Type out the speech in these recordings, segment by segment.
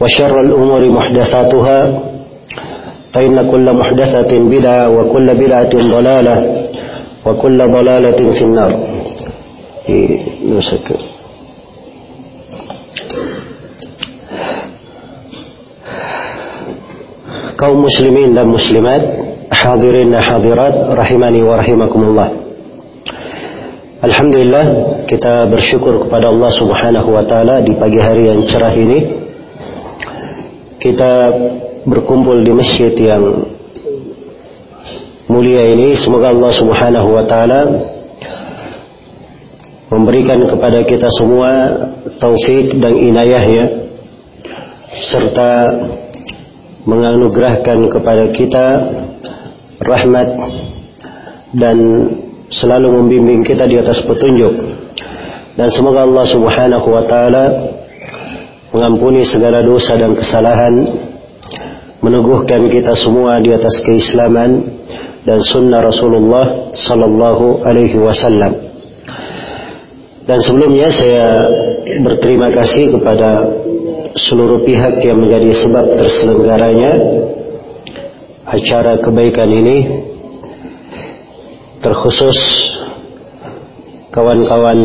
وشر الأمور محدثاتها فإن كل محدثة بدعة وكل بدعة ضلالة وكل ضلالة في النار kaum muslimin dan muslimat hadirin dan hadirat rahimani wa rahimakumullah Alhamdulillah kita bersyukur kepada Allah Subhanahu wa taala di pagi hari yang cerah ini kita berkumpul di masjid yang mulia ini. Semoga Allah Subhanahu wa taala memberikan kepada kita semua taufik dan inayahnya serta menganugerahkan kepada kita rahmat dan selalu membimbing kita di atas petunjuk. Dan semoga Allah Subhanahu wa taala mengampuni segala dosa dan kesalahan meneguhkan kita semua di atas keislaman dan sunnah Rasulullah sallallahu alaihi wasallam. Dan sebelumnya saya berterima kasih kepada seluruh pihak yang menjadi sebab terselenggaranya acara kebaikan ini terkhusus kawan-kawan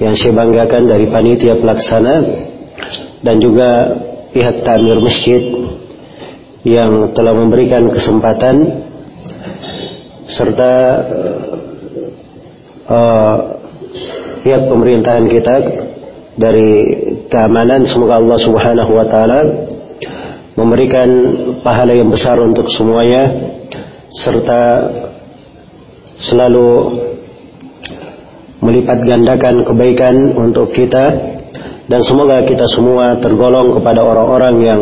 yang saya banggakan dari panitia pelaksana dan juga pihak tamir masjid yang telah memberikan kesempatan serta uh, pihak pemerintahan kita dari keamanan semoga Allah Subhanahu wa taala memberikan pahala yang besar untuk semuanya serta selalu melipat gandakan kebaikan untuk kita dan semoga kita semua tergolong kepada orang-orang yang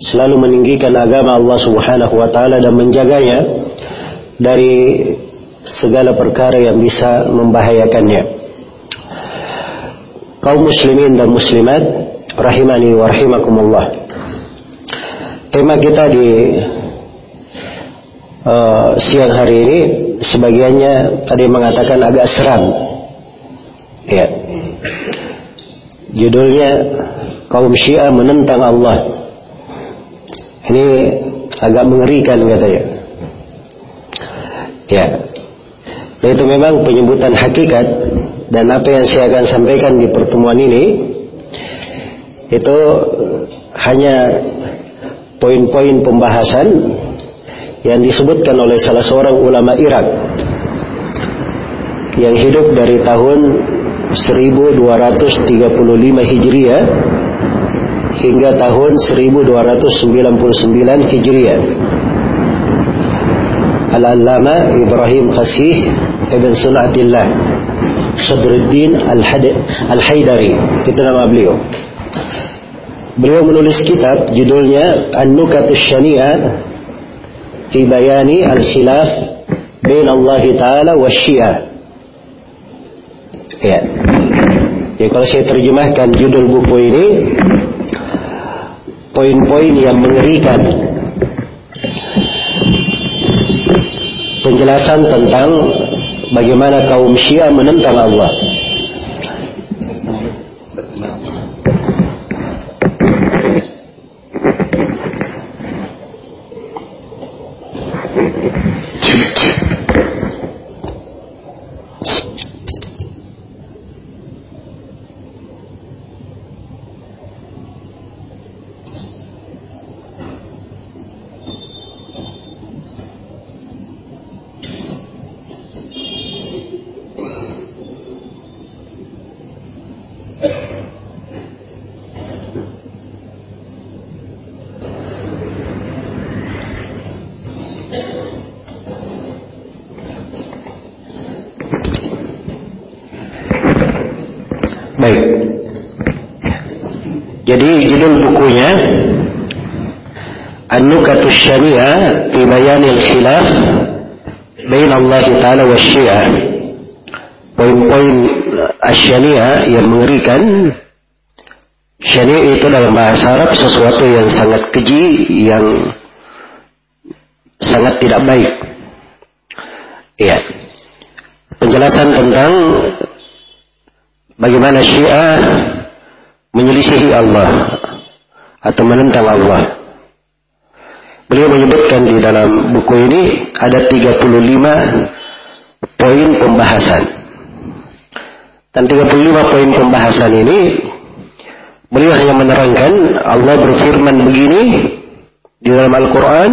selalu meninggikan agama Allah Subhanahu wa taala dan menjaganya dari segala perkara yang bisa membahayakannya. Kaum muslimin dan muslimat rahimani wa rahimakumullah. Tema kita di uh, siang hari ini sebagiannya tadi mengatakan agak seram. Ya. Judulnya kaum Syiah menentang Allah. Ini agak mengerikan katanya. Ya. Itu memang penyebutan hakikat dan apa yang saya akan sampaikan di pertemuan ini itu hanya poin-poin pembahasan yang disebutkan oleh salah seorang ulama Irak yang hidup dari tahun 1235 Hijriah hingga tahun 1299 Hijriah. Al-Allama Ibrahim Fasih Ibn Sunatillah Sadruddin Al-Haidari. Itu nama beliau. Beliau menulis kitab judulnya An-Nukatus Syani'ah Fi Bayani Al-Khilaf Bain Allah Ta'ala wa Syiah Ya Jadi kalau saya terjemahkan judul buku ini poin-poin yang mengerikan. Penjelasan tentang bagaimana kaum Syiah menentang Allah. Jadi judul bukunya. An-Nukatus Syariah fi Bayanil Khilaf Bain Allah Ta'ala wa Syiah. Poin-poin Asyariah yang mengerikan. Syariah itu dalam bahasa Arab sesuatu yang sangat keji Yang sangat tidak baik. Iya. Penjelasan tentang Bagaimana Syiah menyelisihi Allah atau menentang Allah. Beliau menyebutkan di dalam buku ini ada 35 poin pembahasan. Dan 35 poin pembahasan ini beliau hanya menerangkan Allah berfirman begini di dalam Al-Quran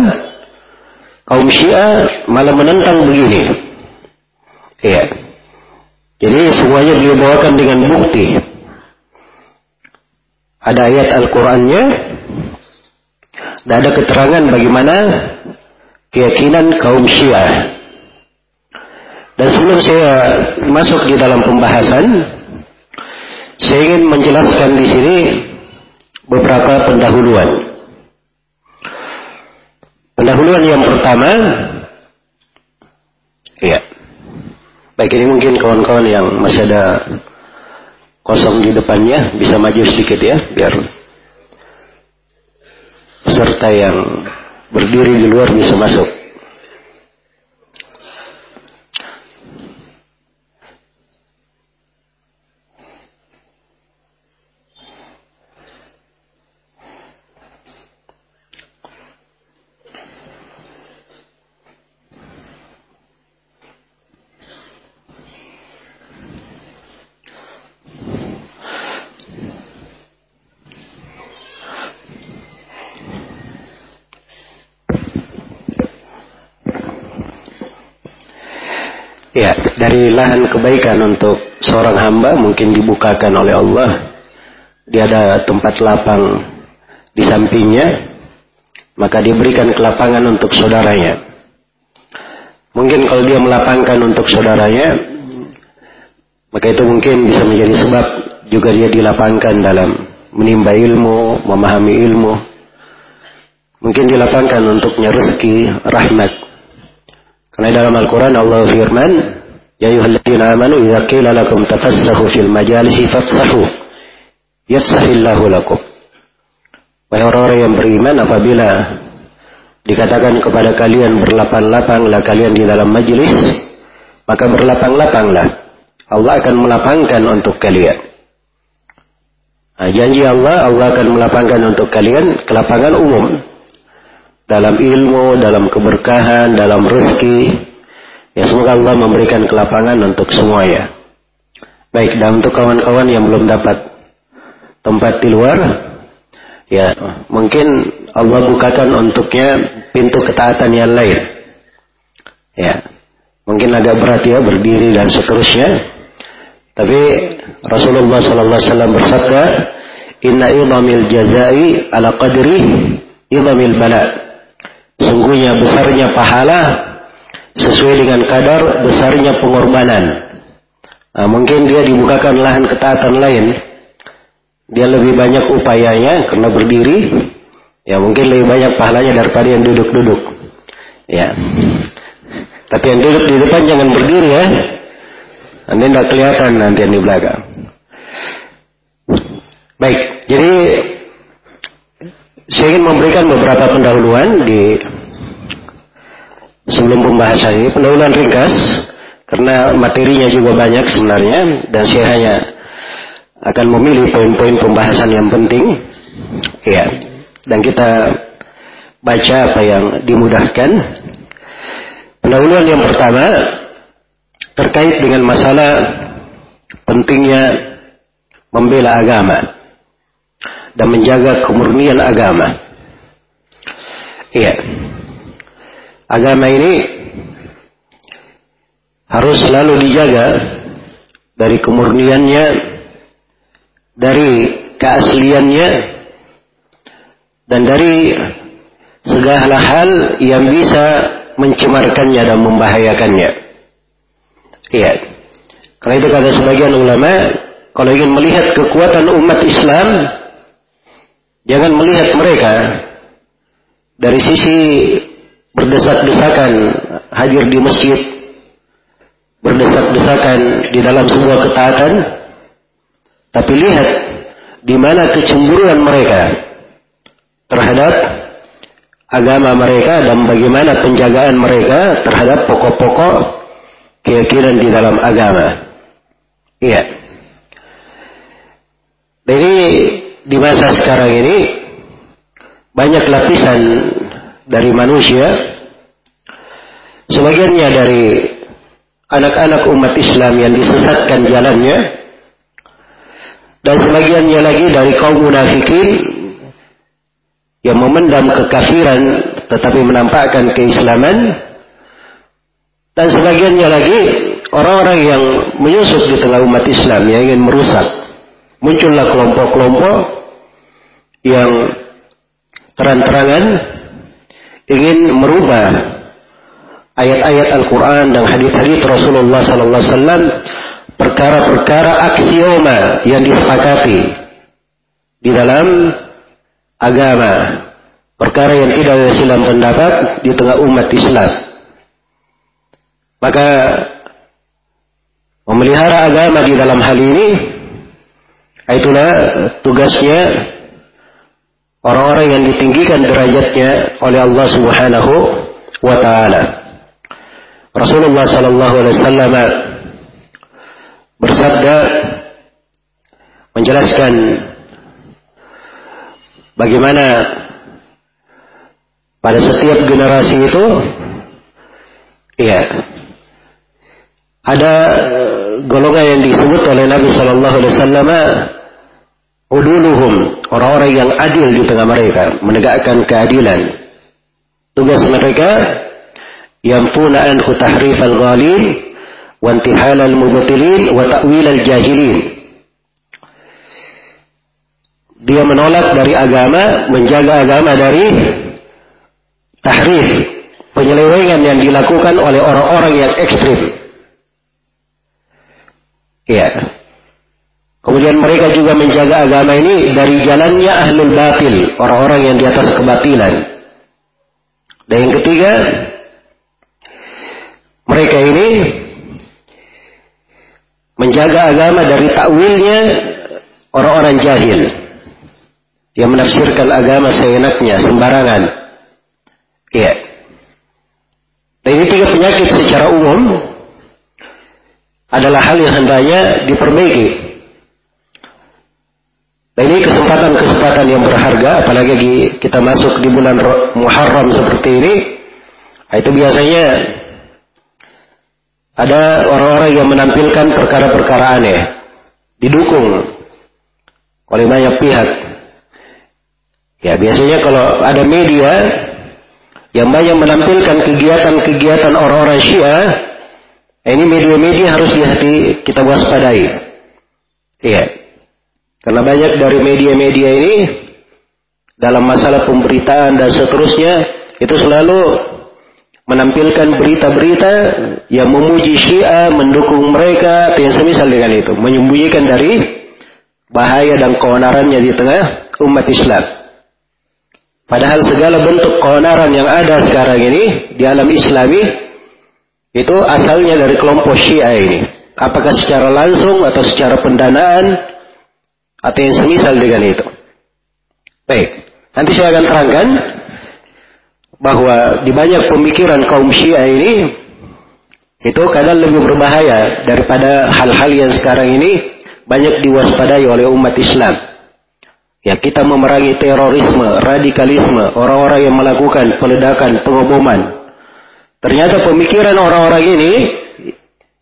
kaum Syiah malah menentang begini. Iya. Jadi semuanya beliau bawakan dengan bukti ada ayat Al-Qur'annya dan ada keterangan bagaimana keyakinan kaum Syiah. Dan sebelum saya masuk di dalam pembahasan, saya ingin menjelaskan di sini beberapa pendahuluan. Pendahuluan yang pertama, ya, baik ini mungkin kawan-kawan yang masih ada kosong di depannya bisa maju sedikit ya biar peserta yang berdiri di luar bisa masuk. Ya, dari lahan kebaikan untuk seorang hamba mungkin dibukakan oleh Allah. Dia ada tempat lapang di sampingnya, maka diberikan kelapangan untuk saudaranya. Mungkin kalau dia melapangkan untuk saudaranya, maka itu mungkin bisa menjadi sebab juga dia dilapangkan dalam menimba ilmu, memahami ilmu. Mungkin dilapangkan untuknya rezeki, rahmat, karena dalam Al-Quran Allah firman, Ya ayuhalladzina amanu idza qila lakum tafassahu fil majalisi fafsahu yafsahillahu lakum. Wahai orang-orang yang beriman apabila dikatakan kepada kalian berlapang-lapanglah kalian di dalam majlis, maka berlapang-lapanglah. Allah akan melapangkan untuk kalian. Nah, janji Allah, Allah akan melapangkan untuk kalian kelapangan umum dalam ilmu, dalam keberkahan, dalam rezeki. Ya semoga Allah memberikan kelapangan untuk semuanya. Baik, dan untuk kawan-kawan yang belum dapat tempat di luar, ya mungkin Allah bukakan untuknya pintu ketaatan yang lain. Ya, mungkin agak berat ya berdiri dan seterusnya. Tapi Rasulullah Sallallahu Alaihi Wasallam bersabda, Inna idhamil jazai ala qadri idhamil bala. Sungguhnya besarnya pahala sesuai dengan kadar besarnya pengorbanan. Nah, mungkin dia dibukakan lahan ketaatan lain. Dia lebih banyak upayanya karena berdiri. Ya mungkin lebih banyak pahalanya daripada yang duduk-duduk. Ya. Tapi yang duduk di depan jangan berdiri ya. Nanti tidak kelihatan nanti yang di belakang. Baik, jadi Saya ingin memberikan beberapa pendahuluan di sebelum pembahasan ini. Pendahuluan ringkas karena materinya juga banyak sebenarnya dan saya hanya akan memilih poin-poin pembahasan yang penting. Ya. Dan kita baca apa yang dimudahkan. Pendahuluan yang pertama terkait dengan masalah pentingnya membela agama dan menjaga kemurnian agama. Iya. Agama ini harus selalu dijaga dari kemurniannya, dari keasliannya, dan dari segala hal yang bisa mencemarkannya dan membahayakannya. Iya. Karena itu kata sebagian ulama, kalau ingin melihat kekuatan umat Islam, Jangan melihat mereka dari sisi berdesak-desakan hadir di masjid, berdesak-desakan di dalam sebuah ketaatan, tapi lihat di mana kecemburuan mereka terhadap agama mereka dan bagaimana penjagaan mereka terhadap pokok-pokok keyakinan di dalam agama. Iya. Jadi di masa sekarang ini banyak lapisan dari manusia sebagiannya dari anak-anak umat Islam yang disesatkan jalannya dan sebagiannya lagi dari kaum munafikin yang memendam kekafiran tetapi menampakkan keislaman dan sebagiannya lagi orang-orang yang menyusup di tengah umat Islam yang ingin merusak. Muncullah kelompok-kelompok yang terang-terangan ingin merubah ayat-ayat Al-Quran dan hadis-hadis Rasulullah Sallallahu Alaihi Wasallam perkara-perkara aksioma yang disepakati di dalam agama perkara yang tidak ada silam pendapat di tengah umat Islam. Maka memelihara agama di dalam hal ini itulah tugasnya orang-orang yang ditinggikan derajatnya oleh Allah Subhanahu wa taala. Rasulullah sallallahu alaihi wasallam bersabda menjelaskan bagaimana pada setiap generasi itu ya ada golongan yang disebut oleh Nabi sallallahu alaihi wasallam uduluhum orang-orang yang adil di tengah mereka menegakkan keadilan. Tugas mereka yang puna anhu tahrif al-ghalin wa intihal al-mubtilin wa ta'wil al-jahilin. Dia menolak dari agama menjaga agama dari tahrif penyelewengan yang dilakukan oleh orang-orang yang ekstrim. Ya Kemudian mereka juga menjaga agama ini dari jalannya ahlul batil, orang-orang yang di atas kebatilan. Dan yang ketiga, mereka ini menjaga agama dari takwilnya orang-orang jahil yang menafsirkan agama seenaknya, sembarangan. Iya. Dan ini tiga penyakit secara umum adalah hal yang hendaknya diperbaiki Nah ini kesempatan-kesempatan yang berharga, apalagi kita masuk di bulan Muharram seperti ini. Nah, itu biasanya ada orang-orang yang menampilkan perkara-perkara aneh, didukung oleh banyak pihak. Ya biasanya kalau ada media yang banyak menampilkan kegiatan-kegiatan orang-orang Syiah, nah, ini media-media harus dihati kita waspadai. Iya. Karena banyak dari media-media ini dalam masalah pemberitaan dan seterusnya itu selalu menampilkan berita-berita yang memuji Syiah, mendukung mereka, yang semisal dengan itu, menyembunyikan dari bahaya dan keonarannya di tengah umat Islam. Padahal segala bentuk keonaran yang ada sekarang ini di alam Islami itu asalnya dari kelompok Syiah ini. Apakah secara langsung atau secara pendanaan atau yang semisal dengan itu. Baik. Nanti saya akan terangkan bahwa di banyak pemikiran kaum Syiah ini itu kadang lebih berbahaya daripada hal-hal yang sekarang ini banyak diwaspadai oleh umat Islam. Ya, kita memerangi terorisme, radikalisme, orang-orang yang melakukan peledakan, pengeboman. Ternyata pemikiran orang-orang ini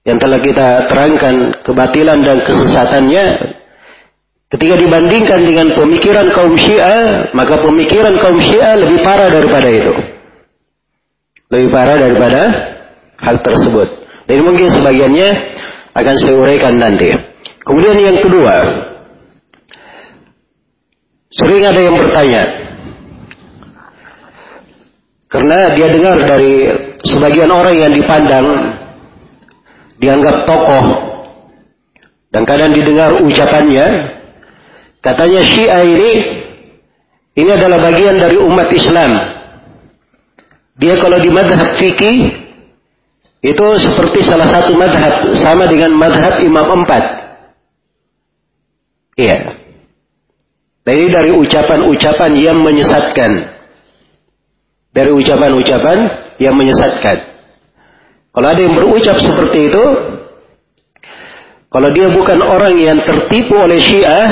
yang telah kita terangkan kebatilan dan kesesatannya ketika dibandingkan dengan pemikiran kaum Syiah, maka pemikiran kaum Syiah lebih parah daripada itu. Lebih parah daripada hal tersebut. Dan mungkin sebagiannya akan saya uraikan nanti. Kemudian yang kedua, sering ada yang bertanya, karena dia dengar dari sebagian orang yang dipandang dianggap tokoh dan kadang didengar ucapannya katanya Syiah ini ini adalah bagian dari umat Islam. Dia kalau di madhab fikih itu seperti salah satu madhab sama dengan madhab imam empat. Iya. Ini dari ucapan-ucapan yang menyesatkan. Dari ucapan-ucapan yang menyesatkan. Kalau ada yang berucap seperti itu, kalau dia bukan orang yang tertipu oleh Syiah,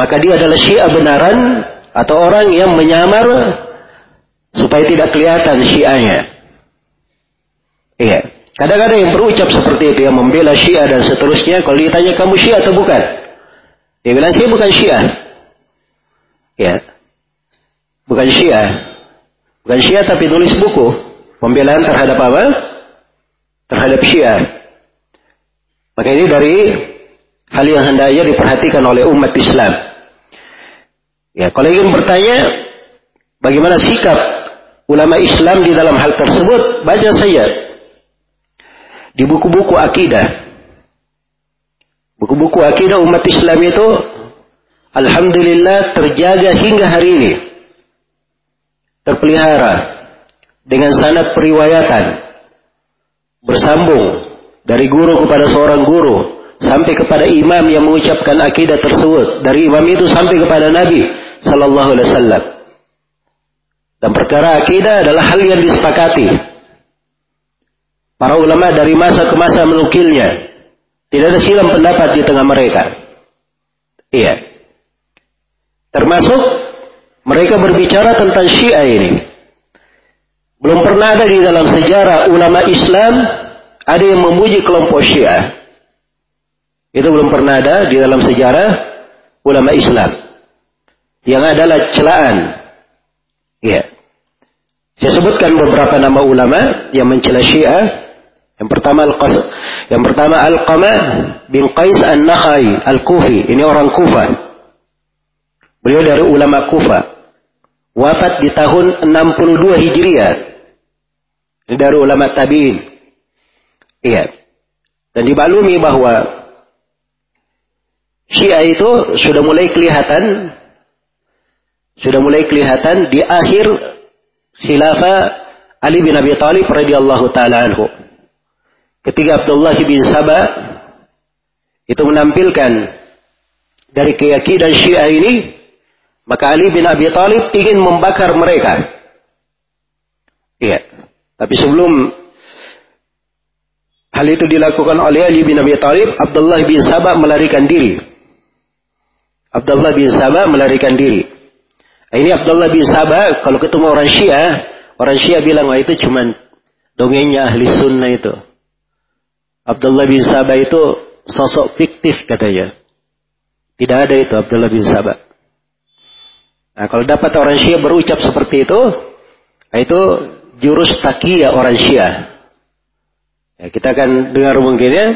maka dia adalah Syiah benaran atau orang yang menyamar supaya tidak kelihatan Syiahnya. Iya. Kadang-kadang yang berucap seperti itu, yang membela Syiah dan seterusnya, kalau ditanya kamu Syiah atau bukan? Dia bilang saya bukan Syiah. Ya. Bukan Syiah. Bukan Syiah tapi nulis buku. Pembelaan terhadap apa? Terhadap Syiah. Maka ini dari hal yang hendaknya diperhatikan oleh umat Islam. Ya, kalau ingin bertanya bagaimana sikap ulama Islam di dalam hal tersebut, baca saja di buku-buku akidah. Buku-buku akidah umat Islam itu alhamdulillah terjaga hingga hari ini. Terpelihara dengan sanad periwayatan bersambung dari guru kepada seorang guru sampai kepada imam yang mengucapkan akidah tersebut. Dari imam itu sampai kepada Nabi sallallahu alaihi wasallam. Dan perkara akidah adalah hal yang disepakati. Para ulama dari masa ke masa menukilnya. Tidak ada silam pendapat di tengah mereka. Iya. Termasuk mereka berbicara tentang syiah ini. Belum pernah ada di dalam sejarah ulama Islam ada yang memuji kelompok Syiah. Itu belum pernah ada di dalam sejarah ulama Islam. Yang adalah celaan. Ya. Saya sebutkan beberapa nama ulama yang mencela Syiah. Yang pertama al -Qas yang pertama Al-Qamah bin Qais An-Nakhai Al-Kufi. Ini orang Kufa. Beliau dari ulama Kufa. Wafat di tahun 62 Hijriah. Ini dari ulama tabi'in. Iya. Dan dimaklumi bahwa Syiah itu sudah mulai kelihatan sudah mulai kelihatan di akhir khilafah Ali bin Abi Thalib radhiyallahu taala anhu. Ketika Abdullah bin Sabah itu menampilkan dari keyakinan Syiah ini, maka Ali bin Abi Thalib ingin membakar mereka. Iya. Tapi sebelum hal itu dilakukan oleh Ali bin Abi Thalib, Abdullah bin Sabah melarikan diri. Abdullah bin Sabah melarikan diri. Ini Abdullah bin Sabah kalau ketemu orang Syiah, orang Syiah bilang wah itu cuman dongengnya ahli sunnah itu. Abdullah bin Sabah itu sosok fiktif katanya. Tidak ada itu Abdullah bin Sabah. Nah, kalau dapat orang Syiah berucap seperti itu, itu jurus takia orang Syiah. Ya, kita akan dengar mungkin ya,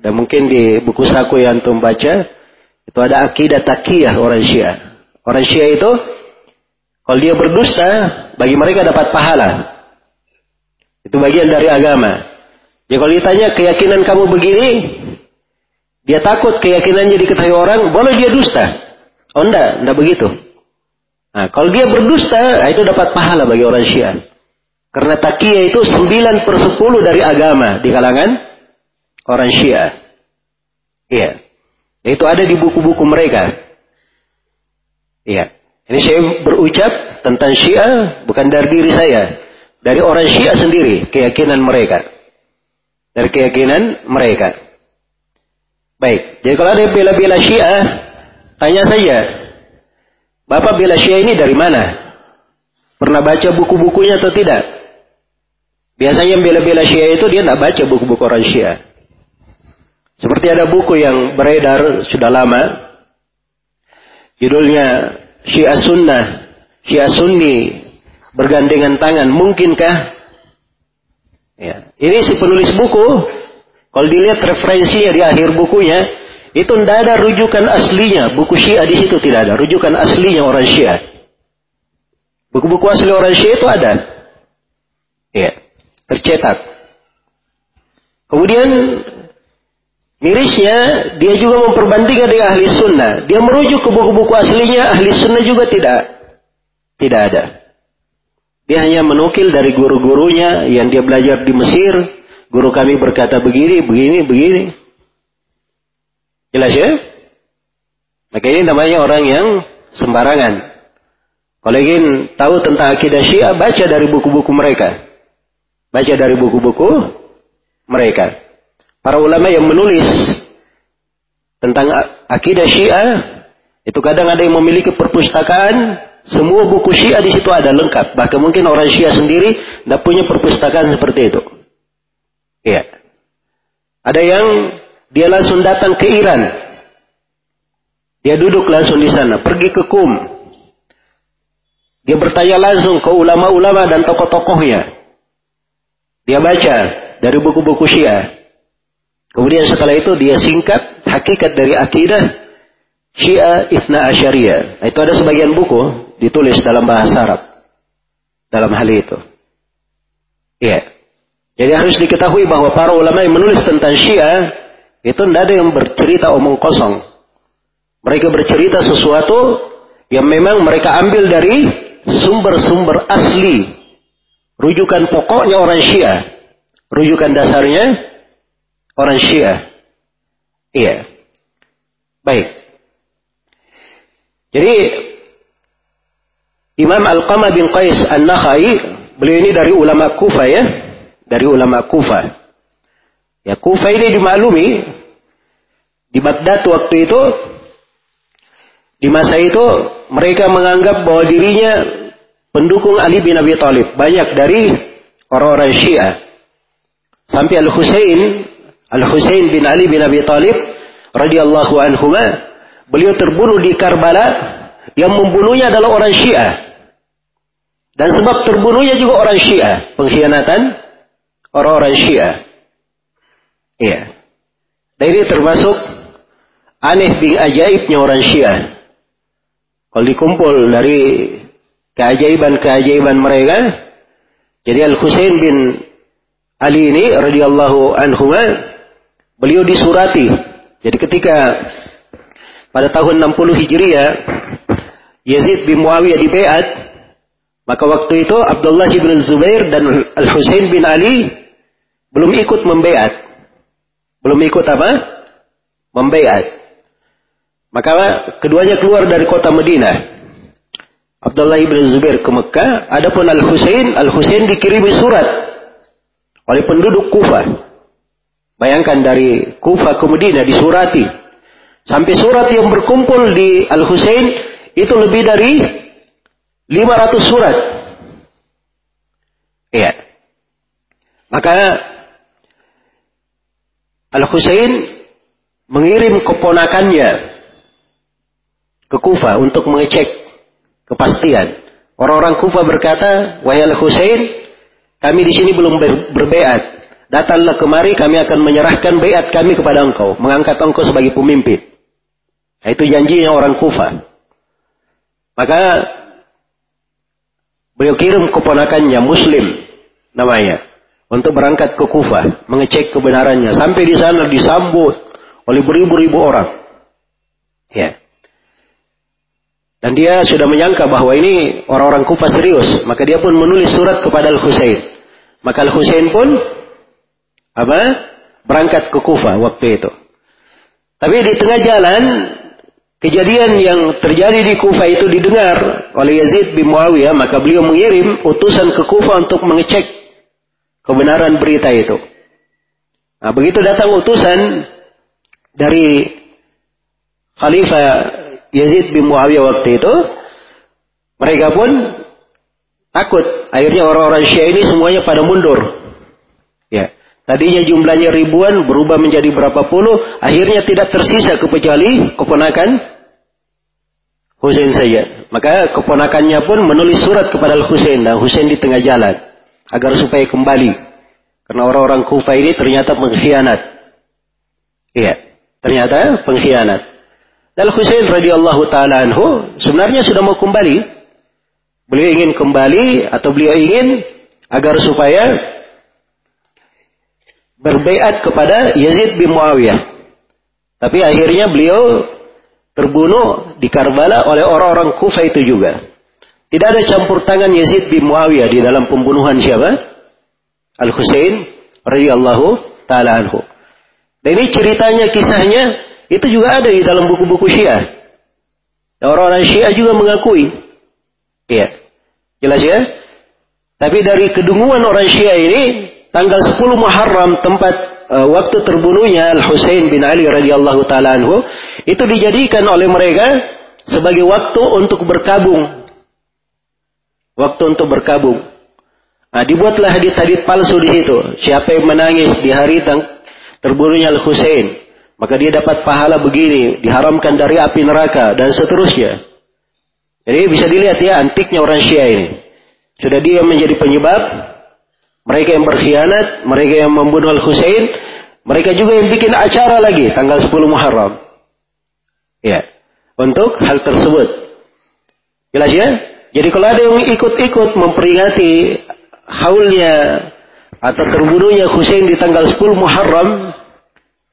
dan mungkin di buku saku yang antum baca, itu ada akidah takiyah orang Syiah. Orang Syiah itu, kalau dia berdusta, bagi mereka dapat pahala. Itu bagian dari agama. Jadi kalau ditanya keyakinan kamu begini, dia takut keyakinannya diketahui orang, boleh dia dusta. Oh enggak, enggak begitu. Nah, kalau dia berdusta, nah, itu dapat pahala bagi orang Syiah. Karena takiyah itu 9 per 10 dari agama di kalangan orang Syiah. Iya. Itu ada di buku-buku mereka. Iya. Ini saya berucap tentang Syiah bukan dari diri saya, dari orang Syiah sendiri, keyakinan mereka. Dari keyakinan mereka. Baik, jadi kalau ada bela-bela Syiah, tanya saja, Bapak bela Syiah ini dari mana? Pernah baca buku-bukunya atau tidak? Biasanya yang bela-bela Syiah itu dia tidak baca buku-buku orang Syiah. Seperti ada buku yang beredar sudah lama, judulnya Syiah Sunnah, Syiah Sunni bergandengan tangan, mungkinkah? Ya. Ini si penulis buku, kalau dilihat referensinya di akhir bukunya, itu tidak ada rujukan aslinya. Buku Syiah di situ tidak ada rujukan aslinya orang Syiah. Buku-buku asli orang Syiah itu ada. Ya, tercetak. Kemudian Mirisnya, dia juga memperbandingkan dengan ahli sunnah. Dia merujuk ke buku-buku aslinya, ahli sunnah juga tidak. Tidak ada. Dia hanya menukil dari guru-gurunya yang dia belajar di Mesir. Guru kami berkata begini, begini, begini. Jelas ya? Maka ini namanya orang yang sembarangan. Kalau ingin tahu tentang akidah Syiah, baca dari buku-buku mereka. Baca dari buku-buku mereka. Para ulama yang menulis tentang akidah Syiah itu kadang ada yang memiliki perpustakaan, semua buku Syiah di situ ada lengkap. Bahkan mungkin orang Syiah sendiri tidak punya perpustakaan seperti itu. Iya. Ada yang dia langsung datang ke Iran. Dia duduk langsung di sana, pergi ke Kum. Dia bertanya langsung ke ulama-ulama dan tokoh-tokohnya. Dia baca dari buku-buku Syiah. Kemudian setelah itu dia singkat hakikat dari akidah Syiah Ithna Asyariyah. Nah, itu ada sebagian buku ditulis dalam bahasa Arab. Dalam hal itu. Iya. Jadi harus diketahui bahwa para ulama yang menulis tentang Syiah itu tidak ada yang bercerita omong kosong. Mereka bercerita sesuatu yang memang mereka ambil dari sumber-sumber asli. Rujukan pokoknya orang Syiah. Rujukan dasarnya orang Syiah. Iya. Baik. Jadi Imam Al-Qama bin Qais An-Nakhai, beliau ini dari ulama Kufa ya, dari ulama Kufa. Ya Kufa ini dimaklumi di Baghdad waktu itu di masa itu mereka menganggap bahwa dirinya pendukung Ali bin Abi Thalib banyak dari orang-orang Syiah. Sampai Al Husain Al-Husain bin Ali bin Abi Talib radhiyallahu anhu beliau terbunuh di Karbala yang membunuhnya adalah orang Syiah. Dan sebab terbunuhnya juga orang Syiah, pengkhianatan orang-orang Syiah. Iya. Dan ini termasuk aneh bin ajaibnya orang Syiah. Kalau dikumpul dari keajaiban-keajaiban mereka, jadi Al-Husain bin Ali ini radhiyallahu anhu Beliau disurati. Jadi ketika pada tahun 60 Hijriah Yazid bin Muawiyah dibeat, maka waktu itu Abdullah bin Zubair dan Al Husain bin Ali belum ikut membeat. Belum ikut apa? Membeat. Maka keduanya keluar dari kota Madinah. Abdullah bin Zubair ke Mekah, adapun Al Husain, Al Husain dikirimi surat oleh penduduk Kufah Bayangkan dari Kufa ke Madinah disurati. Sampai surat yang berkumpul di Al-Husain itu lebih dari 500 surat. Iya. Maka Al-Husain mengirim keponakannya ke Kufa untuk mengecek kepastian. Orang-orang Kufa berkata, "Wahai Al-Husain, kami di sini belum ber berbeat. Datanglah kemari kami akan menyerahkan bayat kami kepada engkau. Mengangkat engkau sebagai pemimpin. Itu janjinya orang Kufa. Maka beliau kirim keponakannya Muslim namanya untuk berangkat ke Kufa mengecek kebenarannya sampai di sana disambut oleh beribu-ribu orang. Ya. Dan dia sudah menyangka bahwa ini orang-orang Kufa serius, maka dia pun menulis surat kepada Al-Husain. Maka Al-Husain pun apa? Berangkat ke Kufa waktu itu. Tapi di tengah jalan kejadian yang terjadi di Kufah itu didengar oleh Yazid bin Muawiyah, maka beliau mengirim utusan ke Kufah untuk mengecek kebenaran berita itu. Nah, begitu datang utusan dari Khalifah Yazid bin Muawiyah waktu itu, mereka pun takut. Akhirnya orang-orang Syiah ini semuanya pada mundur. Ya. Tadinya jumlahnya ribuan berubah menjadi berapa puluh, akhirnya tidak tersisa kecuali keponakan Husain saja. Maka keponakannya pun menulis surat kepada Husain dan Husain di tengah jalan agar supaya kembali. Karena orang-orang Kufah ini ternyata pengkhianat. Iya, ternyata pengkhianat. Dan Husain radhiyallahu taala anhu sebenarnya sudah mau kembali. Beliau ingin kembali atau beliau ingin agar supaya berbaiat kepada Yazid bin Muawiyah. Tapi akhirnya beliau terbunuh di Karbala oleh orang-orang Kufah itu juga. Tidak ada campur tangan Yazid bin Muawiyah di dalam pembunuhan siapa? Al-Husain radhiyallahu taala anhu. Dan ini ceritanya, kisahnya itu juga ada di dalam buku-buku Syiah. Orang-orang Syiah juga mengakui. Iya. Jelas ya? Tapi dari kedunguan orang Syiah ini tanggal 10 Muharram tempat uh, waktu terbunuhnya Al Husain bin Ali radhiyallahu taala anhu itu dijadikan oleh mereka sebagai waktu untuk berkabung. Waktu untuk berkabung. Nah, dibuatlah hadit-hadit palsu di situ. Siapa yang menangis di hari terbunuhnya Al-Husain, maka dia dapat pahala begini, diharamkan dari api neraka, dan seterusnya. Jadi bisa dilihat ya antiknya orang Syiah ini. Sudah dia menjadi penyebab, mereka yang berkhianat, mereka yang membunuh Al-Husain, mereka juga yang bikin acara lagi tanggal 10 Muharram. Ya, untuk hal tersebut. Jelas ya? Jadi kalau ada yang ikut-ikut memperingati haulnya atau terbunuhnya Husain di tanggal 10 Muharram,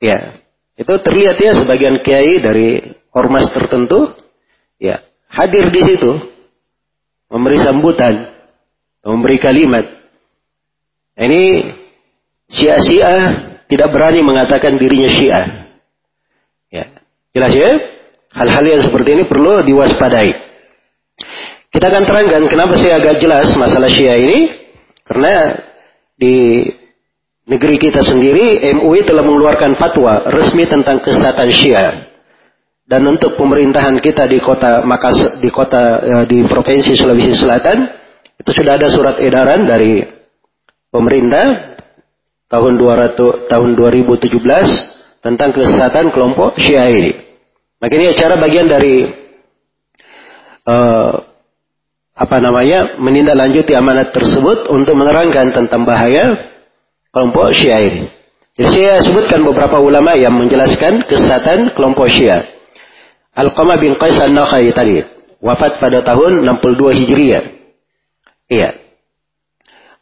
ya, itu terlihat ya sebagian kiai dari ormas tertentu, ya, hadir di situ, memberi sambutan, memberi kalimat. Ini Syiah-Syiah tidak berani mengatakan dirinya Syiah. Ya, jelas ya? Hal-hal yang seperti ini perlu diwaspadai. Kita akan terangkan kenapa saya agak jelas masalah Syiah ini. Karena di negeri kita sendiri MUI telah mengeluarkan fatwa resmi tentang kesesatan Syiah. Dan untuk pemerintahan kita di kota Makassar di kota eh, di provinsi Sulawesi Selatan itu sudah ada surat edaran dari pemerintah tahun 200 tahun 2017 tentang kesesatan kelompok Syiah ini. Maka ini acara bagian dari uh, apa namanya menindaklanjuti amanat tersebut untuk menerangkan tentang bahaya kelompok Syiah ini. Jadi saya sebutkan beberapa ulama yang menjelaskan kesesatan kelompok Syiah. Al-Qamah bin Qais An-Nakhai tadi wafat pada tahun 62 Hijriah. Iya.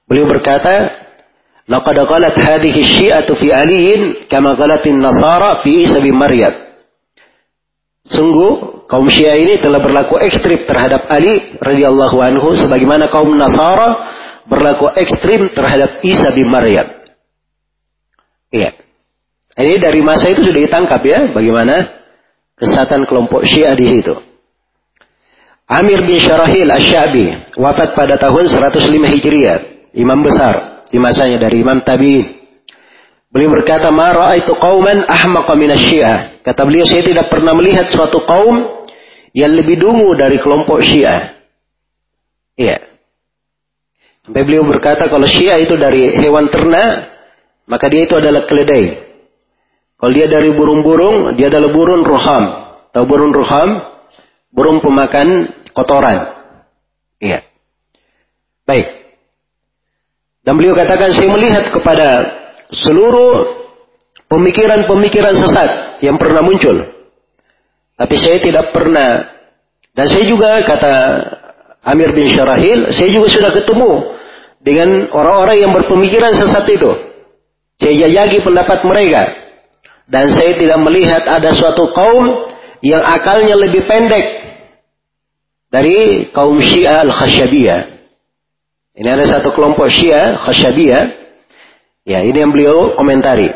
Beliau berkata, "Laqad qalat hadhihi syi'atu fi aliyin kama qalatin nasara fi Isa bin Maryam." Sungguh kaum Syiah ini telah berlaku ekstrim terhadap Ali radhiyallahu anhu sebagaimana kaum Nasara berlaku ekstrim terhadap Isa bin Maryam. Iya. Ini dari masa itu sudah ditangkap ya bagaimana kesatan kelompok Syiah di situ. Amir bin Syarahil Asy-Syabi wafat pada tahun 105 Hijriah, imam besar di masanya dari Imam Tabi'in. Beliau berkata, "Ma ra'aitu qauman ahmaqa minasyiah." Kata beliau, saya tidak pernah melihat suatu kaum yang lebih dungu dari kelompok Syiah. Iya. Sampai beliau berkata kalau Syiah itu dari hewan ternak, maka dia itu adalah keledai. Kalau dia dari burung-burung, dia adalah burung roham. Tahu burung roham? Burung pemakan kotoran. Iya. Baik. Dan beliau katakan saya melihat kepada seluruh pemikiran-pemikiran sesat yang pernah muncul. Tapi saya tidak pernah dan saya juga kata Amir bin Syarahil, saya juga sudah ketemu dengan orang-orang yang berpemikiran sesat itu. Saya jajaki pendapat mereka. Dan saya tidak melihat ada suatu kaum yang akalnya lebih pendek dari kaum Syiah al-Khasyabiyah. Ini ada satu kelompok Syiah Khasyabiyah Ya, ini yang beliau komentari.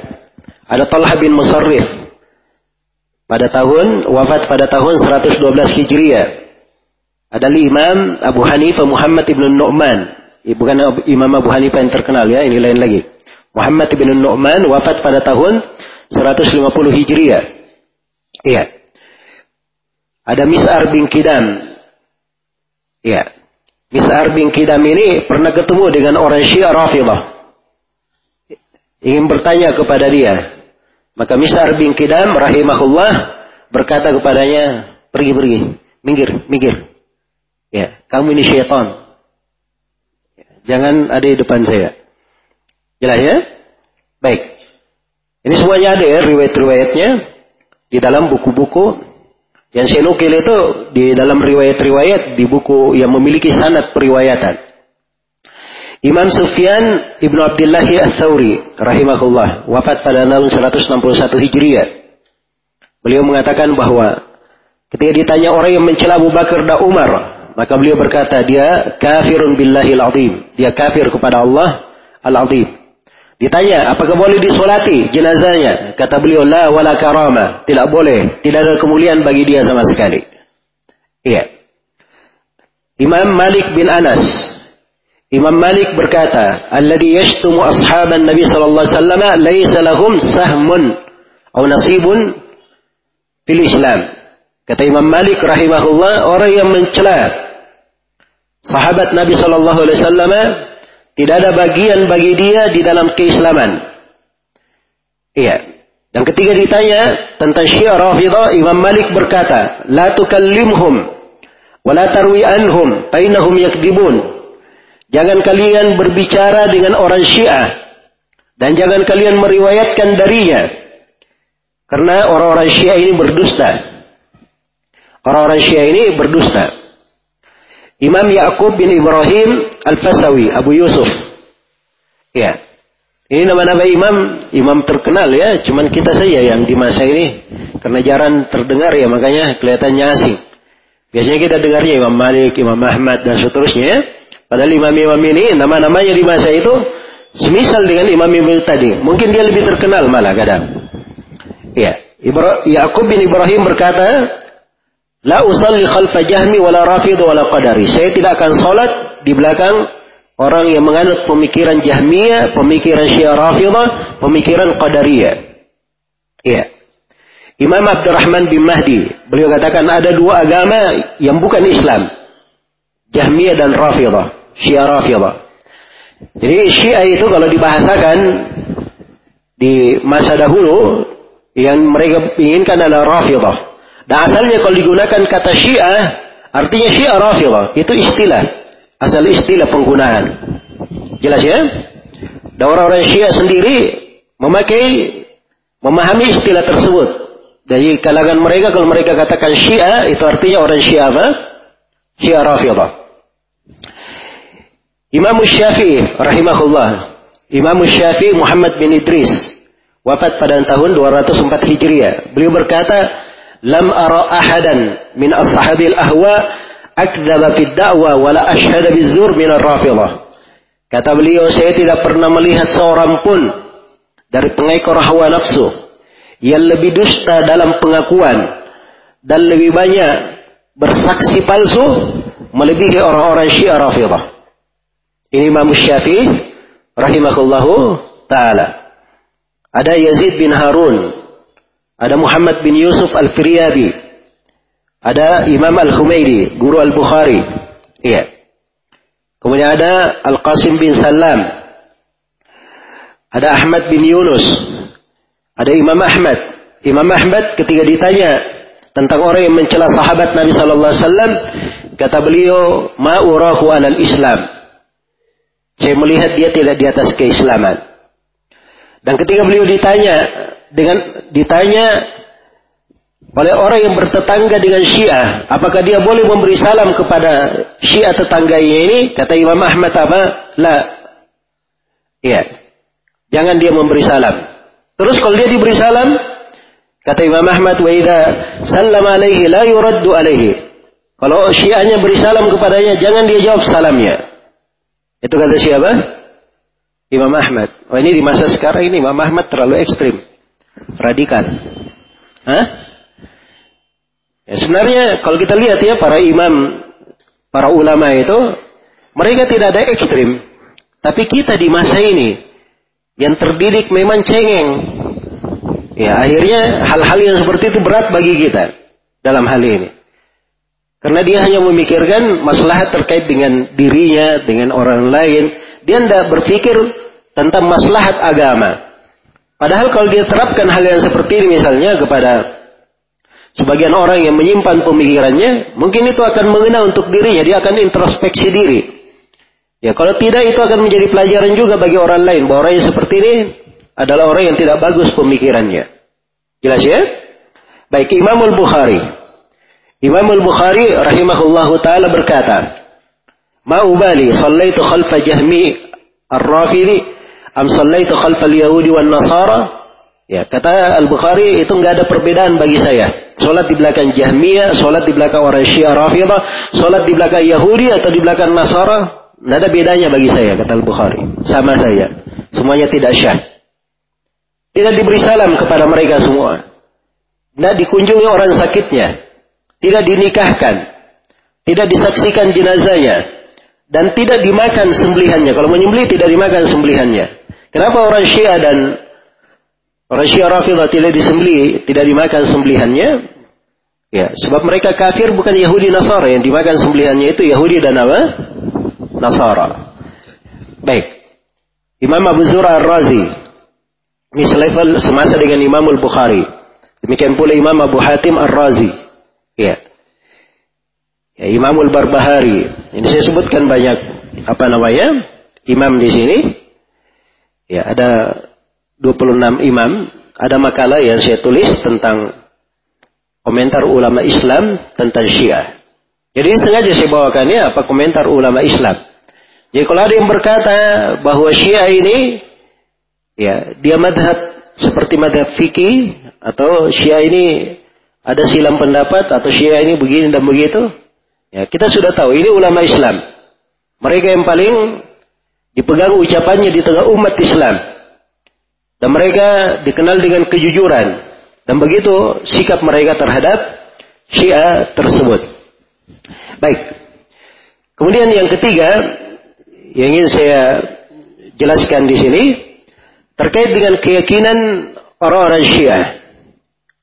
Ada Talha bin Musarrif. pada tahun wafat pada tahun 112 Hijriah. Adalah Imam Abu Hanifah Muhammad ibn Nu'man. Bukan Imam Abu Hanifah yang terkenal ya, ini lain lagi. Muhammad ibn Nu'man wafat pada tahun 150 Hijriah. Iya. Ada Mis'ar bin Kidam. Iya. Mis'ar bin Kidam ini pernah ketemu dengan orang Syiah Rafidah. Ingin bertanya kepada dia. Maka Mis'ar bin Kidam rahimahullah berkata kepadanya, pergi-pergi, minggir, minggir. Ya, kamu ini syaitan. Jangan ada di depan saya. Jelas ya? Baik. Ini semuanya ada ya riwayat-riwayatnya di dalam buku-buku yang saya nukil itu di dalam riwayat-riwayat di buku yang memiliki sanad periwayatan. Imam Sufyan Ibnu Abdullah Ats-Tsauri rahimahullah wafat pada tahun 161 Hijriah. Beliau mengatakan bahwa ketika ditanya orang yang mencela Abu Bakar dan Umar, maka beliau berkata dia kafirun billahil azim. Dia kafir kepada Allah al-azim. Ditanya, apakah boleh disolati jenazahnya? Kata beliau, la wala karama. Tidak boleh. Tidak ada kemuliaan bagi dia sama sekali. Iya. Imam Malik bin Anas. Imam Malik berkata, Alladhi yashtumu ashaban Nabi sallallahu alaihi wasallam lahum sahmun atau nasibun fil Islam. Kata Imam Malik rahimahullah, orang yang mencela sahabat Nabi sallallahu alaihi wasallam tidak ada bagian bagi dia di dalam keislaman. Iya. Dan ketika ditanya tentang Syiah Rafidah, Imam Malik berkata, "La tukallimhum wa la tarwi anhum, fa yakdibun." Jangan kalian berbicara dengan orang Syiah dan jangan kalian meriwayatkan darinya. Karena orang-orang Syiah ini berdusta. Orang-orang Syiah ini berdusta. Imam Ya'qub bin Ibrahim Al-Fasawi, Abu Yusuf. Ya. Ini nama-nama imam, imam terkenal ya, cuman kita saja yang di masa ini karena jarang terdengar ya, makanya kelihatannya asing. Biasanya kita dengarnya Imam Malik, Imam Ahmad dan seterusnya ya. Padahal imam-imam ini nama-namanya di masa itu semisal dengan imam-imam tadi. Mungkin dia lebih terkenal malah kadang. Ya. Ya'qub bin Ibrahim berkata, La usalli khalfa jahmi wala rafid wala qadari. Saya tidak akan salat di belakang orang yang menganut pemikiran Jahmiyah, pemikiran Syiah Rafidah, pemikiran Qadariyah. Iya. Imam Abdurrahman bin Mahdi, beliau katakan ada dua agama yang bukan Islam. Jahmiyah dan Rafidah, Syiah Rafidah. Jadi Syiah itu kalau dibahasakan di masa dahulu yang mereka inginkan adalah Rafidah. Dan asalnya kalau digunakan kata Syiah, artinya Syiah Rafidah. Itu istilah. Asal istilah penggunaan. Jelas ya? Dan orang-orang Syiah sendiri memakai, memahami istilah tersebut. Dari kalangan mereka, kalau mereka katakan Syiah, itu artinya orang Syiah apa? Syiah Rafidah. Imam Syafi'i rahimahullah. Imam Syafi'i Muhammad bin Idris wafat pada tahun 204 Hijriah. Beliau berkata, lam ara ahadan min ashabil ahwa akdzaba fid da'wa wala ashhada bizur min ar-rafidah. Kata beliau, saya tidak pernah melihat seorang pun dari pengekor hawa nafsu yang lebih dusta dalam pengakuan dan lebih banyak bersaksi palsu melebihi orang-orang Syiah Rafidah. Ini Imam Syafi'i rahimahullahu taala. Ada Yazid bin Harun ada Muhammad bin Yusuf Al-Firyabi. Ada Imam Al-Humaidi, guru Al-Bukhari. Iya. Kemudian ada Al-Qasim bin Salam. Ada Ahmad bin Yunus. Ada Imam Ahmad. Imam Ahmad ketika ditanya tentang orang yang mencela sahabat Nabi sallallahu alaihi wasallam, kata beliau, "Ma urahu alal Islam." Saya melihat dia tidak di atas keislaman. Dan ketika beliau ditanya, dengan ditanya oleh orang yang bertetangga dengan Syiah, apakah dia boleh memberi salam kepada Syiah tetangganya ini? Kata Imam Ahmad apa? La. Iya. Jangan dia memberi salam. Terus kalau dia diberi salam, kata Imam Ahmad, wa idza sallama alaihi la yuraddu alaihi. Kalau Syiahnya beri salam kepadanya, jangan dia jawab salamnya. Itu kata siapa? Imam Ahmad. Oh ini di masa sekarang ini Imam Ahmad terlalu ekstrim radikal. Hah? Ya, sebenarnya kalau kita lihat ya para imam, para ulama itu, mereka tidak ada ekstrim. Tapi kita di masa ini, yang terdidik memang cengeng. Ya, akhirnya hal-hal yang seperti itu berat bagi kita dalam hal ini. Karena dia hanya memikirkan masalah terkait dengan dirinya, dengan orang lain. Dia tidak berpikir tentang maslahat agama. Padahal kalau dia terapkan hal yang seperti ini misalnya kepada Sebagian orang yang menyimpan pemikirannya, mungkin itu akan mengena untuk dirinya, dia akan introspeksi diri. Ya, kalau tidak itu akan menjadi pelajaran juga bagi orang lain bahwa orang yang seperti ini adalah orang yang tidak bagus pemikirannya. Jelas ya? Baik Imam Al-Bukhari. Imam Al-Bukhari rahimahullahu taala berkata, "Ma ubali sallaitu khalfa Jahmi Ar-Rafidi am sallaitu khalfa Al-Yahudi wan Nasara?" Ya, kata Al-Bukhari itu nggak ada perbedaan bagi saya. Sholat di belakang Jahmiyah, sholat di belakang orang Syiah Rafidah, sholat di belakang Yahudi atau di belakang Nasara, nggak ada bedanya bagi saya, kata Al-Bukhari. Sama saya. Semuanya tidak syah. Tidak diberi salam kepada mereka semua. Tidak dikunjungi orang sakitnya. Tidak dinikahkan. Tidak disaksikan jenazahnya. Dan tidak dimakan sembelihannya. Kalau menyembelih tidak dimakan sembelihannya. Kenapa orang Syiah dan Orang Syiah Rafidah tidak disembeli, tidak dimakan sembelihannya. Ya, sebab mereka kafir bukan Yahudi Nasara yang dimakan sembelihannya itu Yahudi dan apa? Nasara. Baik. Imam Abu Zura Ar-Razi ini selevel semasa dengan Imam Al-Bukhari. Demikian pula Imam Abu Hatim Ar-Razi. Ya. Ya, Imam Al-Barbahari. Ini saya sebutkan banyak apa namanya? Imam di sini. Ya, ada 26 imam, ada makalah yang saya tulis tentang komentar ulama Islam tentang Syiah. Jadi sengaja saya bawakannya apa komentar ulama Islam. Jadi kalau ada yang berkata bahwa Syiah ini ya dia madhab seperti madhab fikih atau Syiah ini ada silam pendapat atau Syiah ini begini dan begitu, ya kita sudah tahu ini ulama Islam. Mereka yang paling dipegang ucapannya di tengah umat Islam. Dan mereka dikenal dengan kejujuran. Dan begitu sikap mereka terhadap Syiah tersebut. Baik. Kemudian yang ketiga yang ingin saya jelaskan di sini terkait dengan keyakinan orang-orang Syiah.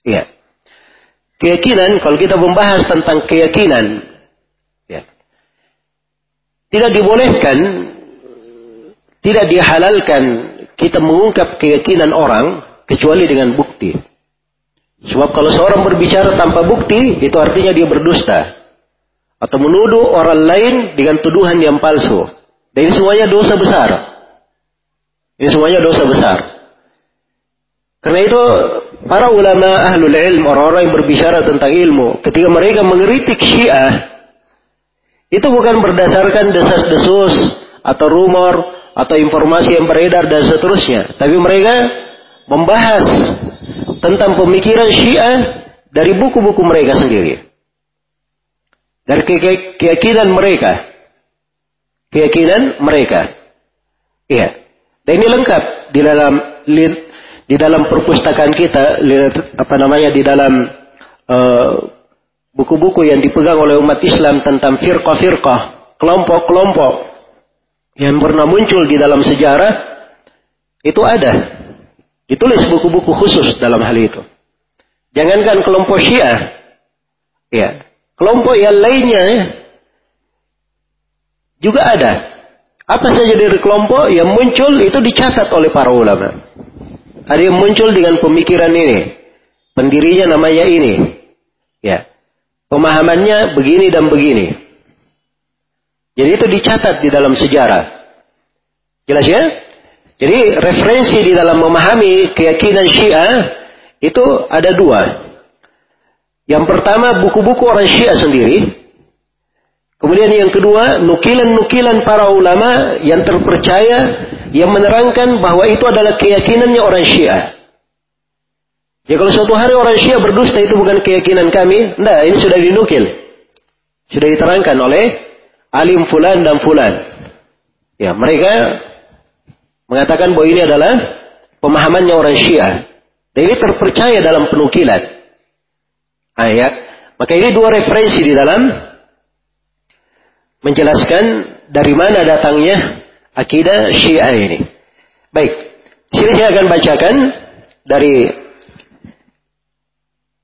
Ya. Keyakinan kalau kita membahas tentang keyakinan ya. Tidak dibolehkan tidak dihalalkan kita mengungkap keyakinan orang kecuali dengan bukti. Sebab kalau seorang berbicara tanpa bukti, itu artinya dia berdusta. Atau menuduh orang lain dengan tuduhan yang palsu. Dan ini semuanya dosa besar. Ini semuanya dosa besar. Karena itu, para ulama ahlul ilm, orang-orang yang berbicara tentang ilmu, ketika mereka mengeritik syiah, itu bukan berdasarkan desas-desus atau rumor atau informasi yang beredar dan seterusnya. Tapi mereka membahas tentang pemikiran Syiah dari buku-buku mereka sendiri. Dari keyakinan mereka. Keyakinan mereka. Iya. Dan ini lengkap di dalam di dalam perpustakaan kita apa namanya di dalam uh, buku-buku yang dipegang oleh umat Islam tentang firqah-firqah, kelompok-kelompok yang pernah muncul di dalam sejarah itu ada. Ditulis buku-buku khusus dalam hal itu. Jangankan kelompok Syiah, ya, kelompok yang lainnya ya, juga ada. Apa saja dari kelompok yang muncul itu dicatat oleh para ulama. Ada yang muncul dengan pemikiran ini, pendirinya namanya ini, ya, pemahamannya begini dan begini. Jadi itu dicatat di dalam sejarah. Jelas ya? Jadi referensi di dalam memahami keyakinan Syiah itu ada dua. Yang pertama buku-buku orang Syiah sendiri. Kemudian yang kedua nukilan-nukilan para ulama yang terpercaya yang menerangkan bahwa itu adalah keyakinannya orang Syiah. Ya kalau suatu hari orang Syiah berdusta itu bukan keyakinan kami, enggak, ini sudah dinukil. Sudah diterangkan oleh alim fulan dan fulan. Ya, mereka mengatakan bahwa ini adalah pemahamannya orang Syiah. Dan ini terpercaya dalam penukilan. Ayat. Maka ini dua referensi di dalam menjelaskan dari mana datangnya akidah Syiah ini. Baik, sini saya akan bacakan dari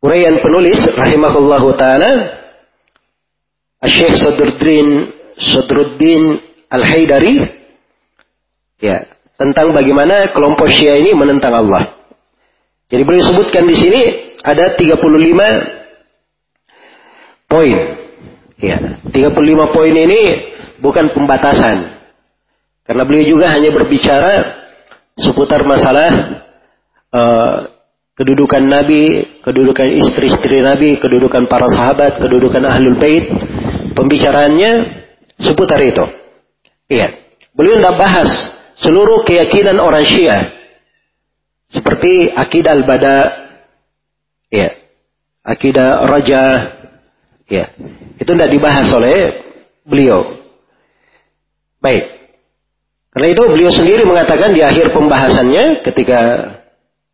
uraian penulis rahimahullahu taala Syekh Sadruddin Sadruddin Al-Haidari ya tentang bagaimana kelompok Syiah ini menentang Allah. Jadi boleh sebutkan di sini ada 35 poin. Ya, 35 poin ini bukan pembatasan. Karena beliau juga hanya berbicara seputar masalah uh, kedudukan Nabi, kedudukan istri-istri Nabi, kedudukan para sahabat, kedudukan ahlul bait. Pembicaraannya seputar itu. Iya. Beliau tidak bahas seluruh keyakinan orang Syiah. Seperti akidah al-bada, ya, akidah raja, ya, itu tidak dibahas oleh beliau. Baik. Karena itu beliau sendiri mengatakan di akhir pembahasannya ketika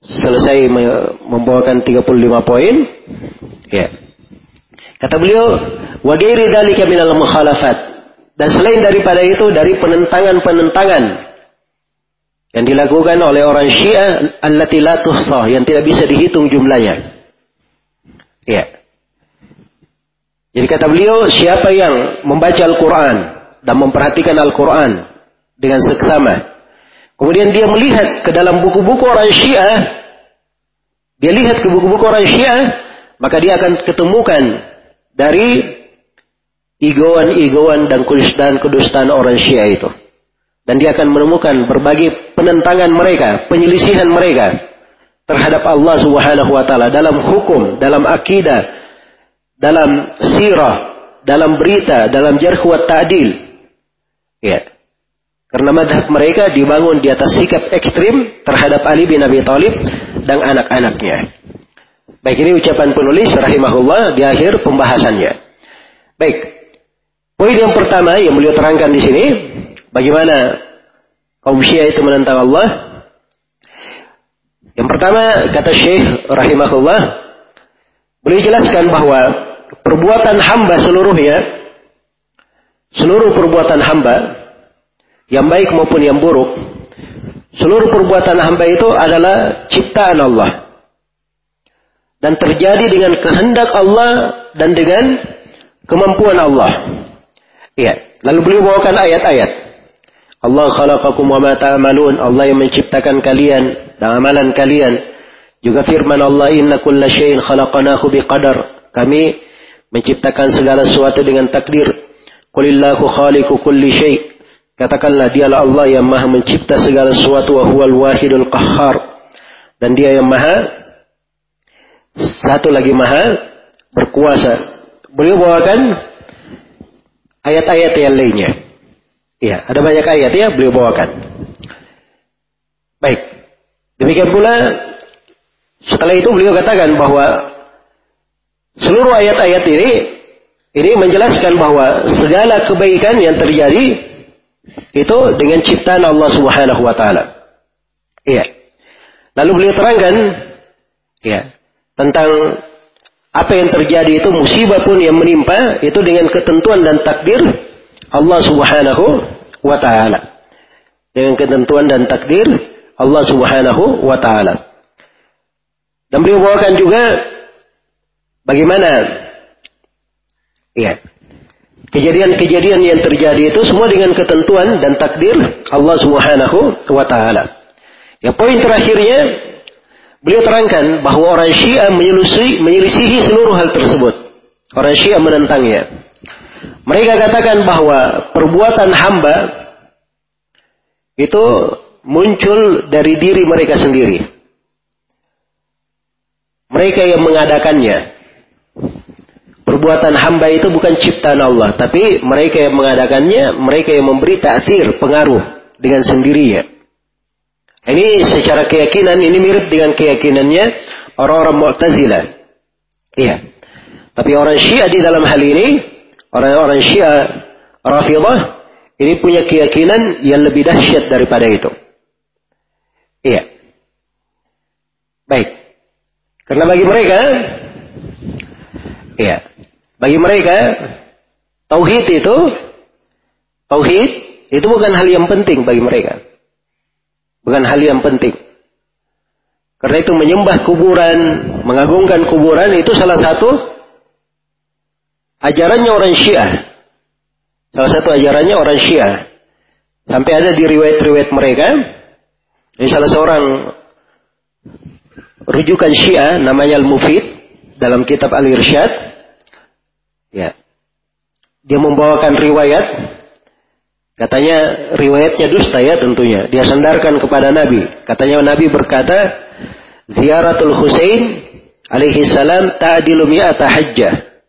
selesai membawakan 35 poin, ya. Kata beliau, "Wa ghairi dzalika minal mukhalafat." Dan selain daripada itu dari penentangan-penentangan yang dilakukan oleh orang Syiah allati la tuhsah yang tidak bisa dihitung jumlahnya. Ya. Jadi kata beliau, siapa yang membaca Al-Quran dan memperhatikan Al-Quran dengan seksama, kemudian dia melihat ke dalam buku-buku orang Syiah, dia lihat ke buku-buku orang Syiah, maka dia akan ketemukan dari igoan-igoan dan kedustaan-kedustaan orang Syiah itu. Dan dia akan menemukan berbagai penentangan mereka, penyelisihan mereka terhadap Allah Subhanahu wa taala dalam hukum, dalam akidah, dalam sirah, dalam berita, dalam jarh wa ta'dil. Ya. Karena madhab mereka dibangun di atas sikap ekstrim terhadap Ali bin Abi Thalib dan anak-anaknya. Baik ini ucapan penulis rahimahullah di akhir pembahasannya. Baik, Poin yang pertama yang beliau terangkan di sini, bagaimana kaum Syiah itu menentang Allah. Yang pertama kata Syekh rahimahullah, beliau jelaskan bahwa perbuatan hamba seluruhnya, seluruh perbuatan hamba, yang baik maupun yang buruk, seluruh perbuatan hamba itu adalah ciptaan Allah. Dan terjadi dengan kehendak Allah dan dengan kemampuan Allah. Iya. Lalu beliau bawakan ayat-ayat. Allah khalaqakum wa ma ta'malun. Allah yang menciptakan kalian dan amalan kalian. Juga firman Allah inna kulla syai'in khalaqnahu biqadar. Kami menciptakan segala sesuatu dengan takdir. Qulillahu khaliqu kulli syai'. Katakanlah dialah Allah yang maha mencipta segala sesuatu wa huwal wahidul qahhar. Dan dia yang maha satu lagi maha berkuasa. Beliau bawakan ayat-ayat yang lainnya. Ya, ada banyak ayat ya beliau bawakan. Baik. Demikian pula setelah itu beliau katakan bahwa seluruh ayat-ayat ini ini menjelaskan bahwa segala kebaikan yang terjadi itu dengan ciptaan Allah Subhanahu wa taala. Iya. Lalu beliau terangkan ya tentang apa yang terjadi itu musibah pun yang menimpa itu dengan ketentuan dan takdir Allah Subhanahu wa taala. Dengan ketentuan dan takdir Allah Subhanahu wa taala. Dan beliau bawakan juga bagaimana ya kejadian-kejadian yang terjadi itu semua dengan ketentuan dan takdir Allah Subhanahu wa taala. Ya poin terakhirnya Beliau terangkan bahwa orang Syiah menyelisihi, menyelisihi seluruh hal tersebut. Orang Syiah menentangnya. Mereka katakan bahwa perbuatan hamba itu muncul dari diri mereka sendiri. Mereka yang mengadakannya. Perbuatan hamba itu bukan ciptaan Allah, tapi mereka yang mengadakannya, mereka yang memberi takdir, pengaruh dengan sendirinya. Ini secara keyakinan ini mirip dengan keyakinannya orang-orang Mu'tazilah. Iya. Tapi orang Syiah di dalam hal ini, orang-orang Syiah Rafidah ini punya keyakinan yang lebih dahsyat daripada itu. Iya. Baik. Karena bagi mereka, iya, Bagi mereka, tauhid itu, tauhid itu bukan hal yang penting bagi mereka. Bukan hal yang penting. Karena itu menyembah kuburan, mengagungkan kuburan itu salah satu ajarannya orang Syiah. Salah satu ajarannya orang Syiah. Sampai ada di riwayat-riwayat mereka. Ini salah seorang rujukan Syiah namanya Al-Mufid dalam kitab Al-Irsyad. Ya. Dia membawakan riwayat Katanya riwayatnya dusta ya tentunya. Dia sandarkan kepada Nabi. Katanya Nabi berkata, Ziaratul Husain alaihi salam ta'dilu mi'ata hajjah.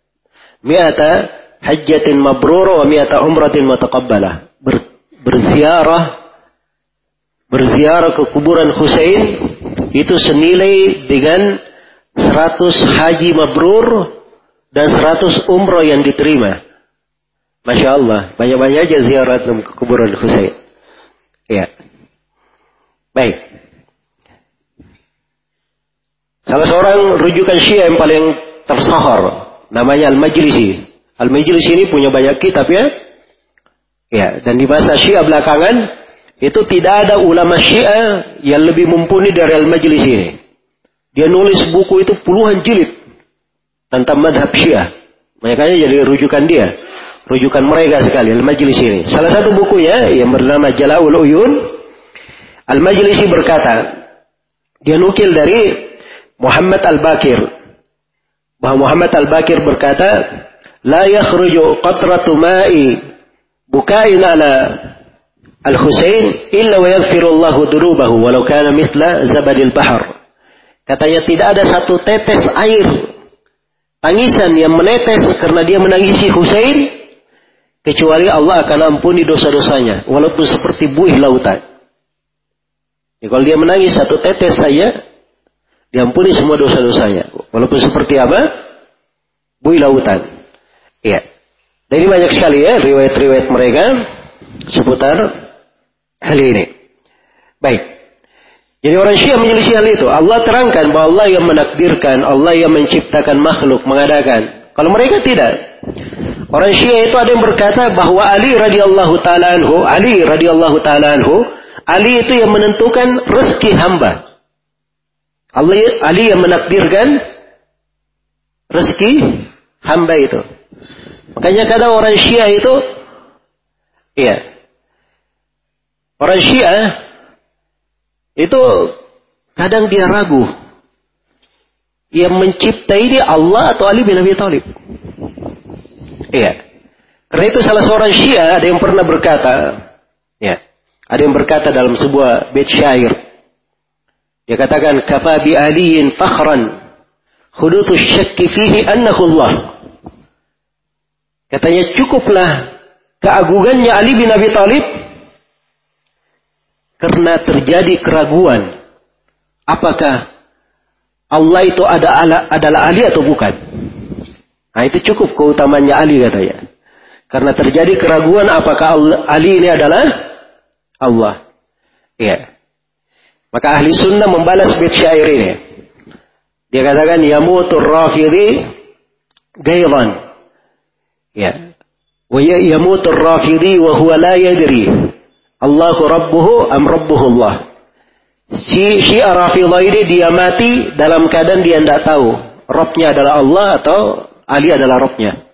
Mi'ata hajjatin mabrura wa mi'ata umratin mutaqabbalah. Ber, berziarah berziarah ke kuburan Husain itu senilai dengan 100 haji mabrur dan 100 umroh yang diterima. Masya Allah, banyak-banyak aja ziarah ke kuburan Husain. Ya. Baik. Salah seorang rujukan Syiah yang paling tersohor, namanya Al-Majlisi. Al-Majlisi ini punya banyak kitab ya. Ya, dan di masa Syiah belakangan, itu tidak ada ulama Syiah yang lebih mumpuni dari Al-Majlisi ini. Dia nulis buku itu puluhan jilid tentang madhab Syiah. Makanya jadi rujukan dia rujukan mereka sekali Al-Majlis ini. Salah satu bukunya yang bernama Jala'ul Uyun Al-Majlisi berkata dia nukil dari Muhammad Al-Bakir bahwa Muhammad Al-Bakir berkata la yakhruju qatratu ma'i bukain ala Al-Husain illa wa yaghfirullahu durubahu walau kana mithla zabadil bahar katanya tidak ada satu tetes air tangisan yang menetes karena dia menangisi Husain kecuali Allah akan ampuni dosa-dosanya walaupun seperti buih lautan. Ya, kalau dia menangis satu tetes saja, diampuni semua dosa-dosanya. Walaupun seperti apa? Buih lautan. Ya. Dan ini banyak sekali ya riwayat-riwayat mereka seputar hal ini. Baik. Jadi orang Syiah menyelisih hal itu. Allah terangkan bahwa Allah yang menakdirkan, Allah yang menciptakan makhluk, mengadakan. Kalau mereka tidak. Orang Syiah itu ada yang berkata bahwa Ali radhiyallahu taala anhu, Ali radhiyallahu taala anhu, Ali itu yang menentukan rezeki hamba. Ali, Ali yang menakdirkan rezeki hamba itu. Makanya kadang orang Syiah itu iya. Orang Syiah itu kadang dia ragu. Yang mencipta ini Allah atau Ali bin Abi Thalib. Iya. Karena itu salah seorang Syiah ada yang pernah berkata, ya, ada yang berkata dalam sebuah bait syair. Dia katakan, "Kafa bi aliyin fakhran huduthu syakki fihi annahu Allah." Katanya cukuplah keagungannya Ali bin Abi Thalib karena terjadi keraguan apakah Allah itu ada adalah Ali atau bukan. Nah itu cukup keutamanya Ali katanya. Karena terjadi keraguan apakah Ali ini adalah Allah. Iya. Maka ahli sunnah membalas bait syair ini. Dia katakan yamutur rafidhi gairan. Ya. Wa ya, yamutur rafidhi wa huwa la yadri. Allahu rabbuhu am rabbuhu Allah. Si Syiah Rafidah ini dia mati dalam keadaan dia tidak tahu. Robnya adalah Allah atau Ali adalah robnya.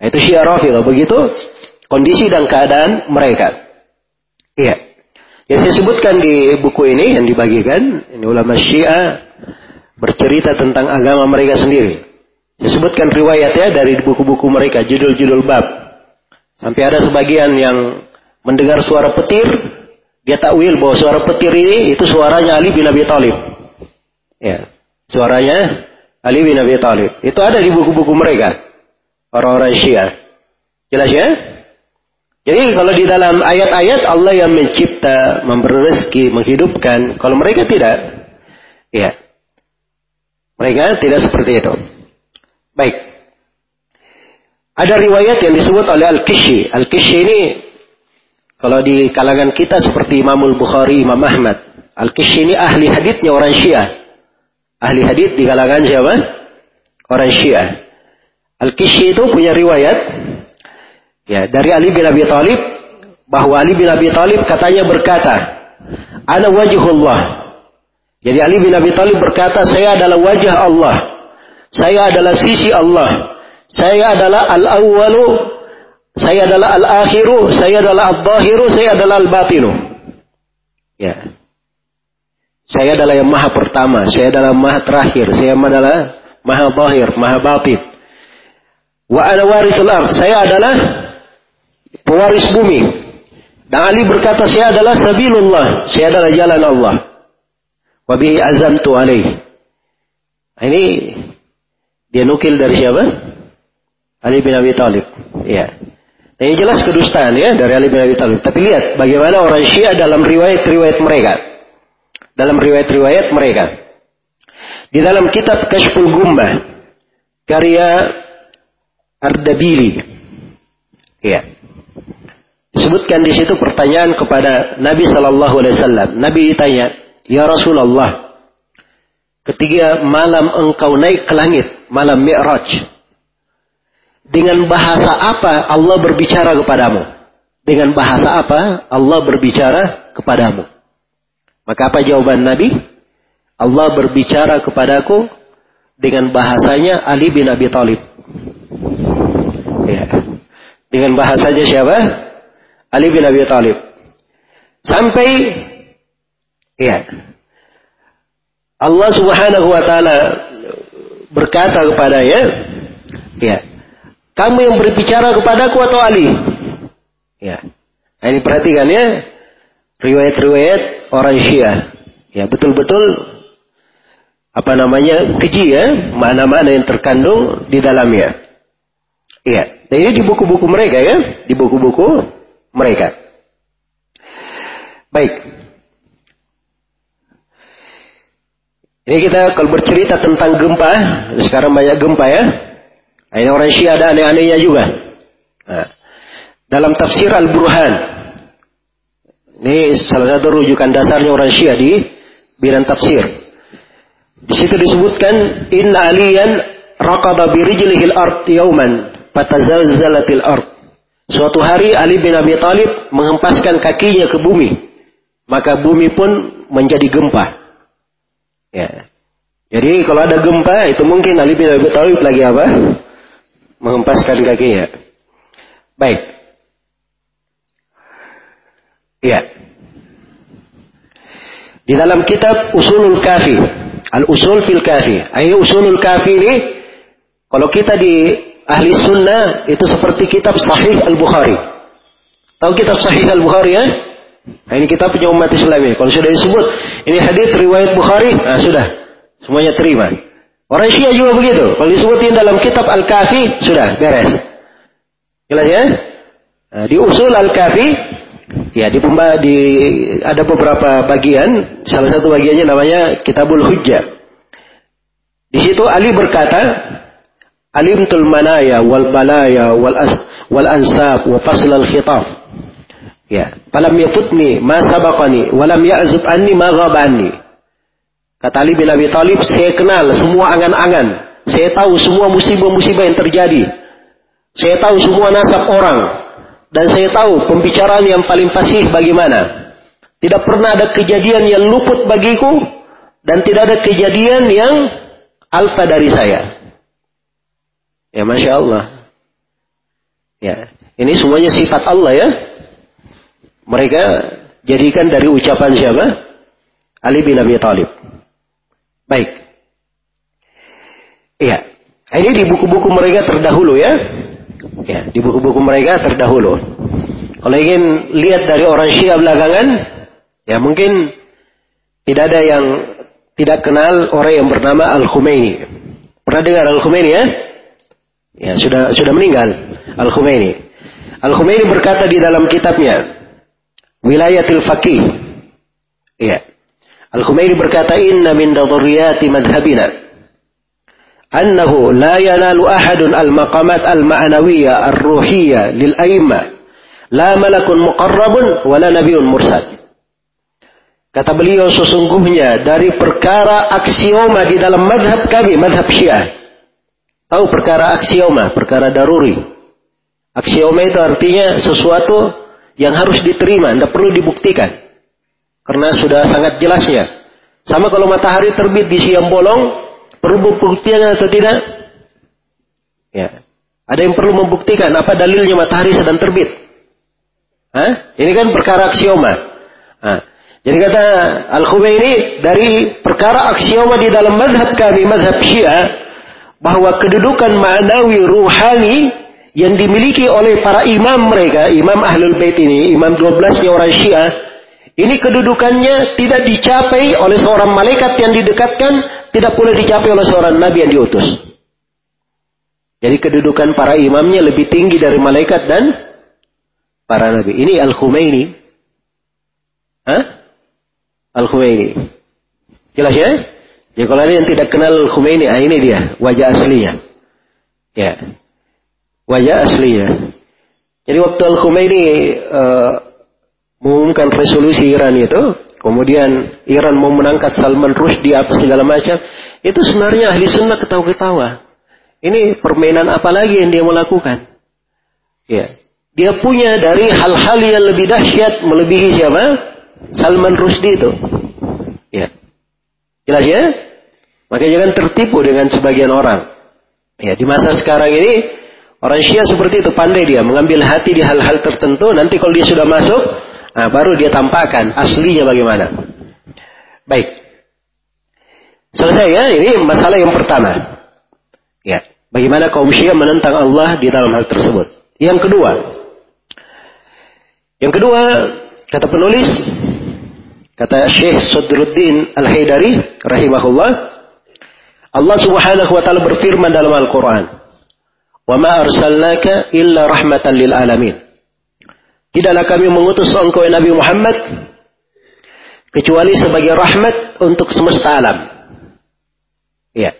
Nah, itu Syiah Rafidah. Begitu kondisi dan keadaan mereka. Iya. Yang saya sebutkan di buku ini yang dibagikan, ini ulama Syiah bercerita tentang agama mereka sendiri. Saya sebutkan riwayat ya dari buku-buku mereka, judul-judul bab. Sampai ada sebagian yang mendengar suara petir, dia takwil bahwa suara petir ini itu suaranya Ali bin Abi Thalib. Ya, suaranya Ali bin Abi Thalib. Itu ada di buku-buku mereka. Orang-orang Syiah. Jelas ya? Jadi kalau di dalam ayat-ayat Allah yang mencipta, memberi rezeki, menghidupkan. Kalau mereka tidak. Ya. Mereka tidak seperti itu. Baik. Ada riwayat yang disebut oleh Al-Kishi. Al-Kishi ini kalau di kalangan kita seperti Imamul Bukhari, Imam Ahmad. Al-Kishi ini ahli hadithnya orang Syiah ahli hadis di kalangan siapa? Orang Syiah. Al-Kishi itu punya riwayat ya dari Ali bin Abi Thalib bahwa Ali bin Abi Thalib katanya berkata, "Ana wajhullah." Jadi Ali bin Abi Thalib berkata, "Saya adalah wajah Allah. Saya adalah sisi Allah. Saya adalah al-awwalu, saya adalah al-akhiru, saya adalah al-zahiru, saya adalah al-batinu." Ya. Saya adalah yang maha pertama, saya adalah maha terakhir, saya adalah maha zahir, maha batin. Wa ana warithul ard. Saya adalah pewaris bumi. Dan Ali berkata, saya adalah sabilullah. Saya adalah jalan Allah. Wa bihi azamtu alaih. Nah, ini dia nukil dari siapa? Ali bin Abi Thalib. Ya. Nah, ini jelas kedustaan ya dari Ali bin Abi Thalib. Tapi lihat bagaimana orang Syiah dalam riwayat-riwayat mereka. Dalam riwayat-riwayat mereka. Di dalam kitab Kashful Gumbah karya Ardabili. Ya. Disebutkan di situ pertanyaan kepada Nabi Shallallahu Alaihi Wasallam. Nabi ditanya, Ya Rasulullah, ketika malam engkau naik ke langit, malam Mi'raj, dengan bahasa apa Allah berbicara kepadamu? Dengan bahasa apa Allah berbicara kepadamu? Maka apa jawaban Nabi? Allah berbicara kepadaku dengan bahasanya Ali bin Abi Thalib. Ya. Dengan bahasanya siapa? Ali bin Abi Thalib. Sampai ya. Allah Subhanahu wa taala berkata kepadanya, ya. Kamu yang berbicara kepadaku atau Ali? Ya. Nah, ini perhatikan ya. Riwayat-riwayat orang Syiah. Ya, betul-betul apa namanya? keji ya, mana-mana yang terkandung di dalamnya. Iya. Dan ini di buku-buku mereka ya, di buku-buku mereka. Baik. Ini kita kalau bercerita tentang gempa, sekarang banyak gempa ya. Ini orang Syiah ada aneh-anehnya juga. Nah, dalam tafsir Al-Burhan, ini salah satu rujukan dasarnya orang Syiah di bidang tafsir. Di situ disebutkan inna aliyan raqaba birijlihil ard yauman fatazalzalatil ard. Suatu hari Ali bin Abi Thalib menghempaskan kakinya ke bumi, maka bumi pun menjadi gempa. Ya. Jadi kalau ada gempa itu mungkin Ali bin Abi Thalib lagi apa? Menghempaskan kakinya. Baik. Ya. Di dalam kitab Usulul Kafi, Al-Usul fil Kafi. Ayo Usulul Kafi ini kalau kita di ahli sunnah itu seperti kitab Sahih Al-Bukhari. Tahu kitab Sahih Al-Bukhari ya? Nah, ini kita punya umat Islam ini. Kalau sudah disebut ini hadis riwayat Bukhari, nah sudah semuanya terima. Orang Syiah juga begitu. Kalau disebutin dalam kitab Al-Kafi, sudah beres. Jelas ya? Nah, di usul Al-Kafi, ya di, di ada beberapa bagian. Salah satu bagiannya namanya Kitabul Hujjah. Di situ Ali berkata, alimtul manaya wal balaya wal as wal ansab wa fasl al khitab ya falam yafutni ma sabaqani wa lam ya'zub anni ma ghaba kata Ali bin Abi Thalib saya kenal semua angan-angan saya tahu semua musibah-musibah yang terjadi saya tahu semua nasab orang dan saya tahu pembicaraan yang paling fasih bagaimana tidak pernah ada kejadian yang luput bagiku dan tidak ada kejadian yang alfa dari saya Ya Masya Allah. Ya, ini semuanya sifat Allah ya. Mereka jadikan dari ucapan siapa? Ali bin Abi Thalib. Baik. Iya. Ini di buku-buku mereka terdahulu ya. Ya, di buku-buku mereka terdahulu. Kalau ingin lihat dari orang Syiah belakangan, ya mungkin tidak ada yang tidak kenal orang yang bernama Al-Khumaini. Pernah dengar Al-Khumaini ya? Ya, sudah sudah meninggal Al-Khumaini. Al-Khumaini berkata di dalam kitabnya Wilayatil Faqih. Ya. Al-Khumaini berkata inna min daruriyati madhabina annahu la yanalu ahadun al-maqamat al-ma'nawiyya ar-ruhiyya lil a'immah la malakun muqarrabun wala nabiyyun mursal. Kata beliau sesungguhnya dari perkara aksioma di dalam madhab kami, madhab syiah tahu perkara aksioma, perkara daruri. Aksioma itu artinya sesuatu yang harus diterima, tidak perlu dibuktikan. Karena sudah sangat jelasnya. Sama kalau matahari terbit di siang bolong, perlu buktikan atau tidak? Ya. Ada yang perlu membuktikan apa dalilnya matahari sedang terbit. Hah? Ini kan perkara aksioma. Hah. Jadi kata Al-Khumaini dari perkara aksioma di dalam madhab kami, madhab Syiah, bahwa kedudukan ma'nawi ruhani yang dimiliki oleh para imam mereka, imam Ahlul Bait ini, imam 12-nya orang Syiah, ini kedudukannya tidak dicapai oleh seorang malaikat yang didekatkan, tidak pula dicapai oleh seorang nabi yang diutus. Jadi kedudukan para imamnya lebih tinggi dari malaikat dan para nabi. Ini Al-Khumaini. Hah? Al-Khumaini. Jelas ya? Ya kalau ada yang tidak kenal Al-Khumaini, ah ini dia, wajah aslinya. Ya. Wajah aslinya. Jadi waktu Al-Khumaini uh, mengumumkan resolusi Iran itu, kemudian Iran mau menangkap Salman Rushdie apa segala macam, itu sebenarnya ahli sunnah ketawa-ketawa. Ini permainan apa lagi yang dia melakukan? Ya. Dia punya dari hal-hal yang lebih dahsyat melebihi siapa? Salman Rusdi itu. Ya. Jelas ya? Makanya jangan tertipu dengan sebagian orang. Ya, di masa sekarang ini orang Syiah seperti itu pandai dia mengambil hati di hal-hal tertentu. Nanti kalau dia sudah masuk, nah baru dia tampakkan aslinya bagaimana. Baik. Selesai ya, ini masalah yang pertama. Ya, bagaimana kaum Syiah menentang Allah di dalam hal tersebut. Yang kedua, yang kedua kata penulis Kata Syekh Sadruddin Al-Haidari rahimahullah, Allah Subhanahu wa taala berfirman dalam Al-Qur'an, "Wa ma arsalnaka illa rahmatan lil alamin." Tidaklah kami mengutus engkau ya Nabi Muhammad kecuali sebagai rahmat untuk semesta alam. Iya.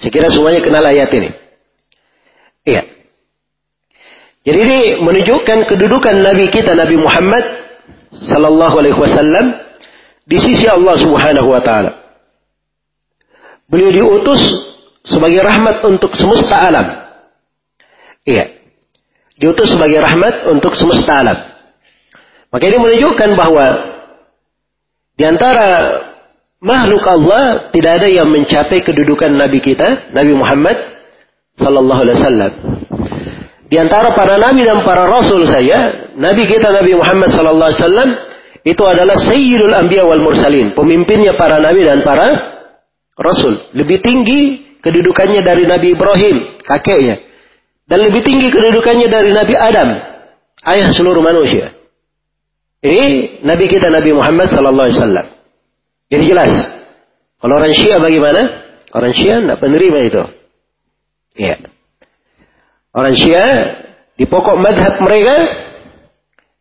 Saya kira semuanya kenal ayat ini. Iya. Jadi ini menunjukkan kedudukan Nabi kita Nabi Muhammad sallallahu alaihi wasallam di sisi Allah Subhanahu wa taala. Beliau diutus sebagai rahmat untuk semesta alam. Iya. Diutus sebagai rahmat untuk semesta alam. Maka ini menunjukkan bahwa di antara makhluk Allah tidak ada yang mencapai kedudukan Nabi kita, Nabi Muhammad sallallahu alaihi wasallam. Di antara para nabi dan para rasul saya, nabi kita Nabi Muhammad sallallahu alaihi wasallam itu adalah Sayyidul Anbiya wal Mursalin, pemimpinnya para nabi dan para rasul. Lebih tinggi kedudukannya dari Nabi Ibrahim, kakeknya. Dan lebih tinggi kedudukannya dari Nabi Adam, ayah seluruh manusia. Ini Nabi kita Nabi Muhammad sallallahu alaihi wasallam. Jadi jelas. Kalau orang Syiah bagaimana? Orang Syiah tidak penerima itu. Ya. Orang Syiah di pokok madhab mereka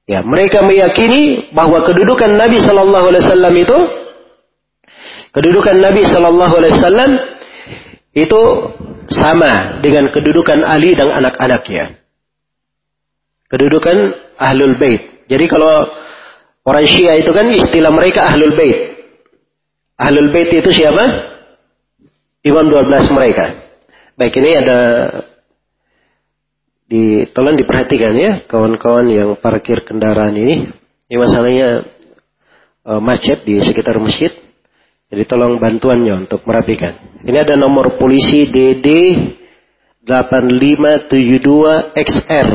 Ya, mereka meyakini bahwa kedudukan Nabi Shallallahu Alaihi Wasallam itu, kedudukan Nabi Shallallahu Alaihi Wasallam itu sama dengan kedudukan Ali dan anak-anaknya. Kedudukan Ahlul Bait. Jadi kalau orang Syiah itu kan istilah mereka Ahlul Bait. Ahlul Bait itu siapa? Imam 12 mereka. Baik ini ada di tolong diperhatikan ya kawan-kawan yang parkir kendaraan ini. Ini masalahnya uh, macet di sekitar masjid. Jadi tolong bantuannya untuk merapikan. Ini ada nomor polisi DD 8572 XR.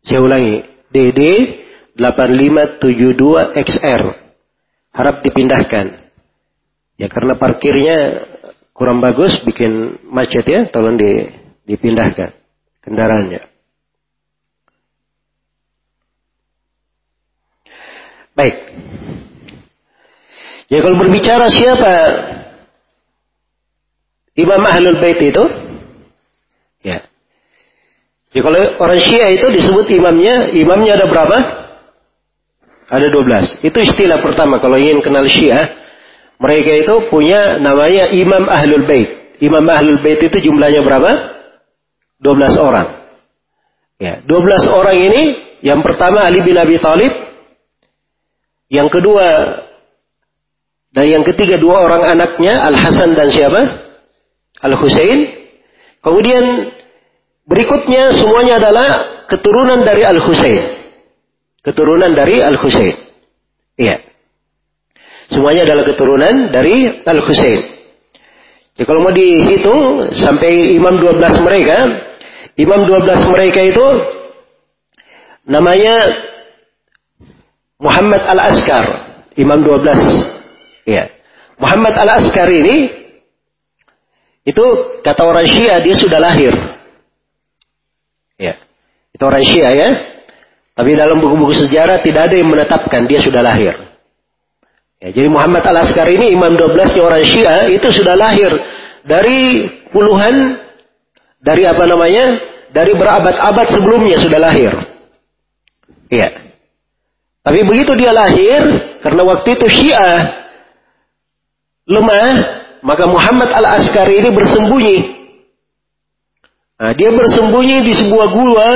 Saya ulangi, DD 8572 XR. Harap dipindahkan. Ya karena parkirnya kurang bagus bikin macet ya, tolong di, dipindahkan kendaraannya. Baik. Jadi kalau berbicara siapa Imam Ahlul Bait itu? Ya. Jadi kalau orang Syiah itu disebut imamnya, imamnya ada berapa? Ada 12. Itu istilah pertama kalau ingin kenal Syiah. Mereka itu punya namanya Imam Ahlul Bait. Imam Ahlul Bait itu jumlahnya berapa? 12 orang. Ya, 12 orang ini yang pertama Ali bin Abi Thalib, yang kedua dan yang ketiga dua orang anaknya Al Hasan dan siapa? Al Husain. Kemudian berikutnya semuanya adalah keturunan dari Al-Husain. Keturunan dari Al-Husain. Iya. Semuanya adalah keturunan dari Al-Husain. Ya, kalau mau dihitung sampai imam 12 mereka, imam 12 mereka itu namanya Muhammad Al-Askar, imam 12. Ya. Muhammad Al-Askar ini itu kata orang Syiah dia sudah lahir. Ya. Itu orang Syiah ya. Tapi dalam buku-buku sejarah tidak ada yang menetapkan dia sudah lahir. Ya, jadi Muhammad Al-Askar ini imam 12 orang Syiah itu sudah lahir dari puluhan dari apa namanya? Dari berabad-abad sebelumnya sudah lahir. Iya. Tapi begitu dia lahir karena waktu itu Syiah lemah, maka Muhammad al-Askari ini bersembunyi. Nah, dia bersembunyi di sebuah gua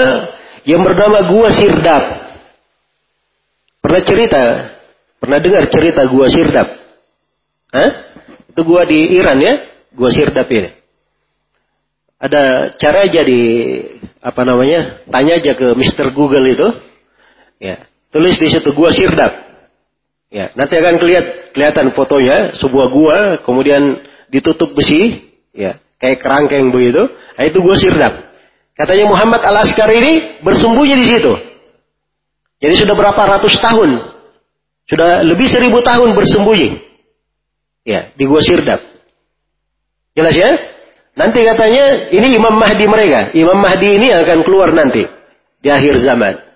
yang bernama Gua Sirdap. Pernah cerita? Pernah dengar cerita Gua Sirdap? Hah? Itu gua di Iran ya, Gua Sirdap ini. Ada cara aja di apa namanya? Tanya aja ke Mr. Google itu. Ya, tulis di situ Gua Sirdap. Ya, nanti akan kelihat, kelihatan fotonya sebuah gua kemudian ditutup besi, ya, kayak kerangkeng begitu. Nah, itu gua sirdap. Katanya Muhammad Al Askar ini bersembunyi di situ. Jadi sudah berapa ratus tahun, sudah lebih seribu tahun bersembunyi. Ya, di gua sirdap. Jelas ya? Nanti katanya ini Imam Mahdi mereka. Imam Mahdi ini akan keluar nanti di akhir zaman.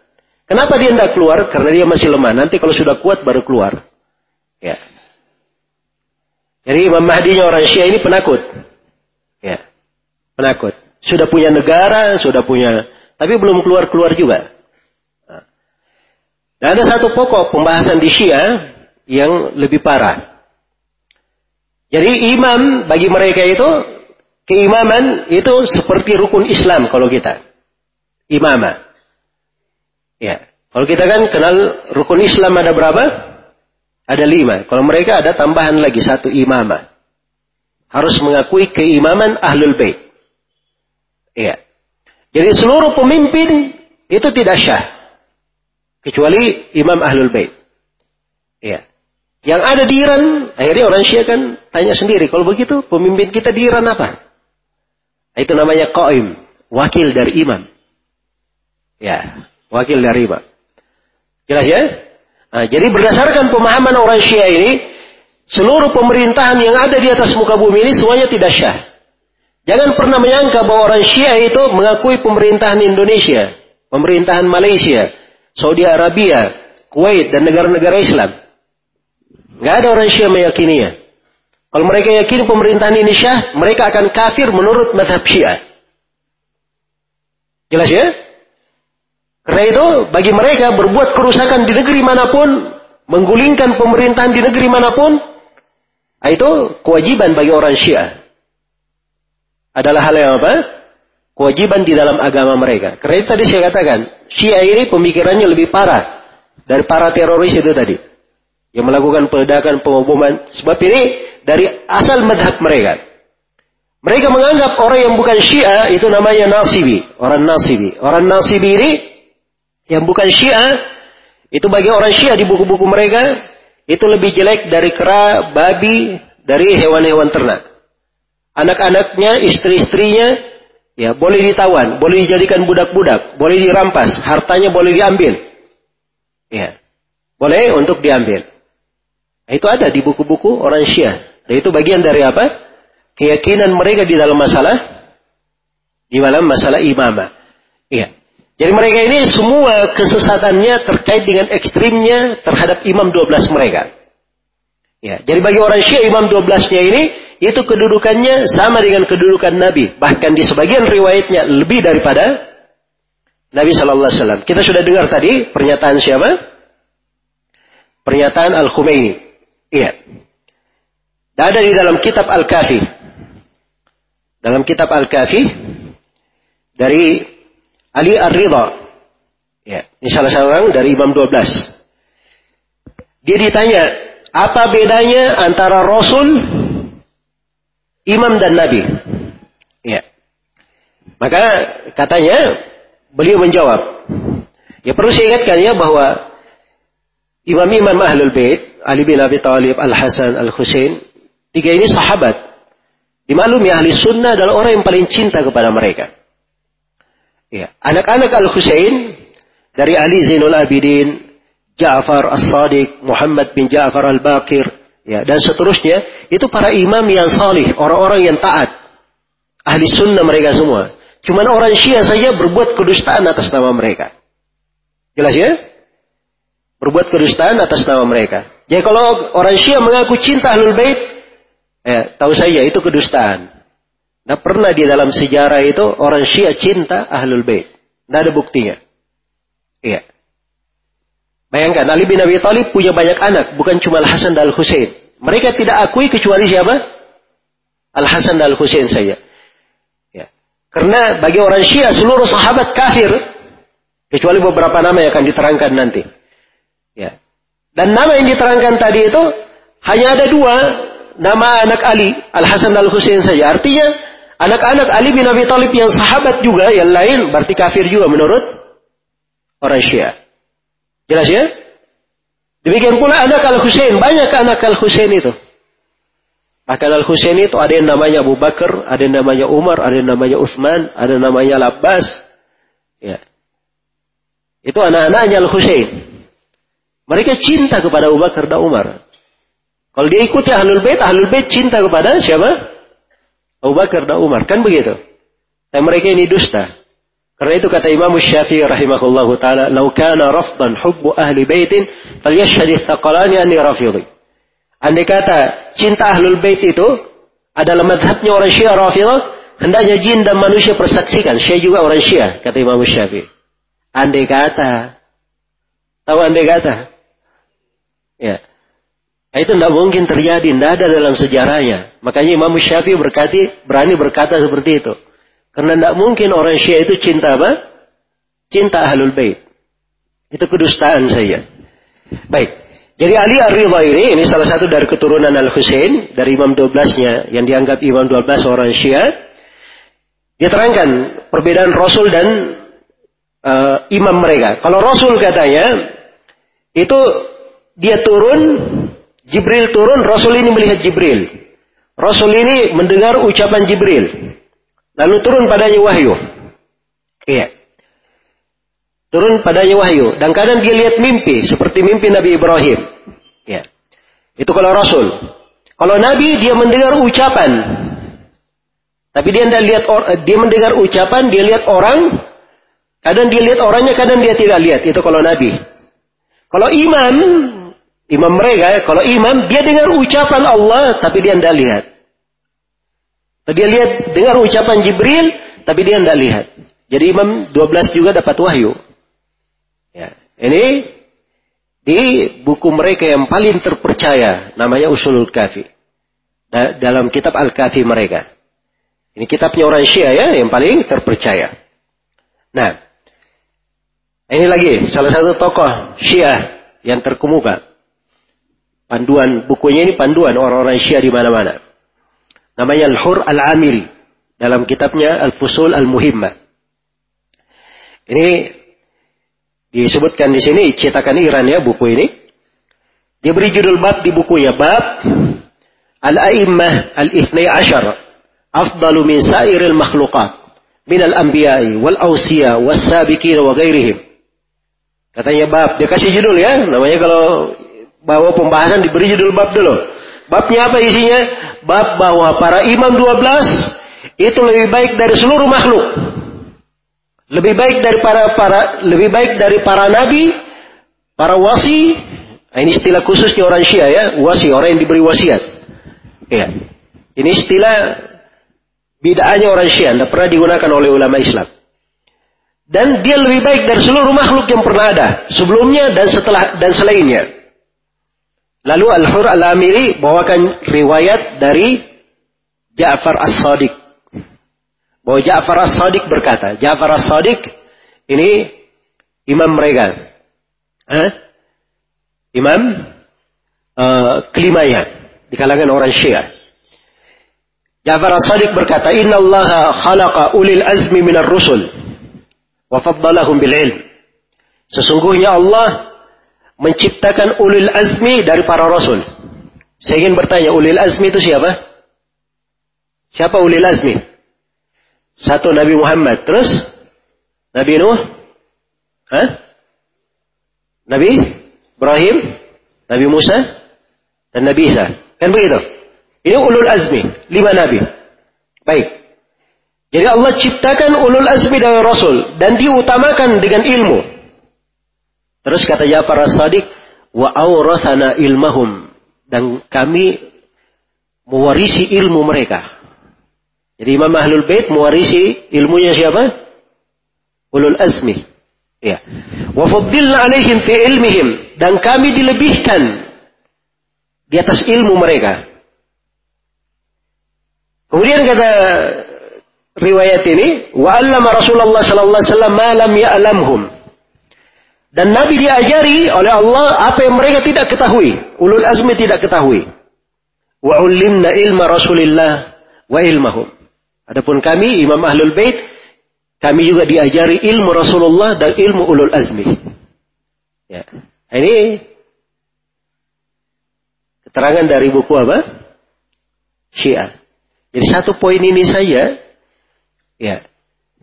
Kenapa dia tidak keluar? Karena dia masih lemah. Nanti kalau sudah kuat baru keluar. Ya. Jadi Imam Mahdi orang Syiah ini penakut. Ya. Penakut. Sudah punya negara, sudah punya, tapi belum keluar-keluar juga. Dan ada satu pokok pembahasan di Syiah yang lebih parah. Jadi imam bagi mereka itu keimaman itu seperti rukun Islam kalau kita. Imamah. Ya. Kalau kita kan kenal rukun Islam ada berapa? Ada lima. Kalau mereka ada tambahan lagi satu imamah. Harus mengakui keimaman ahlul bait. Iya. Jadi seluruh pemimpin itu tidak syah. Kecuali imam ahlul bait. Iya. Yang ada di Iran, akhirnya orang Syiah kan tanya sendiri, kalau begitu pemimpin kita di Iran apa? Itu namanya qaim, wakil dari imam. Ya, wakil dari riba. Jelas ya? Nah, jadi berdasarkan pemahaman orang Syiah ini, seluruh pemerintahan yang ada di atas muka bumi ini semuanya tidak syah. Jangan pernah menyangka bahwa orang Syiah itu mengakui pemerintahan Indonesia, pemerintahan Malaysia, Saudi Arabia, Kuwait, dan negara-negara Islam. Nggak ada orang Syiah meyakininya. Kalau mereka yakini pemerintahan ini syah, mereka akan kafir menurut madhab Syiah. Jelas ya? Karena itu bagi mereka berbuat kerusakan di negeri mana pun, menggulingkan pemerintahan di negeri mana pun, ah, itu kewajiban bagi orang Syiah. Adalah hal yang apa? Kewajiban di dalam agama mereka. Karena itu tadi saya katakan, Syiah ini pemikirannya lebih parah dari para teroris itu tadi. Yang melakukan peledakan, pengumuman. Sebab ini dari asal madhab mereka. Mereka menganggap orang yang bukan Syiah itu namanya Nasibi. Orang Nasibi. Orang Nasibi ini yang bukan Syiah, itu bagi orang Syiah di buku-buku mereka, itu lebih jelek dari kera, babi, dari hewan-hewan ternak. Anak-anaknya, istri-istrinya, ya boleh ditawan, boleh dijadikan budak-budak, boleh dirampas, hartanya boleh diambil. Ya, boleh untuk diambil. Nah, itu ada di buku-buku orang Syiah. Dan itu bagian dari apa? Keyakinan mereka di dalam masalah di dalam masalah imamah. Iya. Jadi mereka ini semua kesesatannya terkait dengan ekstrimnya terhadap imam 12 mereka. Ya, jadi bagi orang Syiah imam 12-nya ini itu kedudukannya sama dengan kedudukan Nabi, bahkan di sebagian riwayatnya lebih daripada Nabi Shallallahu Alaihi Wasallam. Kita sudah dengar tadi pernyataan siapa? Pernyataan Al Khumaini. Iya. Dan ada di dalam kitab Al Kafi. Dalam kitab Al Kafi dari Ali Ar-Ridha. Ya, ini salah seorang dari Imam 12. Dia ditanya, apa bedanya antara Rasul, Imam dan Nabi? Ya. Maka katanya beliau menjawab. Ya perlu saya ingatkan ya bahwa imam-imam ahlul bait Ali bin Abi Thalib, Al Hasan, Al Husain, tiga ini sahabat. Dimaklumi ahli sunnah adalah orang yang paling cinta kepada mereka. Ya, anak-anak Al Husain dari Ali Zainul Abidin, Ja'far As-Sadiq, Muhammad bin Ja'far Al-Baqir, ya, dan seterusnya, itu para imam yang salih, orang-orang yang taat. Ahli sunnah mereka semua. Cuman orang Syiah saja berbuat kedustaan atas nama mereka. Jelas ya? Berbuat kedustaan atas nama mereka. Jadi kalau orang Syiah mengaku cinta Ahlul Bait, ya, tahu saja itu kedustaan. Tidak pernah di dalam sejarah itu orang Syiah cinta Ahlul Bait. Tidak ada buktinya. Iya. Bayangkan Ali bin Abi Thalib punya banyak anak, bukan cuma Al Hasan dan Al Husain. Mereka tidak akui kecuali siapa? Al Hasan dan Al Husain saja. Karena bagi orang Syiah seluruh sahabat kafir kecuali beberapa nama yang akan diterangkan nanti. Ya. Dan nama yang diterangkan tadi itu hanya ada dua nama anak Ali, Al Hasan Al Husain saja. Artinya anak-anak Ali bin Abi Thalib yang sahabat juga yang lain berarti kafir juga menurut orang Syiah. Jelas ya? Demikian pula anak Al Husain, banyak anak Al Husain itu. Bahkan Al-Husain itu ada yang namanya Abu Bakar, ada yang namanya Umar, ada yang namanya Uthman, ada yang namanya Labbas. Ya. Itu anak-anaknya Al-Husain. Mereka cinta kepada Abu Bakar dan Umar. Kalau dia ikuti Ahlul Bait, Ahlul Bait cinta kepada siapa? Abu Bakar dan Umar. Kan begitu. Dan mereka ini dusta. Karena itu kata Imam Syafi'i rahimahullah ta'ala, "Lau kana rafdan hubbu ahli baitin, falyashhad thaqalani anni rafidhi." Andai kata cinta ahlul bait itu adalah madhabnya orang syiah rafidah, hendaknya jin dan manusia persaksikan. Saya juga orang syiah, kata Imam Syafi'i. Andai kata. Tahu andai kata? Ya. Nah, itu tidak mungkin terjadi, tidak ada dalam sejarahnya. Makanya Imam Syafi'i berkati, berani berkata seperti itu. Karena tidak mungkin orang Syiah itu cinta apa? Cinta Ahlul Bait. Itu kedustaan saja. Baik. Jadi Ali Ar-Ridha ini, ini salah satu dari keturunan Al-Husain, dari Imam 12-nya, yang dianggap Imam 12 orang Syiah. Dia terangkan perbedaan Rasul dan uh, imam mereka. Kalau Rasul katanya, itu dia turun, Jibril turun, Rasul ini melihat Jibril. Rasul ini mendengar ucapan Jibril. Lalu turun padanya wahyu. Iya. Turun padanya wahyu. Dan kadang dia lihat mimpi. Seperti mimpi Nabi Ibrahim. Ya. Itu kalau Rasul. Kalau Nabi dia mendengar ucapan. Tapi dia tidak lihat dia mendengar ucapan, dia lihat orang. Kadang dia lihat orangnya, kadang dia tidak lihat. Itu kalau Nabi. Kalau imam, imam mereka, kalau imam, dia dengar ucapan Allah, tapi dia tidak lihat. Dia lihat, dengar ucapan Jibril, tapi dia tidak lihat. Jadi imam 12 juga dapat wahyu. Ya. Ini di buku mereka yang paling terpercaya namanya Usulul Kafi. Dalam kitab Al-Kafi mereka. Ini kitabnya orang Syiah ya yang paling terpercaya. Nah, ini lagi salah satu tokoh Syiah yang terkemuka. Panduan bukunya ini panduan orang-orang Syiah di mana-mana. Namanya Al-Hur Al-Amiri dalam kitabnya Al-Fusul Al-Muhimmah. Ini Disebutkan di sini cetakan Iran ya buku ini. Dia beri judul bab di bukunya bab Al-A'immah Al-Ithnai Ashar Afdalu min sairil makhluqat min al-anbiya'i wal awsiya was sabiqin wa ghairihim. Katanya bab, dia kasih judul ya. Namanya kalau bawa pembahasan diberi judul bab dulu. Babnya apa isinya? Bab bahwa para imam 12 itu lebih baik dari seluruh makhluk. Lebih baik dari para para lebih baik dari para nabi, para wasi. Nah, ini istilah khususnya orang Syiah ya, wasi orang yang diberi wasiat. Ya. Ini istilah bid'ahnya orang Syiah, tidak pernah digunakan oleh ulama Islam. Dan dia lebih baik dari seluruh makhluk yang pernah ada sebelumnya dan setelah dan selainnya. Lalu Al-Hur Al-Amiri bawakan riwayat dari Ja'far As-Sadiq bahwa Ja'far as-Sadiq berkata, Ja'far as-Sadiq ini imam mereka. Hah? Imam uh, kelimanya di kalangan orang Syiah. Ja'far as-Sadiq berkata, "Inna Allah khalaqa ulil azmi minar rusul wa faddalahum bil ilm." Sesungguhnya Allah menciptakan ulil azmi dari para rasul. Saya ingin bertanya, ulil azmi itu siapa? Siapa ulil azmi? Satu Nabi Muhammad, terus Nabi Nuh, Hah? Nabi Ibrahim, Nabi Musa, dan Nabi Isa. Kan begitu? Ini ulul azmi, lima nabi. Baik. Jadi Allah ciptakan ulul azmi dari Rasul dan diutamakan dengan ilmu. Terus kata Ja'far as-Sadiq, wa awrathana ilmahum dan kami mewarisi ilmu mereka. Jadi Imam Ahlul Bait mewarisi ilmunya siapa? Ulul azmi. Ya. Wa faddilna alaihim fi ilmihim dan kami dilebihkan di atas ilmu mereka. Kemudian kata riwayat ini, wa allama Rasulullah sallallahu alaihi wasallam ma lam ya'lamhum. Dan Nabi diajari oleh Allah apa yang mereka tidak ketahui, ulul azmi tidak ketahui. Wa ulimna ilma Rasulillah wa ilmahum. Adapun kami Imam Ahlul Bait kami juga diajari ilmu Rasulullah dan ilmu ulul azmi. Ya. Ini keterangan dari buku apa? Syiah. Jadi satu poin ini saja, ya,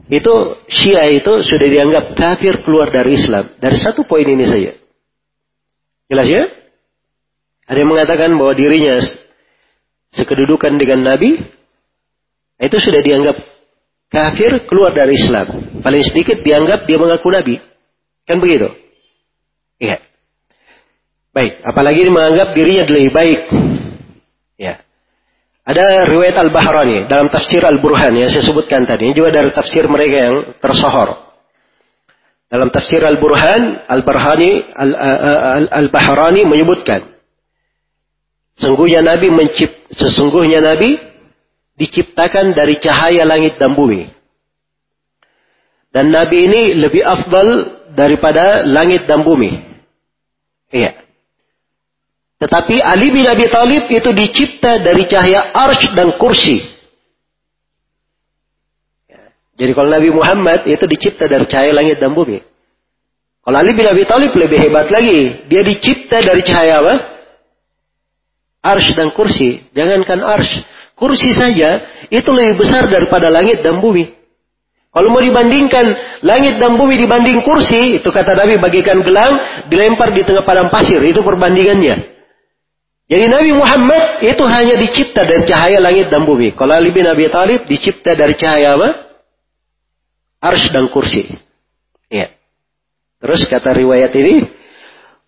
itu Syiah itu sudah dianggap kafir keluar dari Islam. Dari satu poin ini saja. Jelas ya? Ada yang mengatakan bahwa dirinya sekedudukan dengan Nabi, itu sudah dianggap kafir keluar dari Islam. Paling sedikit dianggap dia mengaku Nabi. Kan begitu? Iya. Baik, apalagi menganggap dirinya lebih baik. Ya. Ada riwayat Al-Bahrani dalam tafsir Al-Burhan yang saya sebutkan tadi. Ini juga dari tafsir mereka yang tersohor. Dalam tafsir Al-Burhan, Al-Bahrani menyebutkan. Sesungguhnya Nabi mencipt, sesungguhnya Nabi diciptakan dari cahaya langit dan bumi. Dan Nabi ini lebih afdal daripada langit dan bumi. Iya. Tetapi Ali bin Abi Thalib itu dicipta dari cahaya arsh dan kursi. Jadi kalau Nabi Muhammad itu dicipta dari cahaya langit dan bumi. Kalau Ali bin Abi Thalib lebih hebat lagi. Dia dicipta dari cahaya apa? Arsh dan kursi. Jangankan arsh. Kursi saja itu lebih besar daripada langit dan bumi. Kalau mau dibandingkan langit dan bumi dibanding kursi, itu kata Nabi bagikan gelang, dilempar di tengah padang pasir. Itu perbandingannya. Jadi Nabi Muhammad itu hanya dicipta dari cahaya langit dan bumi. Kalau Ali bin Abi Thalib dicipta dari cahaya apa? Arsh dan kursi. Ya. Terus kata riwayat ini,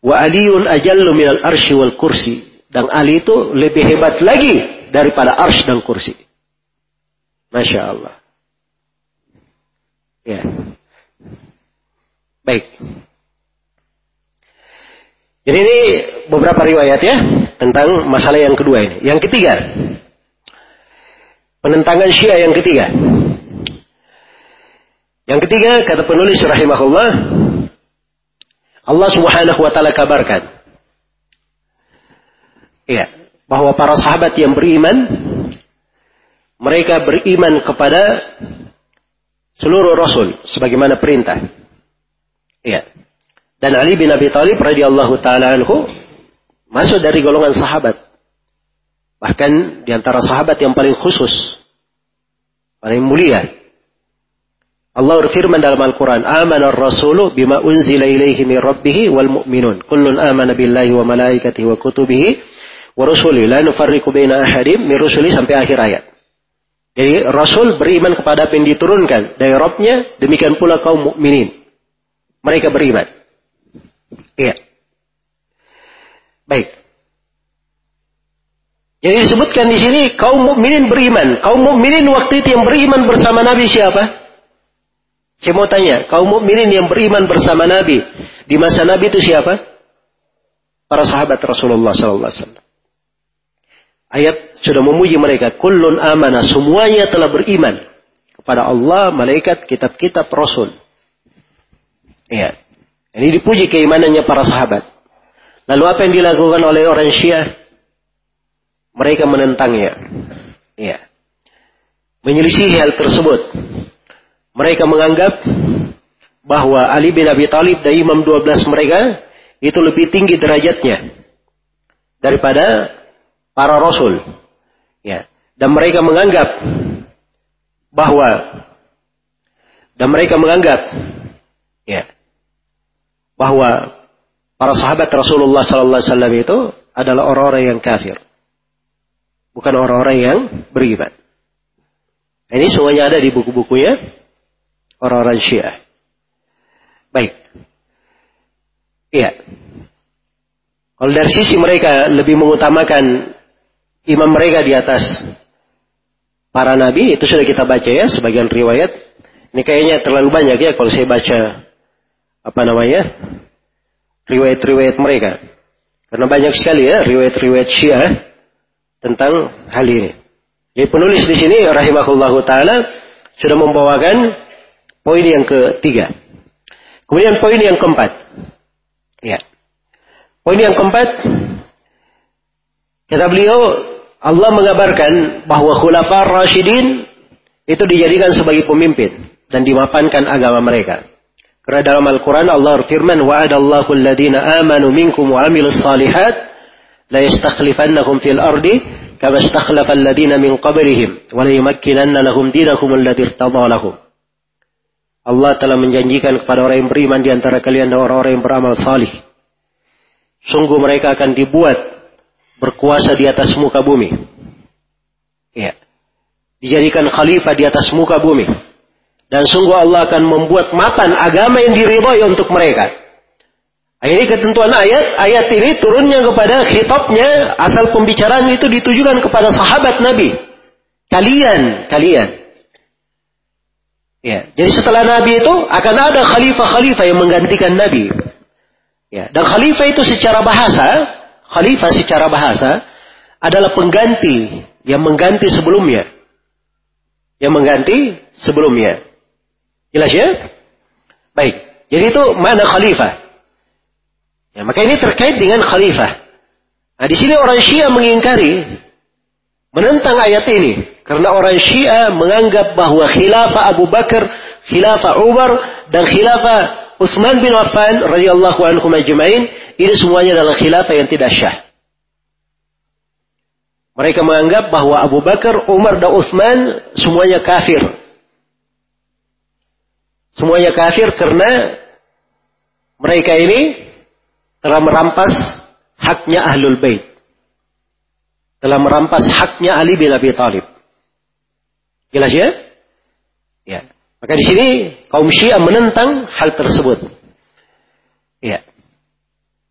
wa aliyun ajallu minal arsy wal kursi. Dan Ali itu lebih hebat lagi daripada arsh dan kursi. Masya Allah. Ya. Baik. Jadi ini beberapa riwayat ya tentang masalah yang kedua ini. Yang ketiga, penentangan Syiah yang ketiga. Yang ketiga kata penulis rahimahullah, Allah Subhanahu wa taala kabarkan ya, bahwa para sahabat yang beriman mereka beriman kepada seluruh rasul sebagaimana perintah. Ya. Dan Ali bin Abi Thalib radhiyallahu taala anhu masuk dari golongan sahabat. Bahkan di antara sahabat yang paling khusus, paling mulia. Allah berfirman dalam Al-Quran, Amana ar-rasulu bima unzila ilaihi min rabbih wal mu'minun. Kullun amana billahi wa malaikatihi wa kutubihi wa rusuli. La nufarriku baina ahadim min rusuli sampai akhir ayat. Jadi Rasul beriman kepada apa yang diturunkan dari Rabbnya, demikian pula kaum mukminin. Mereka beriman. Iya. Baik. Jadi disebutkan di sini kaum mukminin beriman. Kaum mukminin waktu itu yang beriman bersama Nabi siapa? Saya mau tanya, kaum mukminin yang beriman bersama Nabi di masa Nabi itu siapa? Para sahabat Rasulullah SAW. Ayat sudah memuji mereka. Kullun amana. Semuanya telah beriman kepada Allah, malaikat, kitab-kitab, Rasul. Iya. Ini dipuji keimanannya para sahabat. Lalu apa yang dilakukan oleh orang Syiah? Mereka menentangnya. Ya. menyelisihi hal tersebut. Mereka menganggap bahwa Ali bin Abi Thalib dan Imam 12 mereka itu lebih tinggi derajatnya daripada para rasul. Ya. Dan mereka menganggap bahwa dan mereka menganggap ya bahwa para sahabat Rasulullah sallallahu alaihi wasallam itu adalah orang-orang yang kafir. Bukan orang-orang yang beriman. Ini semuanya ada di buku-bukunya orang-orang Syiah. Baik. Iya. Kalau dari sisi mereka lebih mengutamakan imam mereka di atas para nabi, itu sudah kita baca ya, sebagian riwayat. Ini kayaknya terlalu banyak ya kalau saya baca apa namanya riwayat-riwayat mereka. Karena banyak sekali ya riwayat-riwayat Syiah tentang hal ini. Jadi penulis di sini rahimahullahu taala sudah membawakan poin yang ketiga. Kemudian poin yang keempat. Ya. Poin yang keempat kata beliau Allah mengabarkan bahwa khulafar rasyidin itu dijadikan sebagai pemimpin dan dimapankan agama mereka. Karena dalam Al-Quran Allah berfirman, وَعَدَ amanu minkum wa amilus salihat la yastakhlifannahum fil ardi كما استخلف الذين من قبلهم وليمكنن لهم دينهم الذي ارتضى لهم Allah telah menjanjikan kepada orang yang beriman di antara kalian dan orang-orang yang beramal salih. Sungguh mereka akan dibuat berkuasa di atas muka bumi. Ya. Dijadikan khalifah di atas muka bumi. Dan sungguh Allah akan membuat mapan agama yang diridhoi untuk mereka. Ini ketentuan ayat, ayat ini turunnya kepada khitabnya, asal pembicaraan itu ditujukan kepada sahabat Nabi. Kalian, kalian. Ya, jadi setelah Nabi itu akan ada khalifah-khalifah yang menggantikan Nabi. Ya, dan khalifah itu secara bahasa, khalifah secara bahasa adalah pengganti yang mengganti sebelumnya. Yang mengganti sebelumnya. Jelas ya? Baik. Jadi itu mana khalifah? Ya, maka ini terkait dengan khalifah. Nah, di sini orang Syiah mengingkari menentang ayat ini karena orang Syiah menganggap bahwa khilafah Abu Bakar, khilafah Umar dan khilafah Utsman bin Affan radhiyallahu anhu majma'in ini semuanya adalah khilafah yang tidak syah. Mereka menganggap bahwa Abu Bakar, Umar dan Utsman semuanya kafir. Semuanya kafir karena mereka ini telah merampas haknya Ahlul Bait. Telah merampas haknya Ali bin Abi Thalib. Jelas ya? Ya. Maka di sini kaum Syiah menentang hal tersebut. Ya.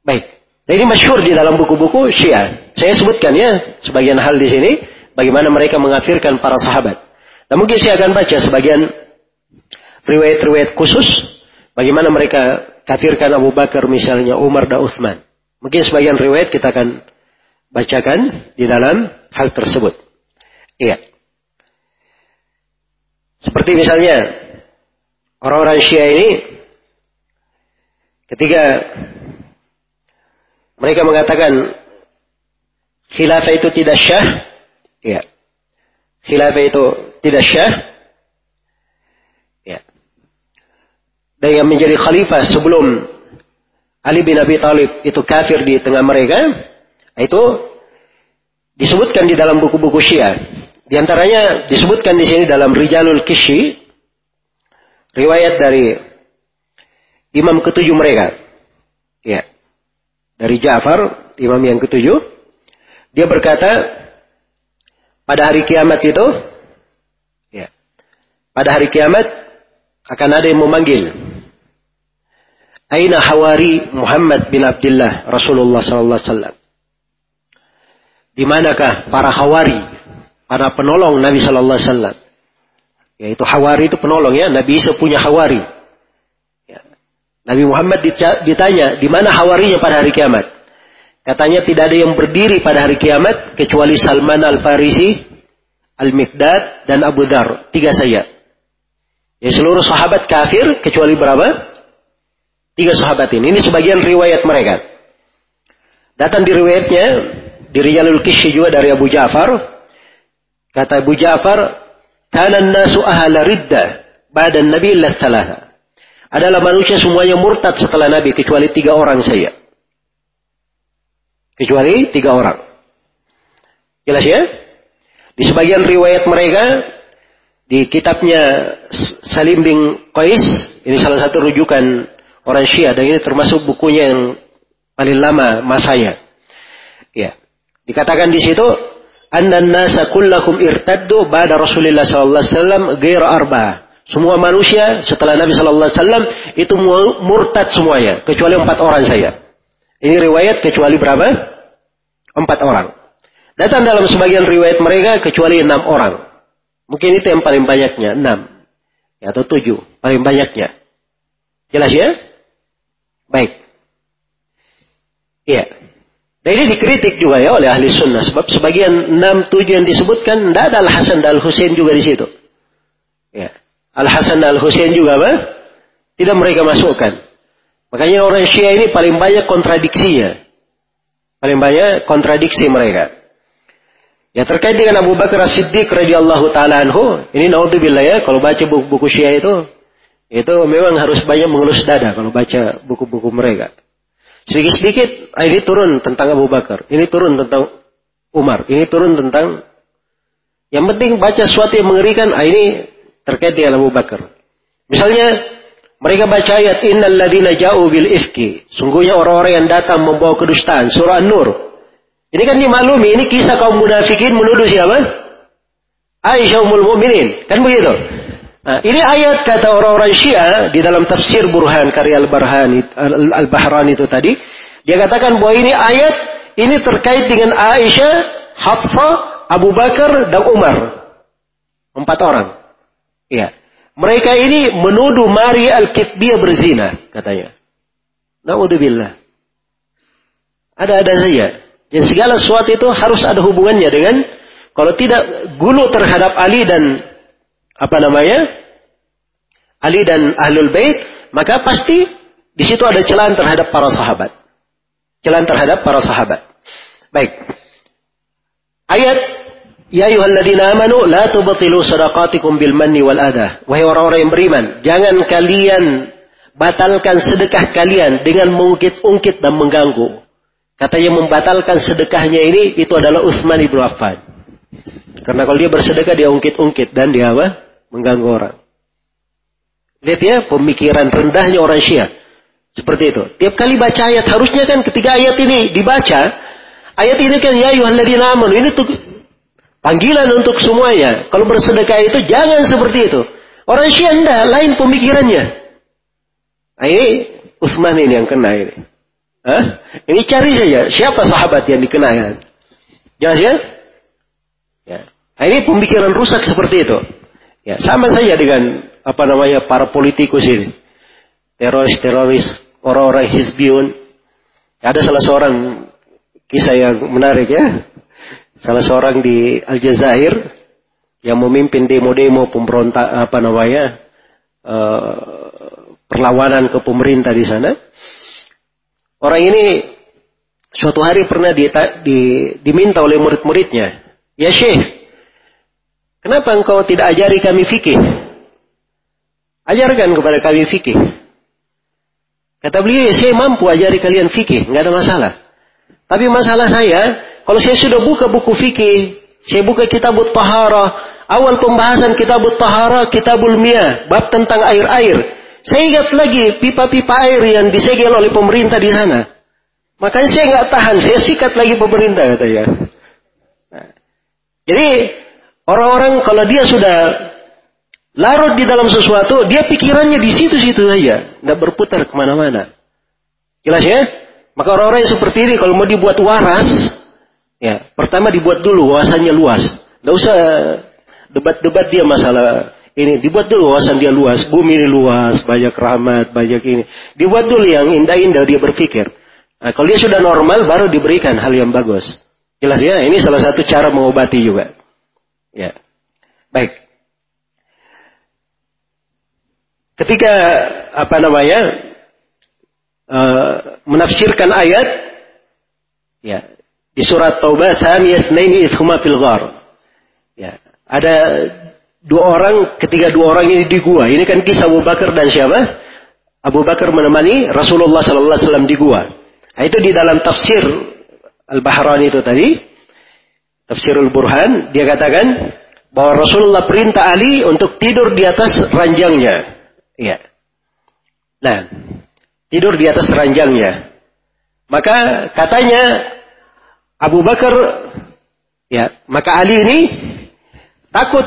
Baik. Dan ini masyhur di dalam buku-buku Syiah. Saya sebutkan ya sebagian hal di sini bagaimana mereka mengafirkan para sahabat. Dan mungkin saya akan baca sebagian riwayat-riwayat khusus bagaimana mereka kafirkan Abu Bakar misalnya Umar dan Uthman. Mungkin sebagian riwayat kita akan bacakan di dalam hal tersebut. Iya. Seperti misalnya orang-orang Syiah ini ketika mereka mengatakan khilafah itu tidak syah, ya. Khilafah itu tidak syah, dan yang menjadi khalifah sebelum Ali bin Abi Thalib itu kafir di tengah mereka, itu disebutkan di dalam buku-buku Syiah. Di antaranya disebutkan di sini dalam Rijalul Kishi, riwayat dari imam ketujuh mereka. Ya. Dari Ja'far, imam yang ketujuh, dia berkata, pada hari kiamat itu, ya, pada hari kiamat akan ada yang memanggil Aina hawari Muhammad bin Abdullah Rasulullah sallallahu alaihi wasallam? Di manakah para hawari, para penolong Nabi sallallahu alaihi wasallam? Yaitu hawari itu penolong ya, Nabi Isa punya hawari. Ya. Nabi Muhammad ditanya, di mana hawarinya pada hari kiamat? Katanya tidak ada yang berdiri pada hari kiamat kecuali Salman Al-Farisi, Al-Mikdad, dan Abu Dar. Tiga saja. Ya seluruh sahabat kafir kecuali berapa? Tiga sahabat ini. Ini sebagian riwayat mereka. Datang di riwayatnya, di Rijalul Kishi juga dari Abu Ja'far. Kata Abu Ja'far, kana nasu ahla riddah ba'da nabi illa. Adalah manusia semuanya murtad setelah Nabi kecuali tiga orang saja. Kecuali tiga orang. Jelas ya? Di sebagian riwayat mereka di kitabnya Salim bin Qais, ini salah satu rujukan orang Syiah dan ini termasuk bukunya yang paling lama masanya. Ya. Dikatakan di situ anna nasa kullakum irtaddu ba'da Rasulullah sallallahu alaihi wasallam ghair arba. Semua manusia setelah Nabi sallallahu alaihi wasallam itu murtad semuanya kecuali empat orang saya. Ini riwayat kecuali berapa? Empat orang. Datang dalam sebagian riwayat mereka kecuali enam orang. Mungkin itu yang paling banyaknya, enam. Ya, atau tujuh, paling banyaknya. Jelas ya? Baik. Iya. Dan ini dikritik juga ya oleh ahli sunnah. Sebab sebagian enam tujuh yang disebutkan, tidak ada Al-Hasan dan Al-Husain juga di situ. Ya. Al-Hasan dan Al-Husain juga apa? Tidak mereka masukkan. Makanya orang Syiah ini paling banyak kontradiksinya. Paling banyak kontradiksi mereka. Ya terkait dengan Abu Bakar As-Siddiq radhiyallahu taala anhu, ini naudzubillah ya, kalau baca buku-buku Syiah itu itu memang harus banyak mengelus dada kalau baca buku-buku mereka. Sedikit-sedikit ah, ini turun tentang Abu Bakar, ini turun tentang Umar, ini turun tentang yang penting baca sesuatu yang mengerikan, ah, ini terkait dengan Abu Bakar. Misalnya mereka baca ayat innal ladzina ja'u bil ifki, sungguhnya orang-orang yang datang membawa kedustaan, surah An-Nur ini kan dimaklumi, ini kisah kaum munafikin menuduh siapa? Aisyah umul mu'minin. Kan begitu? Nah, ini ayat kata orang-orang Syiah di dalam tafsir Burhan karya Al-Barhani Al-Bahran itu tadi, dia katakan bahwa ini ayat ini terkait dengan Aisyah, Hafsah, Abu Bakar dan Umar. Empat orang. Iya. Mereka ini menuduh Mari Al-Kitbiyah berzina, katanya. Naudzubillah. Ada-ada saja. Jadi segala sesuatu itu harus ada hubungannya dengan kalau tidak gulu terhadap Ali dan apa namanya? Ali dan Ahlul Bait, maka pasti di situ ada celaan terhadap para sahabat. Celaan terhadap para sahabat. Baik. Ayat Ya ayyuhalladzina amanu la tubtilu sadaqatikum bil manni wal adha. Wahai orang-orang yang beriman, jangan kalian batalkan sedekah kalian dengan mengungkit-ungkit dan mengganggu. Kata yang membatalkan sedekahnya ini itu adalah Utsman ibnu Affan. Karena kalau dia bersedekah dia ungkit-ungkit dan dia apa? Mengganggu orang. Lihat ya pemikiran rendahnya orang Syiah. Seperti itu. Tiap kali baca ayat harusnya kan ketika ayat ini dibaca, ayat ini kan ya ayyuhalladzina amanu ini tuh panggilan untuk semuanya. Kalau bersedekah itu jangan seperti itu. Orang Syiah enggak, lain pemikirannya. Nah, ini Utsman ini yang kena ini. Hah? Ini cari saja siapa sahabat yang dikenal. Jelas ya? Ya. Nah, ini pemikiran rusak seperti itu. Ya, sama saja dengan apa namanya para politikus ini. Teroris-teroris, orang-orang Hizbiyun. Ada salah seorang kisah yang menarik ya. Salah seorang di Aljazair yang memimpin demo-demo pemberontak apa namanya uh, perlawanan ke pemerintah di sana Orang ini suatu hari pernah di, di, diminta oleh murid-muridnya, ya Syekh, kenapa engkau tidak ajari kami fikih? Ajarkan kepada kami fikih. Kata beliau, ya saya mampu ajari kalian fikih, nggak ada masalah. Tapi masalah saya, kalau saya sudah buka buku fikih, saya buka kitab tahara, awal pembahasan kitab tahara, kitabul miyah, bab tentang air-air. Saya ingat lagi pipa-pipa air yang disegel oleh pemerintah di sana. Makanya saya nggak tahan, saya sikat lagi pemerintah katanya. Nah, jadi orang-orang kalau dia sudah larut di dalam sesuatu, dia pikirannya di situ-situ saja, nggak berputar ke mana-mana. Jelas ya? Maka orang-orang yang seperti ini kalau mau dibuat waras, ya pertama dibuat dulu wawasannya luas. Nggak usah debat-debat dia masalah ini dibuat dulu wawasan dia luas, bumi ini luas, banyak rahmat, banyak ini. Dibuat dulu yang indah-indah dia berpikir. Nah, kalau dia sudah normal baru diberikan hal yang bagus. Jelas ya, ini salah satu cara mengobati juga. Ya. Baik. Ketika apa namanya uh, menafsirkan ayat ya di surat Taubah tsaniyah tsnaini ithuma fil ghar. Ya, ada dua orang ketika dua orang ini di gua. Ini kan kisah Abu Bakar dan siapa? Abu Bakar menemani Rasulullah sallallahu alaihi wasallam di gua. Nah, itu di dalam tafsir Al-Bahrani itu tadi, tafsirul Burhan, dia katakan bahwa Rasulullah perintah Ali untuk tidur di atas ranjangnya. Iya. Nah, tidur di atas ranjangnya. Maka katanya Abu Bakar ya, maka Ali ini takut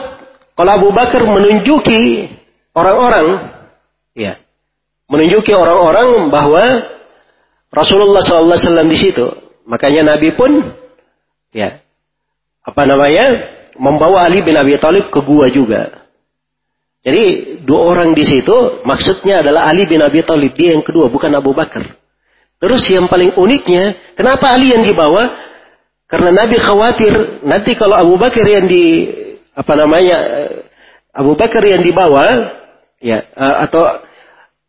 kalau Abu Bakar menunjuki orang-orang ya, menunjuki orang-orang bahwa Rasulullah SAW di situ. Makanya Nabi pun ya apa namanya membawa Ali bin Abi Thalib ke gua juga. Jadi dua orang di situ maksudnya adalah Ali bin Abi Thalib dia yang kedua bukan Abu Bakar. Terus yang paling uniknya kenapa Ali yang dibawa? Karena Nabi khawatir nanti kalau Abu Bakar yang di apa namanya Abu Bakar yang dibawa ya eh, atau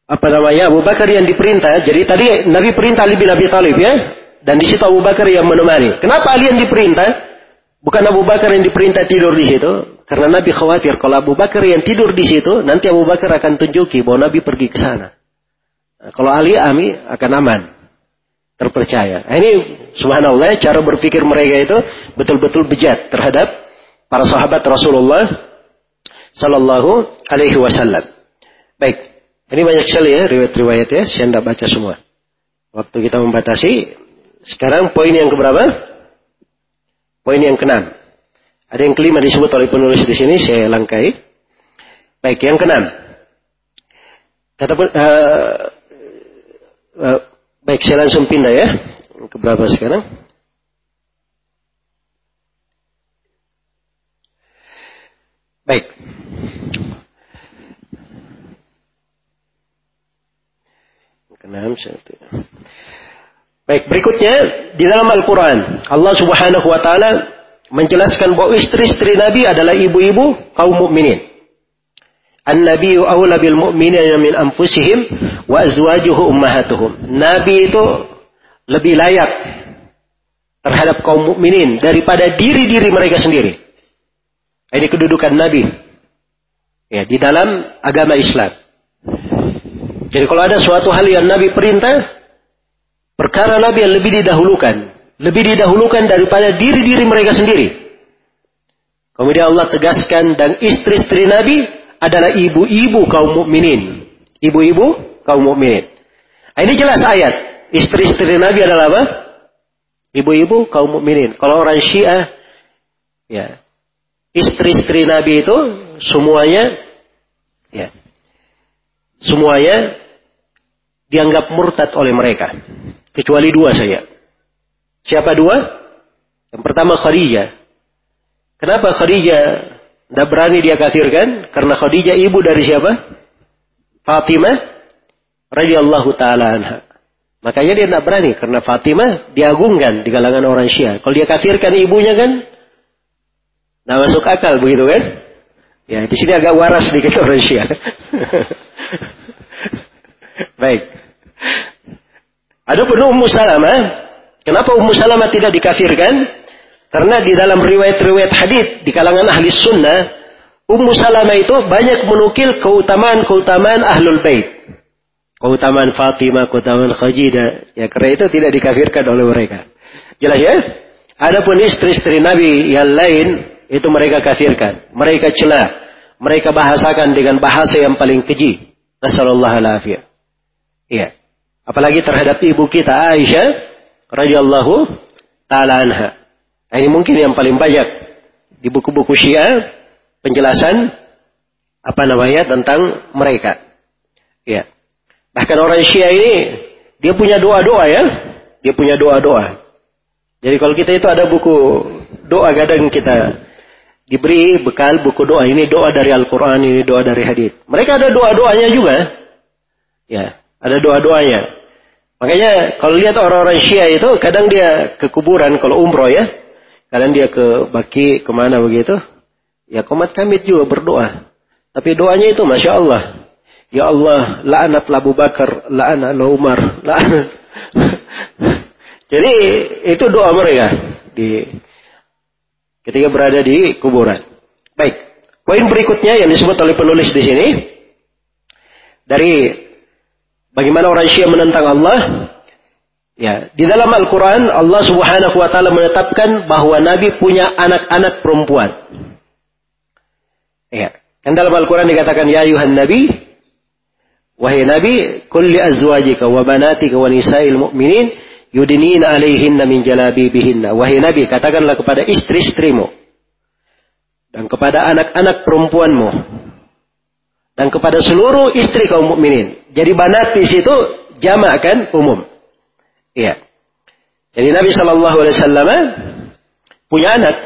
apa namanya Abu Bakar yang diperintah. Jadi tadi Nabi perintah Ali bin Abi Thalib ya dan di situ Abu Bakar yang menemani. Kenapa Ali yang diperintah? Bukan Abu Bakar yang diperintah tidur di situ, karena Nabi khawatir kalau Abu Bakar yang tidur di situ, nanti Abu Bakar akan tunjuki bahwa Nabi pergi ke sana. Nah, kalau Ali, Ami akan aman, terpercaya. Nah, ini subhanallah cara berpikir mereka itu betul-betul bejat terhadap para sahabat Rasulullah Sallallahu Alaihi Wasallam. Baik, ini banyak sekali ya riwayat-riwayat ya, saya tidak baca semua. Waktu kita membatasi, sekarang poin yang keberapa? Poin yang keenam. Ada yang kelima disebut oleh penulis di sini, saya langkai. Baik, yang keenam. Kata uh, uh, baik, saya langsung pindah ya. Ke berapa sekarang? Baik. Keenam satu. Baik, berikutnya di dalam Al-Quran Allah Subhanahu Wa Taala menjelaskan bahwa istri-istri Nabi adalah ibu-ibu kaum mukminin. An-Nabi awla bil min anfusihim wa azwajuhu ummahatuhum. Nabi itu lebih layak terhadap kaum mukminin daripada diri-diri mereka sendiri. Ini kedudukan Nabi ya di dalam agama Islam. Jadi kalau ada suatu hal yang Nabi perintah, Perkara Nabi yang lebih didahulukan. Lebih didahulukan daripada diri-diri mereka sendiri. Kemudian Allah tegaskan dan istri-istri Nabi adalah ibu-ibu kaum mukminin. Ibu-ibu kaum mukminin. Nah, ini jelas ayat. Istri-istri Nabi adalah apa? Ibu-ibu kaum mukminin. Kalau orang Syiah ya, istri-istri Nabi itu semuanya ya, semuanya dianggap murtad oleh mereka. Kecuali dua saja. Siapa dua? Yang pertama Khadijah. Kenapa Khadijah tidak berani dia kafirkan? Karena Khadijah ibu dari siapa? Fatimah radhiyallahu taala anha. Makanya dia tidak berani karena Fatimah diagungkan di kalangan orang Syiah. Kalau dia kafirkan ibunya kan tidak masuk akal begitu kan? Ya, di sini agak waras sedikit orang Syiah. Baik. Adapun Ummu Salamah, kenapa Ummu Salamah tidak dikafirkan? Karena di dalam riwayat-riwayat hadis di kalangan ahli sunnah, Ummu Salamah itu banyak menukil keutamaan-keutamaan ahlul bait. Keutamaan Fatimah, keutamaan Khajidah. Ya karena itu tidak dikafirkan oleh mereka. Jelas ya? Adapun istri-istri Nabi yang lain, itu mereka kafirkan. Mereka celah. Mereka bahasakan dengan bahasa yang paling keji. Nasallallahu Iya. Apalagi terhadap ibu kita Aisyah radhiyallahu taala anha. Nah, ini mungkin yang paling banyak di buku-buku Syiah penjelasan apa namanya tentang mereka. Ya. Bahkan orang Syiah ini dia punya doa-doa ya. Dia punya doa-doa. Jadi kalau kita itu ada buku doa kadang kita diberi bekal buku doa ini doa dari Al-Qur'an ini doa dari hadis. Mereka ada doa-doanya juga. Ya. Ada doa-doanya. Makanya kalau lihat orang-orang Syiah itu kadang dia ke kuburan kalau umroh ya. Kadang dia ke Baki ke mana begitu. Ya komat kamit juga berdoa. Tapi doanya itu Masya Allah. Ya Allah, la'anat Abu Bakar, la'anat Umar, la'anat. Jadi itu doa mereka di ketika berada di kuburan. Baik. Poin berikutnya yang disebut oleh penulis di sini dari bagaimana orang Syiah menentang Allah. Ya, di dalam Al-Qur'an Allah Subhanahu wa taala menetapkan bahwa nabi punya anak-anak perempuan. Ya, kan dalam Al-Qur'an dikatakan ya ayuhan nabi wahai nabi kulli azwajika wa banatika wa nisa'il mu'minin yudinin alaihinna min jalabibihinna. Wahai nabi katakanlah kepada istri-istrimu dan kepada anak-anak perempuanmu dan kepada seluruh istri kaum mukminin. Jadi banat di situ jamak kan umum. Iya. Jadi Nabi Shallallahu Alaihi Wasallam punya anak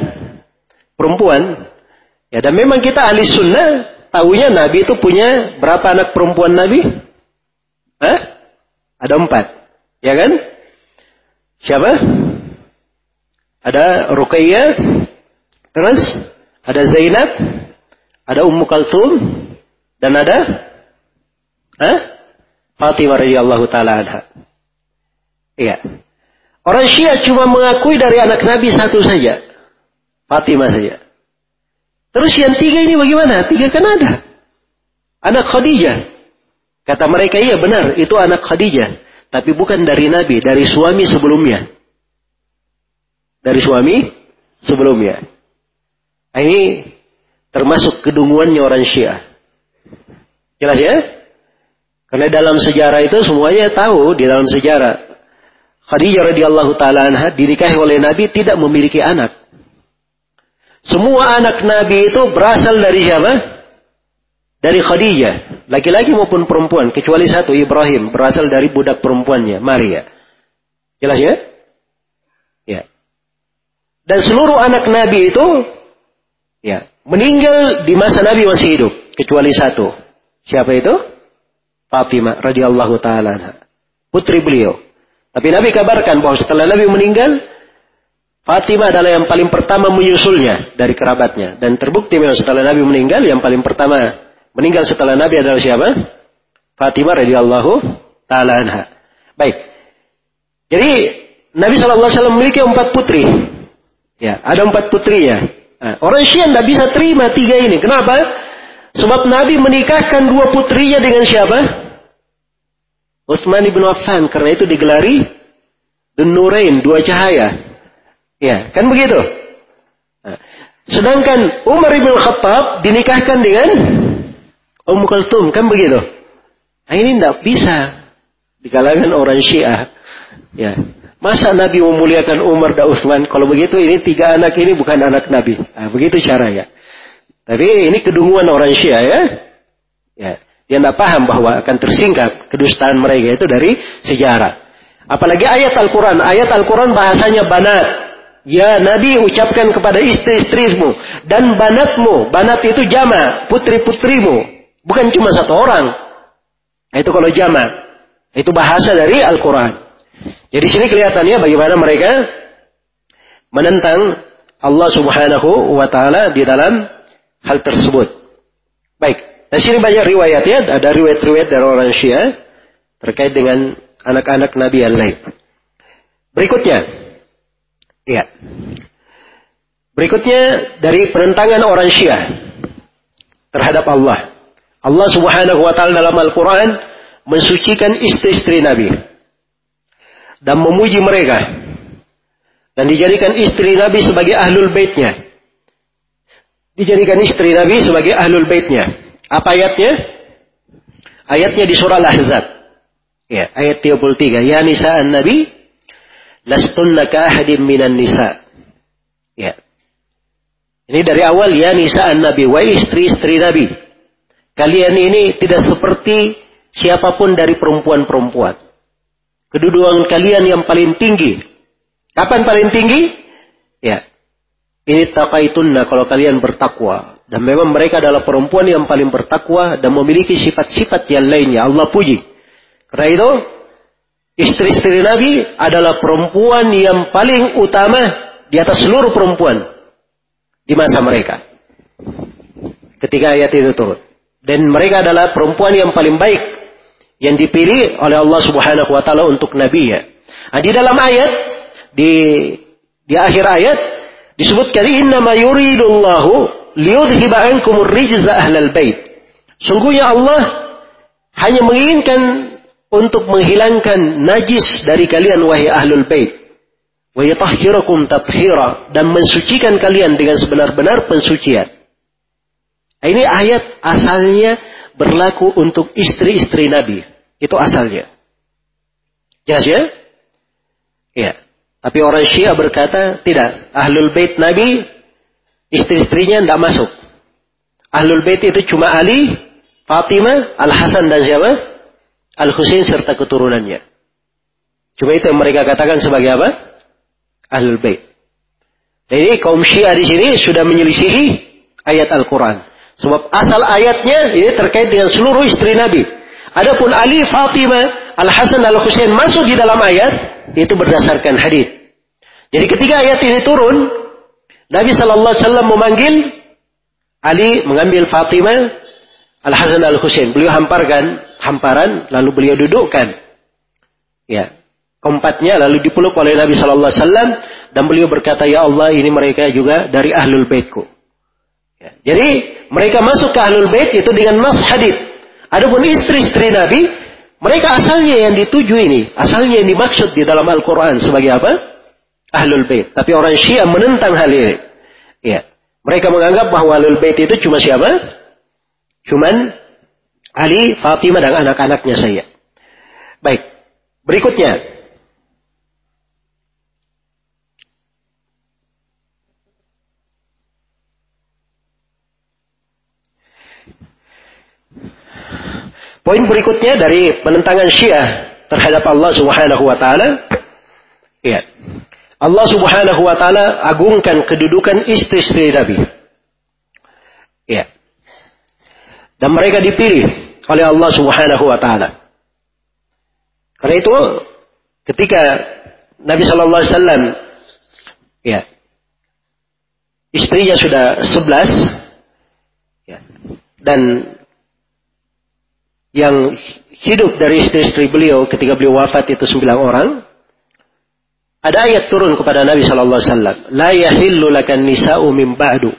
perempuan. Ya dan memang kita ahli sunnah tahunya Nabi itu punya berapa anak perempuan Nabi? Hah? Ada empat, ya kan? Siapa? Ada Ruqayyah, terus ada Zainab, ada Ummu Kalthum, dan ada Hah? Fatimah radhiyallahu taala anha. Iya. Orang Syiah cuma mengakui dari anak Nabi satu saja. Fatimah saja. Terus yang tiga ini bagaimana? Tiga kan ada. Anak Khadijah. Kata mereka, iya benar, itu anak Khadijah. Tapi bukan dari Nabi, dari suami sebelumnya. Dari suami sebelumnya. Ini termasuk kedunguannya orang Syiah. Jelas ya? Karena dalam sejarah itu semuanya tahu di dalam sejarah. Khadijah radhiyallahu taala anha dinikahi oleh Nabi tidak memiliki anak. Semua anak Nabi itu berasal dari siapa? Dari Khadijah, laki-laki maupun perempuan, kecuali satu Ibrahim berasal dari budak perempuannya, Maria. Jelas ya? Ya. Dan seluruh anak Nabi itu Ya, meninggal di masa Nabi masih hidup kecuali satu. Siapa itu? Fatimah radhiyallahu taala Putri beliau. Tapi Nabi kabarkan bahwa setelah Nabi meninggal, Fatimah adalah yang paling pertama menyusulnya dari kerabatnya. Dan terbukti memang setelah Nabi meninggal, yang paling pertama meninggal setelah Nabi adalah siapa? Fatimah radhiyallahu taala. Baik. Jadi Nabi SAW memiliki empat putri. Ya, ada empat putrinya. Nah, orang Syiah tidak bisa terima tiga ini. Kenapa? Sebab Nabi menikahkan dua putrinya dengan siapa? Utsman ibn Affan. Karena itu digelari Nurain, dua cahaya. Ya, kan begitu? Nah, sedangkan Umar ibn Khattab dinikahkan dengan Ummu Kulthum, kan begitu? Nah, ini tidak bisa di kalangan orang Syiah. Ya, Masa Nabi memuliakan Umar dan Utsman? Kalau begitu ini tiga anak ini bukan anak Nabi. Nah, begitu caranya. Tapi ini kedunguan orang Syiah ya. Ya, dia tidak paham bahwa akan tersingkap kedustaan mereka itu dari sejarah. Apalagi ayat Al-Quran. Ayat Al-Quran bahasanya banat. Ya Nabi ucapkan kepada istri-istrimu dan banatmu. Banat itu jama, putri-putrimu. Bukan cuma satu orang. Nah, itu kalau jama. Itu bahasa dari Al-Quran. Jadi sini kelihatannya bagaimana mereka menentang Allah Subhanahu wa taala di dalam hal tersebut. Baik, di sini banyak riwayat ya, ada riwayat-riwayat dari orang Syiah terkait dengan anak-anak Nabi yang lain. Berikutnya, ya. Berikutnya dari penentangan orang Syiah terhadap Allah. Allah Subhanahu wa taala dalam Al-Qur'an mensucikan istri-istri Nabi dan memuji mereka dan dijadikan istri Nabi sebagai ahlul baitnya dijadikan istri Nabi sebagai ahlul baitnya. Apa ayatnya? Ayatnya di surah Al-Ahzab. Ya ayat 33 ya nisa nabi lastunna ka ahadim minan nisa. Ya. Ini dari awal ya nisa nabi wa istri-istri nabi. Kalian ini tidak seperti siapa pun dari perempuan-perempuan. Kedudukan kalian yang paling tinggi. Kapan paling tinggi? Ya. Ini taqaitunna kalau kalian bertakwa. Dan memang mereka adalah perempuan yang paling bertakwa dan memiliki sifat-sifat yang lainnya. Allah puji. Karena itu, istri-istri Nabi adalah perempuan yang paling utama di atas seluruh perempuan di masa mereka. Ketika ayat itu turun. Dan mereka adalah perempuan yang paling baik yang dipilih oleh Allah Subhanahu wa taala untuk nabi ya. Nah, di dalam ayat di di akhir ayat disebutkan inna ma yuridullahu liyudhiba ankum rijza ahlal bait. Sungguhnya Allah hanya menginginkan untuk menghilangkan najis dari kalian wahai ahlul bait. Wa yutahhirakum tathira dan mensucikan kalian dengan sebenar-benar pensucian. Ini ayat asalnya berlaku untuk istri-istri Nabi. Itu asalnya. Jelas ya? Iya. Tapi orang Syiah berkata, tidak. Ahlul Bait Nabi, istri-istrinya tidak masuk. Ahlul Bait itu cuma Ali, Fatimah, Al-Hasan dan siapa? Al-Husain serta keturunannya. Cuma itu yang mereka katakan sebagai apa? Ahlul Bait. Jadi kaum Syiah di sini sudah menyelisihi ayat Al-Quran. Sebab asal ayatnya ini terkait dengan seluruh istri Nabi. Adapun Ali, Fatimah, Al-Hasan, Al-Husain masuk di dalam ayat, itu berdasarkan hadis. Jadi ketika ayat ini turun, Nabi Shallallahu Alaihi Wasallam memanggil Ali mengambil Fatimah, Al Hasan Al Husain. Beliau hamparkan hamparan, lalu beliau dudukkan. Ya, keempatnya lalu dipeluk oleh Nabi Shallallahu Alaihi Wasallam dan beliau berkata, Ya Allah, ini mereka juga dari ahlul baitku. Ya, jadi mereka masuk ke ahlul bait itu dengan mas hadith. Adapun istri-istri Nabi mereka asalnya yang dituju ini, asalnya yang dimaksud di dalam Al-Quran sebagai apa? Ahlul Bait. Tapi orang Syiah menentang hal ini. Ya. Mereka menganggap bahwa Ahlul Bait itu cuma siapa? Cuman Ali, Fatimah dan anak-anaknya saya. Baik. Berikutnya. Poin berikutnya dari penentangan Syiah terhadap Allah Subhanahu wa taala ya. Allah Subhanahu wa taala agungkan kedudukan istri-istri Nabi. Ya. Dan mereka dipilih oleh Allah Subhanahu wa taala. Karena itu ketika Nabi sallallahu alaihi wasallam ya istrinya sudah sebelas ya, dan yang hidup dari istri-istri beliau ketika beliau wafat itu sembilan orang. Ada ayat turun kepada Nabi Shallallahu Alaihi Wasallam, لا يحل لك النساء من بعد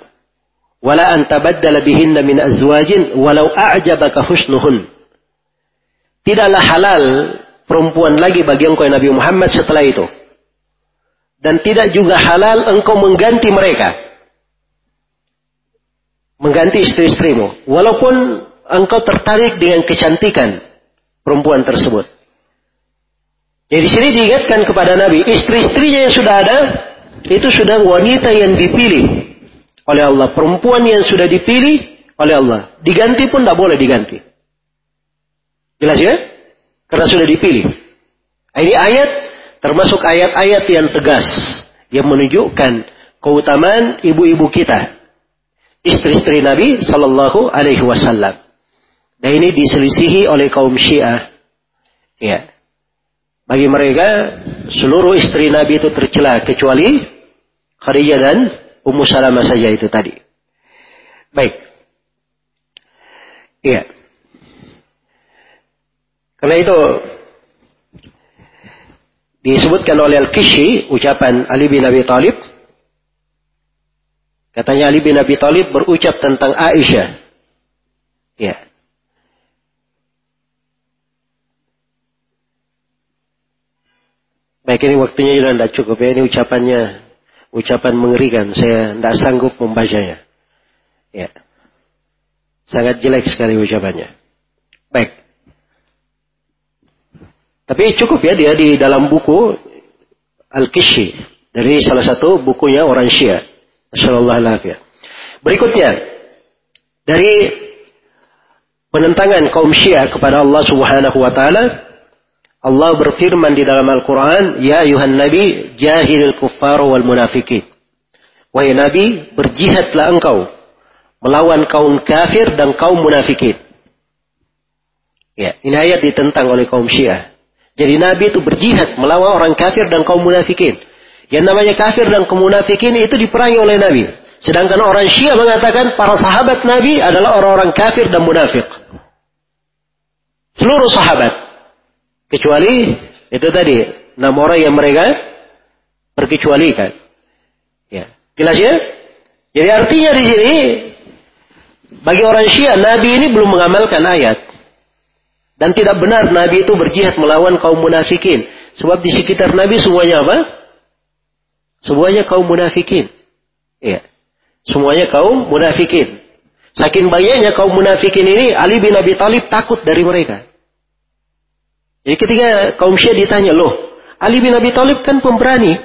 ولا أن تبدل بهن من أزواج ولو أعجبك حسنهن. Tidaklah halal perempuan lagi bagi engkau Nabi Muhammad setelah itu. Dan tidak juga halal engkau mengganti mereka. Mengganti istri-istrimu. Walaupun engkau tertarik dengan kecantikan perempuan tersebut. Jadi di sini diingatkan kepada Nabi, istri-istrinya yang sudah ada, itu sudah wanita yang dipilih oleh Allah. Perempuan yang sudah dipilih oleh Allah. Diganti pun tidak boleh diganti. Jelas ya? Karena sudah dipilih. Ini ayat termasuk ayat-ayat yang tegas. Yang menunjukkan keutamaan ibu-ibu kita. Istri-istri Nabi Sallallahu Alaihi Wasallam. Dan ini diselisihi oleh kaum Syiah. Ya. Bagi mereka seluruh istri Nabi itu tercela kecuali Khadijah dan Ummu Salamah saja itu tadi. Baik. Iya. Karena itu disebutkan oleh Al-Kishi ucapan Ali bin Abi Thalib katanya Ali bin Abi Thalib berucap tentang Aisyah. Ya. Baik ini waktunya sudah tidak cukup ya. Ini ucapannya ucapan mengerikan. Saya tidak sanggup membacanya. Ya. Sangat jelek sekali ucapannya. Baik. Tapi cukup ya dia di dalam buku Al-Kishi. Dari salah satu bukunya orang Syiah. Assalamualaikum Berikutnya. Dari penentangan kaum Syiah kepada Allah Subhanahu wa taala Allah berfirman di dalam Al-Quran, Ya ayuhan Nabi, jahilil kuffar wal munafikin. Wahai Nabi, berjihadlah engkau melawan kaum kafir dan kaum munafikin. Ya, ini ayat ditentang oleh kaum Syiah. Jadi Nabi itu berjihad melawan orang kafir dan kaum munafikin. Yang namanya kafir dan kaum munafikin itu diperangi oleh Nabi. Sedangkan orang Syiah mengatakan para sahabat Nabi adalah orang-orang kafir dan munafik. Seluruh sahabat. Kecuali itu tadi enam orang yang mereka berkecualikan. Ya, jelas ya? Jadi artinya di sini Bagi orang Syiah, Nabi ini belum mengamalkan ayat. Dan tidak benar Nabi itu berjihad melawan kaum munafikin. Sebab di sekitar Nabi semuanya apa? Semuanya kaum munafikin. Iya. Semuanya kaum munafikin. Saking banyaknya kaum munafikin ini, Ali bin Abi Thalib takut dari mereka. Jadi ketika kaum Syiah ditanya, loh, Ali bin Abi Thalib kan pemberani.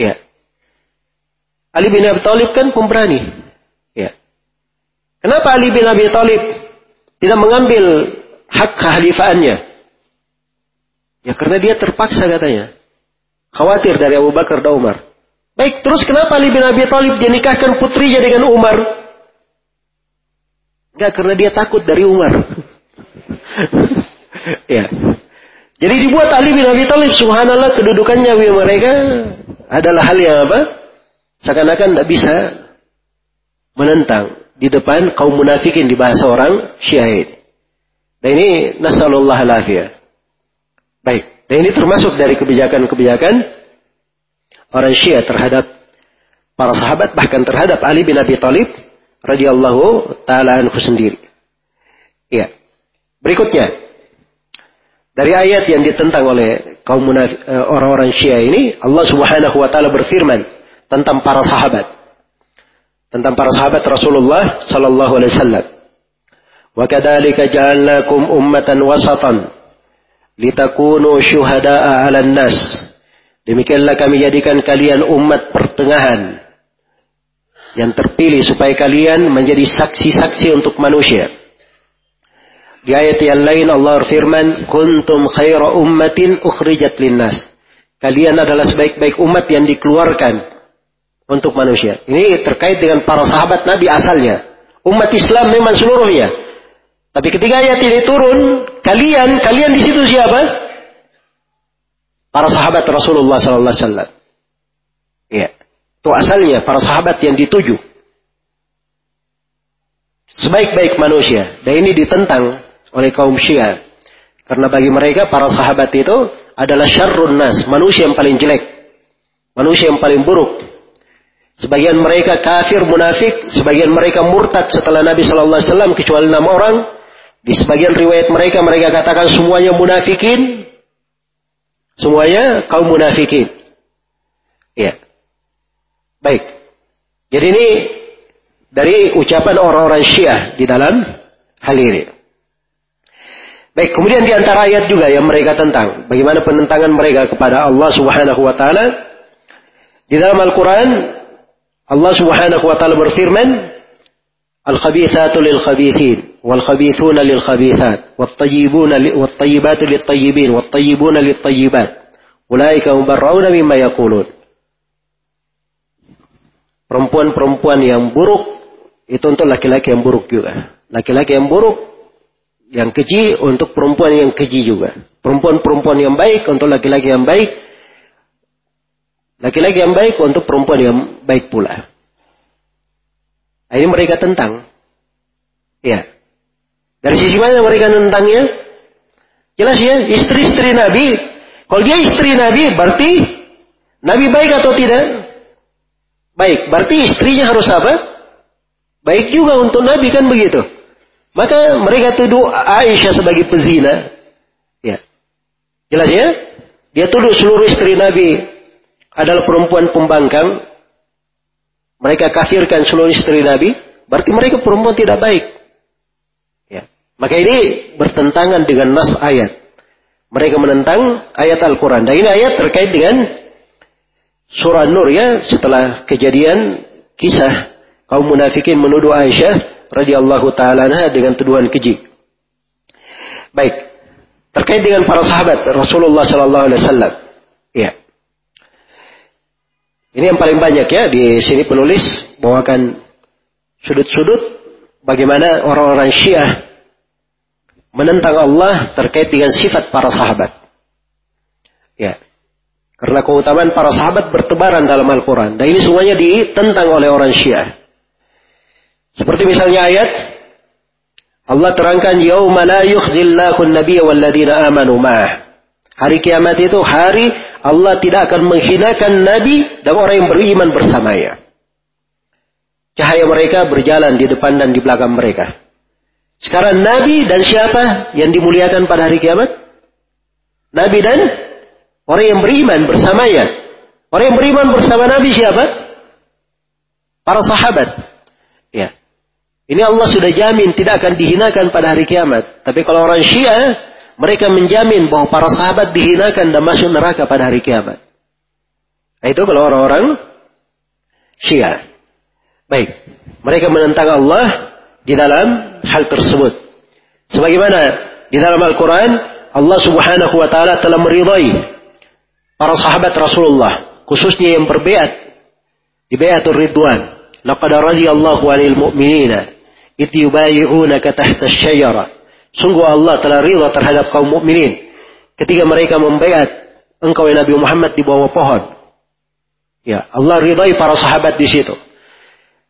Ya. Ali bin Abi Thalib kan pemberani. Ya. Kenapa Ali bin Abi Thalib tidak mengambil hak kehalifaannya? Ya karena dia terpaksa katanya. Khawatir dari Abu Bakar dan Umar. Baik, terus kenapa Ali bin Abi Thalib dinikahkan putrinya dengan Umar? Enggak, karena dia takut dari Umar. ya. Jadi dibuat Ali bin Abi Thalib, subhanallah kedudukannya mereka adalah hal yang apa? Seakan-akan tidak bisa menentang di depan kaum munafikin di bahasa orang syahid. Dan ini nasallallahu alafiyah. Baik. Dan ini termasuk dari kebijakan-kebijakan orang Syiah terhadap para sahabat bahkan terhadap Ali bin Abi Thalib radhiyallahu taala anhu sendiri. Iya. Berikutnya dari ayat yang ditentang oleh kaum eh, orang-orang Syiah ini Allah Subhanahu wa taala berfirman tentang para sahabat. Tentang para sahabat Rasulullah sallallahu alaihi wasallam. Wa kadzalika ja'alnakum ummatan wasatan litakunu syuhada'a 'alan nas. Demikianlah kami jadikan kalian umat pertengahan yang terpilih supaya kalian menjadi saksi-saksi untuk manusia. Di ayat yang lain Allah berfirman, "Kuntum khaira ummatin ukhrijat linnas." Kalian adalah sebaik-baik umat yang dikeluarkan untuk manusia. Ini terkait dengan para sahabat Nabi asalnya. Umat Islam memang seluruhnya. Tapi ketika ayat ini turun, kalian, kalian di situ siapa? Para sahabat Rasulullah sallallahu alaihi wasallam. Iya. Itu asalnya para sahabat yang dituju. Sebaik-baik manusia. Dan ini ditentang oleh kaum Syiah. Karena bagi mereka para sahabat itu adalah syarrun nas, manusia yang paling jelek. Manusia yang paling buruk. Sebagian mereka kafir, munafik, sebagian mereka murtad setelah Nabi Shallallahu Alaihi Wasallam kecuali enam orang. Di sebagian riwayat mereka mereka katakan semuanya munafikin, semuanya kaum munafikin. Ya. Baik. Jadi ini dari ucapan orang-orang Syiah di dalam hal ini. Baik, kemudian di antara ayat juga yang mereka tentang. Bagaimana penentangan mereka kepada Allah Subhanahu wa taala. Di dalam Al-Qur'an Allah Subhanahu wa taala berfirman Al-khabithatu lil-khabithin wal-khabithuna lil-khabithat wat-tayyibuna wat-tayyibatu lit-tayyibin wat-tayyibuna lit-tayyibat. Ulaika mubarrauna mimma yaqulun. Perempuan-perempuan yang buruk itu untuk laki-laki yang buruk juga. Laki-laki yang buruk yang keji untuk perempuan yang keji juga. Perempuan-perempuan yang baik untuk laki-laki yang baik. Laki-laki yang baik untuk perempuan yang baik pula. Nah, ini mereka tentang. Ya. Dari sisi mana mereka tentangnya? Jelas ya, istri-istri Nabi. Kalau dia istri Nabi, berarti Nabi baik atau tidak? Baik, berarti istrinya harus apa? Baik juga untuk Nabi kan begitu. Maka mereka tuduh Aisyah sebagai pezina. Ya. Jelas ya? Dia tuduh seluruh istri Nabi adalah perempuan pembangkang. Mereka kafirkan seluruh istri Nabi. Berarti mereka perempuan tidak baik. Ya. Maka ini bertentangan dengan nas ayat. Mereka menentang ayat Al-Quran. Dan ini ayat terkait dengan surah Nur ya setelah kejadian kisah kaum munafikin menuduh Aisyah radhiyallahu taala dengan tuduhan keji. Baik. Terkait dengan para sahabat Rasulullah sallallahu alaihi wasallam. Ya. Ini yang paling banyak ya di sini penulis bawakan sudut-sudut bagaimana orang-orang Syiah menentang Allah terkait dengan sifat para sahabat. Ya. Karena keutamaan para sahabat bertebaran dalam Al-Quran. Dan ini semuanya ditentang oleh orang Syiah. Seperti misalnya ayat Allah terangkan yauma la yukhzillahu an-nabiyya walladzina amanu ma'ah. Hari kiamat itu hari Allah tidak akan menghinakan nabi dan orang yang beriman bersamanya. cahaya mereka berjalan di depan dan di belakang mereka. Sekarang Nabi dan siapa yang dimuliakan pada hari kiamat? Nabi dan orang yang beriman bersamanya. Orang yang beriman bersama Nabi siapa? Para sahabat. Ya. Ini Allah sudah jamin tidak akan dihinakan pada hari kiamat. Tapi kalau orang Syiah, mereka menjamin bahwa para sahabat dihinakan dan masuk neraka pada hari kiamat. Nah, itu kalau orang-orang Syiah. Baik. Mereka menentang Allah di dalam hal tersebut. Sebagaimana di dalam Al-Quran, Allah subhanahu wa ta'ala telah meridai para sahabat Rasulullah. Khususnya yang berbeat di beatul ridwan. Laqad radiyallahu anil mu'minina itu yubayi'unaka tahta syajara. Sungguh Allah telah rida terhadap kaum mukminin ketika mereka membaiat engkau ya Nabi Muhammad di bawah pohon. Ya, Allah ridai para sahabat di situ.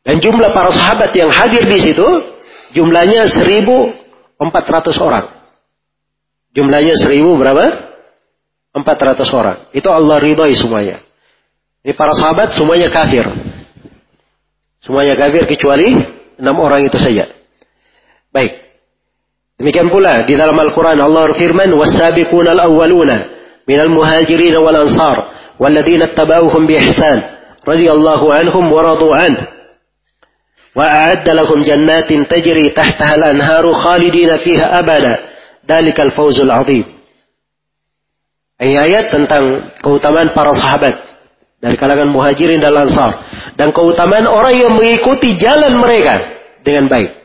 Dan jumlah para sahabat yang hadir di situ jumlahnya 1400 orang. Jumlahnya 1000 berapa? 400 orang. Itu Allah ridai semuanya. Ini para sahabat semuanya kafir. Semuanya kafir kecuali Enam orang itu saja. Baik. Demikian pula di dalam Al-Quran Allah berfirman, "Was-sabiquna al-awwaluna minal muhajirin wal ansar ittaba'uhum bi ihsan radhiyallahu anhum wa radu an wa a'adda lahum jannatin tajri tahtaha al-anharu khalidina fiha abada dalikal fawzul 'azim." Ayat tentang keutamaan para sahabat dari kalangan muhajirin dan ansar dan keutamaan orang yang mengikuti jalan mereka dengan baik.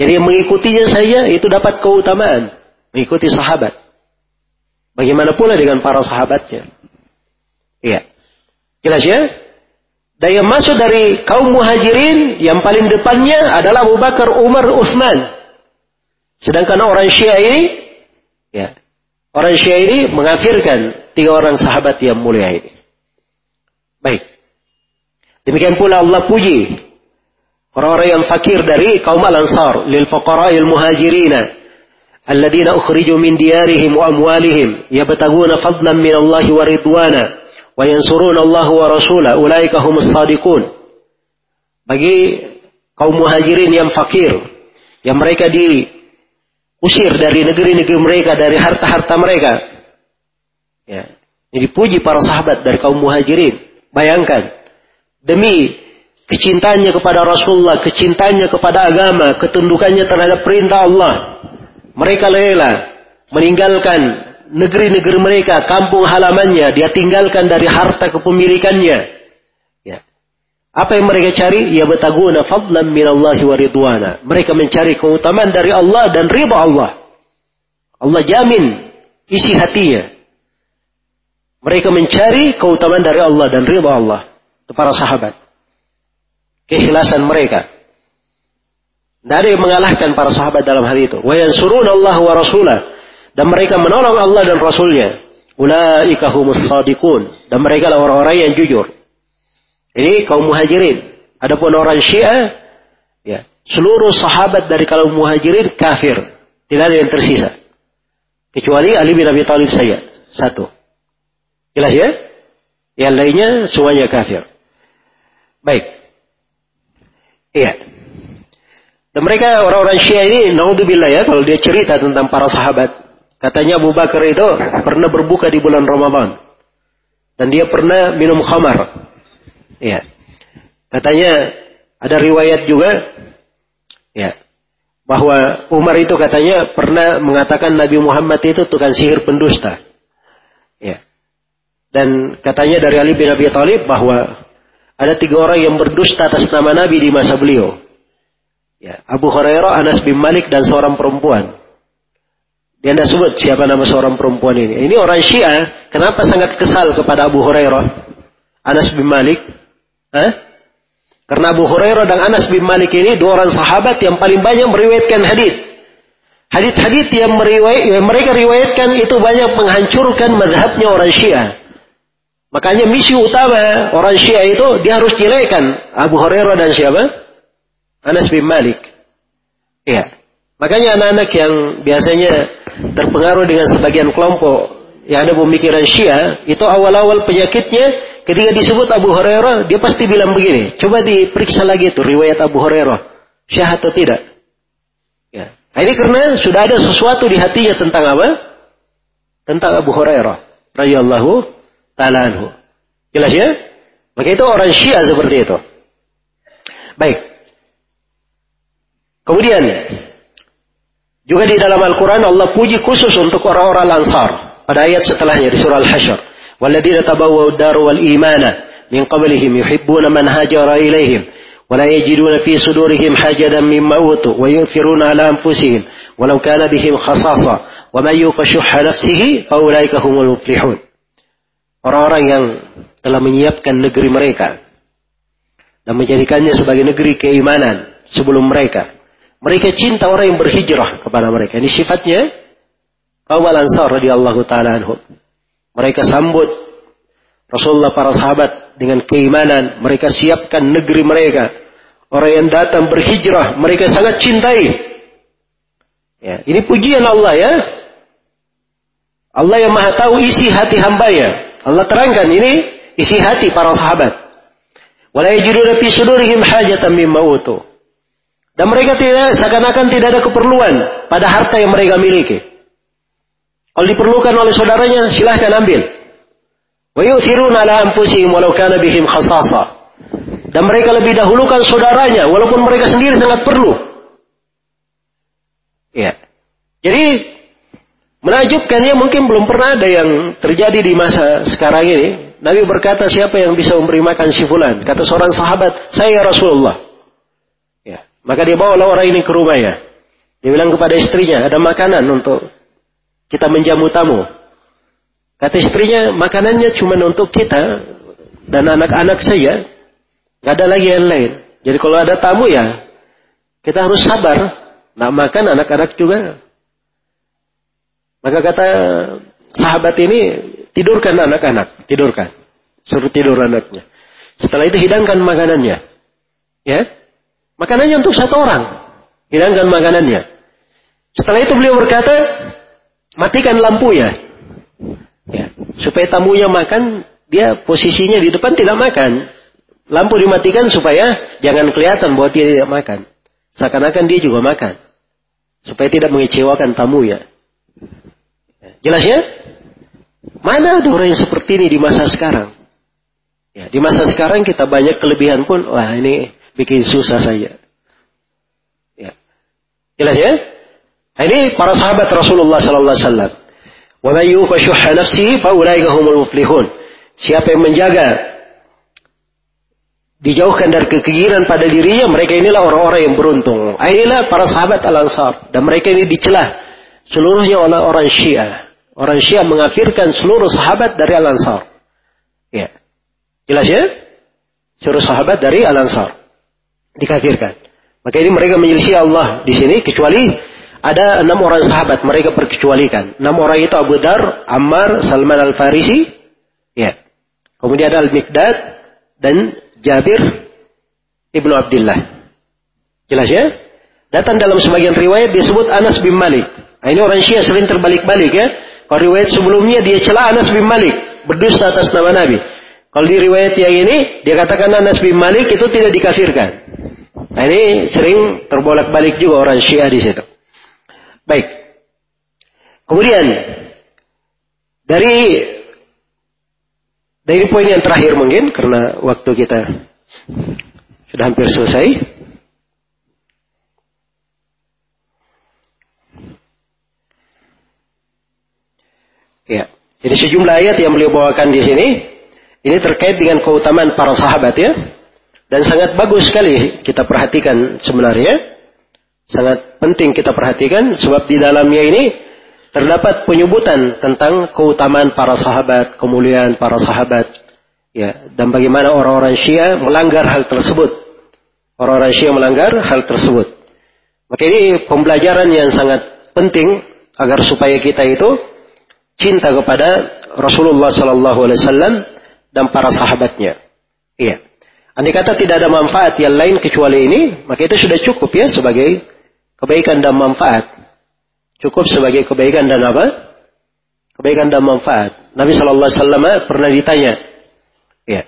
Jadi yang mengikutinya saja itu dapat keutamaan mengikuti sahabat. Bagaimana pula dengan para sahabatnya? Iya. Jelas ya? Dan yang masuk dari kaum muhajirin yang paling depannya adalah Abu Bakar, Umar, Utsman. Sedangkan orang Syiah ini, ya, orang Syiah ini mengafirkan tiga orang sahabat yang mulia ini. Baik. Demikian pula Allah puji orang-orang yang fakir dari kaum Al-Ansar lil fuqara'il muhajirin alladziina ukhriju min diyarihim wa amwalihim yabtaguna fadlan min Allah wa ridwana wa yansuruna Allah wa rasulahu ulaika humus sadiqun. Bagi kaum muhajirin yang fakir yang mereka diusir dari negeri-negeri mereka dari harta-harta mereka. Ya. Ini dipuji para sahabat dari kaum muhajirin bayangkan demi kecintanya kepada Rasulullah, kecintanya kepada agama, ketundukannya terhadap perintah Allah. Mereka rela meninggalkan negeri-negeri mereka, kampung halamannya, dia tinggalkan dari harta kepemilikannya. Ya. Apa yang mereka cari? Ya betaguna fadlan minallahi wa ridwana. Mereka mencari keutamaan dari Allah dan riba Allah. Allah jamin isi hatinya. Mereka mencari keutamaan dari Allah dan riba Allah para sahabat. Keikhlasan mereka. Tidak ada yang mengalahkan para sahabat dalam hal itu. Wa yansuruna Allah wa rasulah. Dan mereka menolong Allah dan Rasulnya. Ulaika humus sadiqun. Dan mereka lah orang-orang yang jujur. Ini kaum muhajirin. Adapun orang syiah, ya, seluruh sahabat dari kaum muhajirin kafir. Tidak ada yang tersisa. Kecuali Ali bin Abi Thalib saja. Satu. Jelas ya? Yang lainnya semuanya kafir. Baik. Iya. Dan mereka orang-orang Syiah ini, naudzubillah ya, kalau dia cerita tentang para sahabat, katanya Abu Bakar itu pernah berbuka di bulan Ramadan. Dan dia pernah minum khamar. Iya. Katanya ada riwayat juga, ya, bahwa Umar itu katanya pernah mengatakan Nabi Muhammad itu tukang sihir pendusta. Dan katanya dari Ali bin Abi Thalib bahwa ada tiga orang yang berdusta atas nama Nabi di masa beliau. Ya, Abu Hurairah, Anas bin Malik, dan seorang perempuan. Dia tidak sebut siapa nama seorang perempuan ini. Ini orang Syiah, kenapa sangat kesal kepada Abu Hurairah, Anas bin Malik? Hah? Karena Abu Hurairah dan Anas bin Malik ini dua orang sahabat yang paling banyak meriwayatkan hadis. Hadis-hadis yang, yang mereka riwayatkan itu banyak menghancurkan madhabnya orang Syiah. Makanya misi utama orang Syiah itu dia harus jelekan Abu Hurairah dan siapa? Anas bin Malik. Iya. Makanya anak-anak yang biasanya terpengaruh dengan sebagian kelompok yang ada pemikiran Syiah, itu awal-awal penyakitnya ketika disebut Abu Hurairah, dia pasti bilang begini, coba diperiksa lagi itu riwayat Abu Hurairah, Syiah atau tidak. Ya. Nah, ini karena sudah ada sesuatu di hatinya tentang apa? Tentang Abu Hurairah radhiyallahu taala anhu. Jelas ya? Maka itu orang Syiah seperti itu. Baik. Kemudian juga di dalam Al-Quran Allah puji khusus untuk orang-orang Ansar pada ayat setelahnya di surah Al-Hasyr. Tabawwa'u ad-dar wal imana min qablihim yuhibbuna man hajara ilaihim ولا يجدون في صدورهم حاجة مما أوتوا ويؤثرون على أنفسهم ولو كان بهم خصاصة ومن يوق شح نفسه فأولئك هم المفلحون orang-orang yang telah menyiapkan negeri mereka dan menjadikannya sebagai negeri keimanan sebelum mereka mereka cinta orang yang berhijrah kepada mereka. Ini sifatnya kaum Al-Ansar radhiyallahu taala anhum. Mereka sambut Rasulullah para sahabat dengan keimanan, mereka siapkan negeri mereka. Orang yang datang berhijrah, mereka sangat cintai. Ya, ini pujian Allah ya. Allah yang maha tahu isi hati hambanya. Allah terangkan ini isi hati para sahabat. Dan mereka tidak seakan-akan tidak ada keperluan pada harta yang mereka miliki. Kalau diperlukan oleh saudaranya, silahkan ambil. Wa walau khasasa. Dan mereka lebih dahulukan saudaranya walaupun mereka sendiri sangat perlu. Ya. Jadi menakjubkannya mungkin belum pernah ada yang terjadi di masa sekarang ini. Nabi berkata siapa yang bisa memberi makan si fulan? Kata seorang sahabat, saya Rasulullah. Maka dia bawa orang ini ke rumahnya. Dia bilang kepada istrinya, ada makanan untuk kita menjamu tamu. Kata istrinya, makanannya cuma untuk kita dan anak-anak saja. Gak ada lagi yang lain. Jadi kalau ada tamu ya, kita harus sabar. Nak makan anak-anak juga. Maka kata sahabat ini, tidurkan anak-anak. Tidurkan. Suruh tidur anaknya. Setelah itu hidangkan makanannya. Ya. Makanannya untuk satu orang. Hilangkan makanannya. Setelah itu beliau berkata, matikan lampunya. Ya, supaya tamunya makan, dia posisinya di depan tidak makan. Lampu dimatikan supaya jangan kelihatan bahwa dia tidak makan. Seakan-akan dia juga makan. Supaya tidak mengecewakan tamunya. Ya, jelas ya? Mana ada orang yang seperti ini di masa sekarang? Ya, di masa sekarang kita banyak kelebihan pun, wah ini bikin susah saja. Ya. Jelas ya? Nah, ini para sahabat Rasulullah sallallahu alaihi wasallam. Wa may humul muflihun. Siapa yang menjaga dijauhkan dari kekigiran pada dirinya, mereka inilah orang-orang yang beruntung. Ah, inilah para sahabat Al-Ansar dan mereka ini dicelah seluruhnya oleh orang Syiah. Orang Syiah mengafirkan seluruh sahabat dari Al-Ansar. Ya. Jelas ya? Seluruh sahabat dari Al-Ansar dikafirkan. Maka ini mereka menyelisih Allah di sini kecuali ada enam orang sahabat mereka perkecualikan. Enam orang itu Abu Dar, Ammar, Salman Al Farisi, ya. Kemudian ada Al Mikdad dan Jabir ibnu Abdullah. Jelas ya? Datang dalam sebagian riwayat disebut Anas bin Malik. Nah, ini orang Syiah sering terbalik-balik ya. Kalau riwayat sebelumnya dia celah Anas bin Malik berdusta atas nama Nabi. Kalau di riwayat yang ini dia katakan Anas bin Malik itu tidak dikafirkan. Nah, ini sering terbolak-balik juga orang Syiah di situ. Baik. Kemudian dari dari poin yang terakhir mungkin karena waktu kita sudah hampir selesai. Ya. Jadi sejumlah ayat yang beliau bawakan di sini ini terkait dengan keutamaan para sahabat ya. Dan sangat bagus sekali kita perhatikan sebenarnya. Sangat penting kita perhatikan sebab di dalamnya ini terdapat penyebutan tentang keutamaan para sahabat, kemuliaan para sahabat. Ya, dan bagaimana orang-orang Syiah melanggar hal tersebut. Orang-orang Syiah melanggar hal tersebut. Maka ini pembelajaran yang sangat penting agar supaya kita itu cinta kepada Rasulullah Sallallahu Alaihi Wasallam dan para sahabatnya. Iya. Andai kata tidak ada manfaat yang lain kecuali ini, maka itu sudah cukup ya sebagai kebaikan dan manfaat. Cukup sebagai kebaikan dan apa? kebaikan dan manfaat. Nabi Shallallahu Alaihi Wasallam pernah ditanya, ya,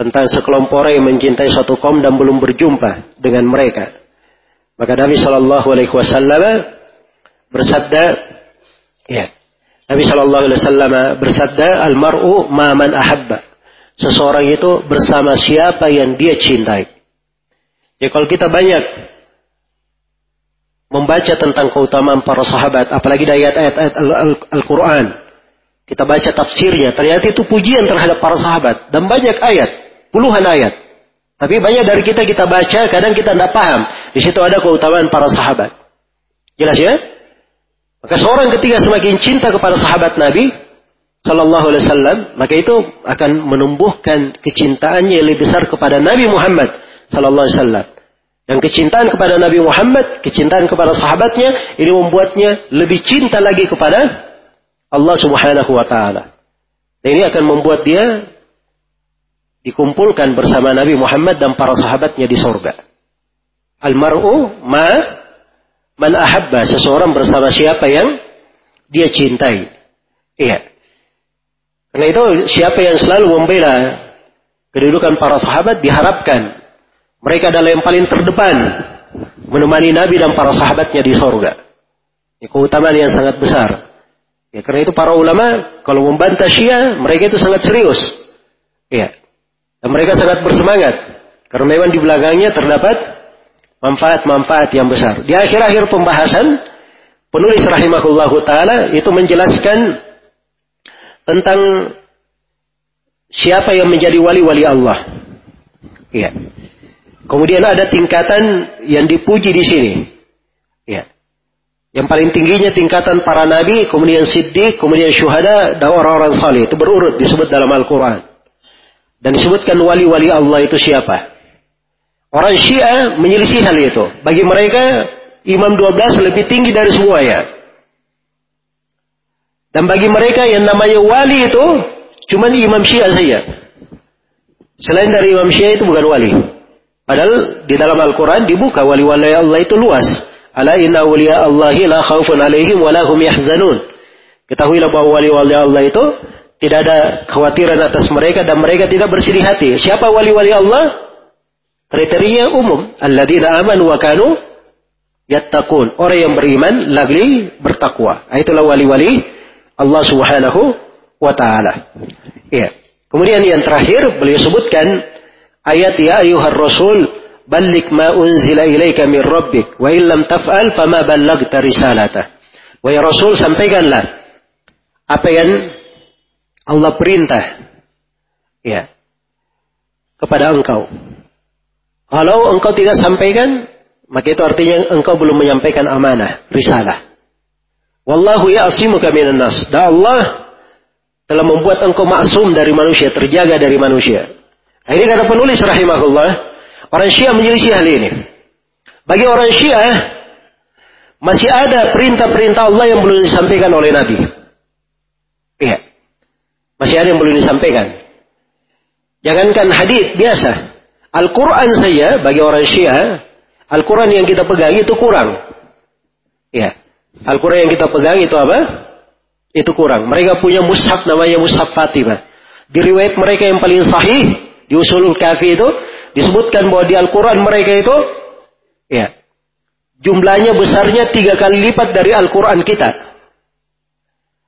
tentang sekelompok orang yang mencintai suatu kaum dan belum berjumpa dengan mereka. Maka Nabi Shallallahu Alaihi Wasallam bersabda, ya, Nabi Shallallahu Alaihi Wasallam bersabda, almaru maman ahabba. Seseorang itu bersama siapa yang dia cintai. Ya kalau kita banyak membaca tentang keutamaan para sahabat, apalagi dari ayat-ayat Al-Quran, kita baca tafsirnya, ternyata itu pujian terhadap para sahabat dan banyak ayat puluhan ayat. Tapi banyak dari kita kita baca, kadang kita tidak paham. Di situ ada keutamaan para sahabat. Jelas ya? Maka seorang ketika semakin cinta kepada sahabat Nabi Sallallahu Alaihi Wasallam, maka itu akan menumbuhkan kecintaannya yang lebih besar kepada Nabi Muhammad Sallallahu Alaihi Wasallam. Dan kecintaan kepada Nabi Muhammad, kecintaan kepada sahabatnya, ini membuatnya lebih cinta lagi kepada Allah Subhanahu Wa Taala. Dan ini akan membuat dia dikumpulkan bersama Nabi Muhammad dan para sahabatnya di sorga. Almaru ma man ahabba seseorang bersama siapa yang dia cintai. Iya. Karena itu siapa yang selalu membela kedudukan para sahabat diharapkan mereka adalah yang paling terdepan menemani Nabi dan para sahabatnya di sorga. Ini keutamaan yang sangat besar. Ya, karena itu para ulama kalau membantah Syiah mereka itu sangat serius. Iya. Dan mereka sangat bersemangat. Karena memang di belakangnya terdapat manfaat-manfaat yang besar. Di akhir-akhir pembahasan, penulis rahimahullah ta'ala itu menjelaskan tentang siapa yang menjadi wali-wali Allah. Ya. Kemudian ada tingkatan yang dipuji di sini. Ya. Yang paling tingginya tingkatan para nabi, kemudian siddiq, kemudian syuhada, dan orang-orang saleh. Itu berurut disebut dalam Al-Quran. Dan disebutkan wali-wali Allah itu siapa. Orang Syiah menyelisih hal itu. Bagi mereka, Imam 12 lebih tinggi dari semuanya. Dan bagi mereka yang namanya wali itu, cuma Imam Syiah saja. Selain dari Imam Syiah itu bukan wali. Padahal di dalam Al-Quran dibuka wali-wali Allah itu luas. Ala inna awliya Allahi la khawfun alaihim wa lahum yahzanun. Ketahuilah bahwa wali-wali Allah itu tidak ada khawatiran atas mereka dan mereka tidak bersedih hati. Siapa wali-wali Allah? Kriteria umum. Alladzina amanu wa kanu yattaqun. Orang yang beriman lagi bertakwa. Itulah wali-wali Allah Subhanahu wa taala. Ya. Kemudian yang terakhir beliau sebutkan ayat ya ayuhar rasul balik ma unzila ilaika min rabbik wa illam taf'al fama ballagta risalata. Wahai Rasul sampaikanlah apa yang Allah perintah ya kepada engkau. Kalau engkau tidak sampaikan, maka itu artinya engkau belum menyampaikan amanah, risalah. Wallahu ya'simuka minan nas. Dan Allah telah membuat engkau maksum dari manusia, terjaga dari manusia. Nah, ini kata penulis rahimahullah, orang Syiah menyelisih hal ini. Bagi orang Syiah, masih ada perintah-perintah Allah yang belum disampaikan oleh Nabi. Iya. Masih ada yang belum disampaikan. Jangankan hadis biasa. Al-Quran saja bagi orang Syiah, Al-Quran yang kita pegang itu kurang. Ya. Al-Quran yang kita pegang itu apa? Itu kurang. Mereka punya mushaf namanya mushaf Fatimah. Di riwayat mereka yang paling sahih, di usulul kafi itu, disebutkan bahwa di Al-Quran mereka itu, ya, jumlahnya besarnya tiga kali lipat dari Al-Quran kita.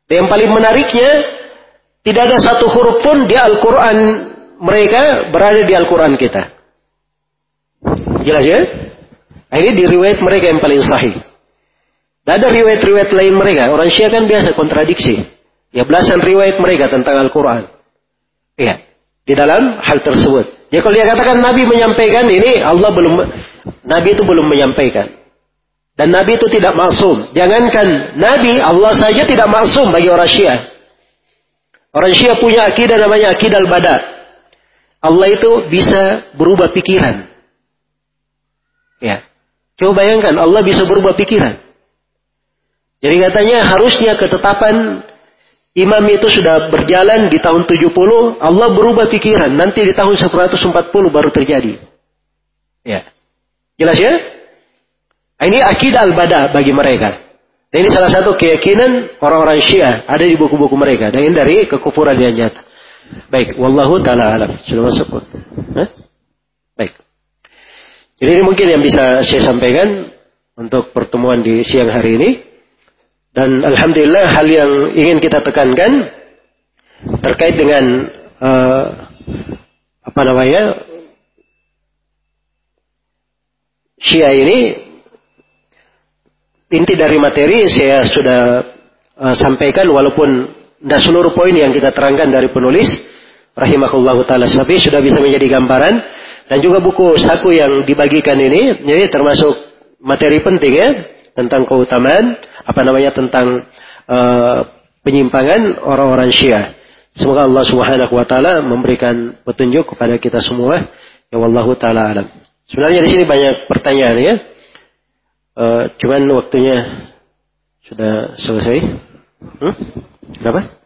Dan yang paling menariknya, tidak ada satu huruf pun di Al-Quran mereka berada di Al-Quran kita. Jelas ya? Nah, ini di riwayat mereka yang paling sahih. Tidak ada riwayat-riwayat lain mereka. Orang Syiah kan biasa kontradiksi. Ya belasan riwayat mereka tentang Al-Quran. Iya. Di dalam hal tersebut. Ya kalau dia katakan Nabi menyampaikan ini, Allah belum, Nabi itu belum menyampaikan. Dan Nabi itu tidak maksum. Jangankan Nabi, Allah saja tidak maksum bagi orang Syiah. Orang Syiah punya akidah namanya akidah al-bada. Allah itu bisa berubah pikiran. Ya. Coba bayangkan Allah bisa berubah pikiran. Jadi katanya harusnya ketetapan imam itu sudah berjalan di tahun 70, Allah berubah pikiran. Nanti di tahun 140 baru terjadi. Ya. Jelas ya? Ini akidah al-bada bagi mereka. Dan ini salah satu keyakinan orang-orang Syiah ada di buku-buku mereka. Dan ini dari kekufuran yang nyata. Baik, wallahu taala alam. Sudah masuk? Hah? Jadi ini mungkin yang bisa saya sampaikan untuk pertemuan di siang hari ini. Dan alhamdulillah hal yang ingin kita tekankan terkait dengan uh, apa namanya Syiah ini inti dari materi saya sudah uh, sampaikan walaupun tidak seluruh poin yang kita terangkan dari penulis rahimahullah taala tapi sudah bisa menjadi gambaran dan juga buku saku yang dibagikan ini jadi termasuk materi penting ya tentang keutamaan apa namanya tentang uh, penyimpangan orang-orang Syiah. Semoga Allah Subhanahu wa taala memberikan petunjuk kepada kita semua. Ya wallahu taala alam. Sebenarnya di sini banyak pertanyaan ya. Uh, cuman waktunya sudah selesai. Hmm? Kenapa?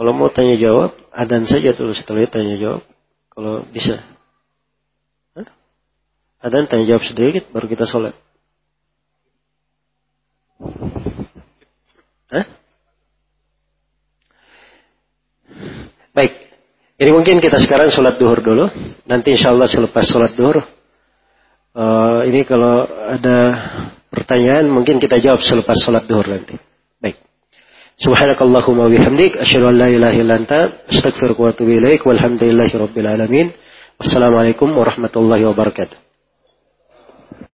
Kalau mau tanya jawab, adan saja tuh setelah tanya jawab. Kalau bisa. Hah? Adan tanya jawab sedikit, baru kita sholat. Hah? Baik. Jadi mungkin kita sekarang sholat duhur dulu. Nanti insya Allah selepas sholat duhur. Uh, ini kalau ada pertanyaan mungkin kita jawab selepas sholat duhur nanti. Subhanakallahumma bihamdik. Asyadu an la ilaha illa anta. Astagfirullah wa atubu ilaik. Walhamdulillahi rabbil alamin. Wassalamualaikum warahmatullahi wabarakatuh.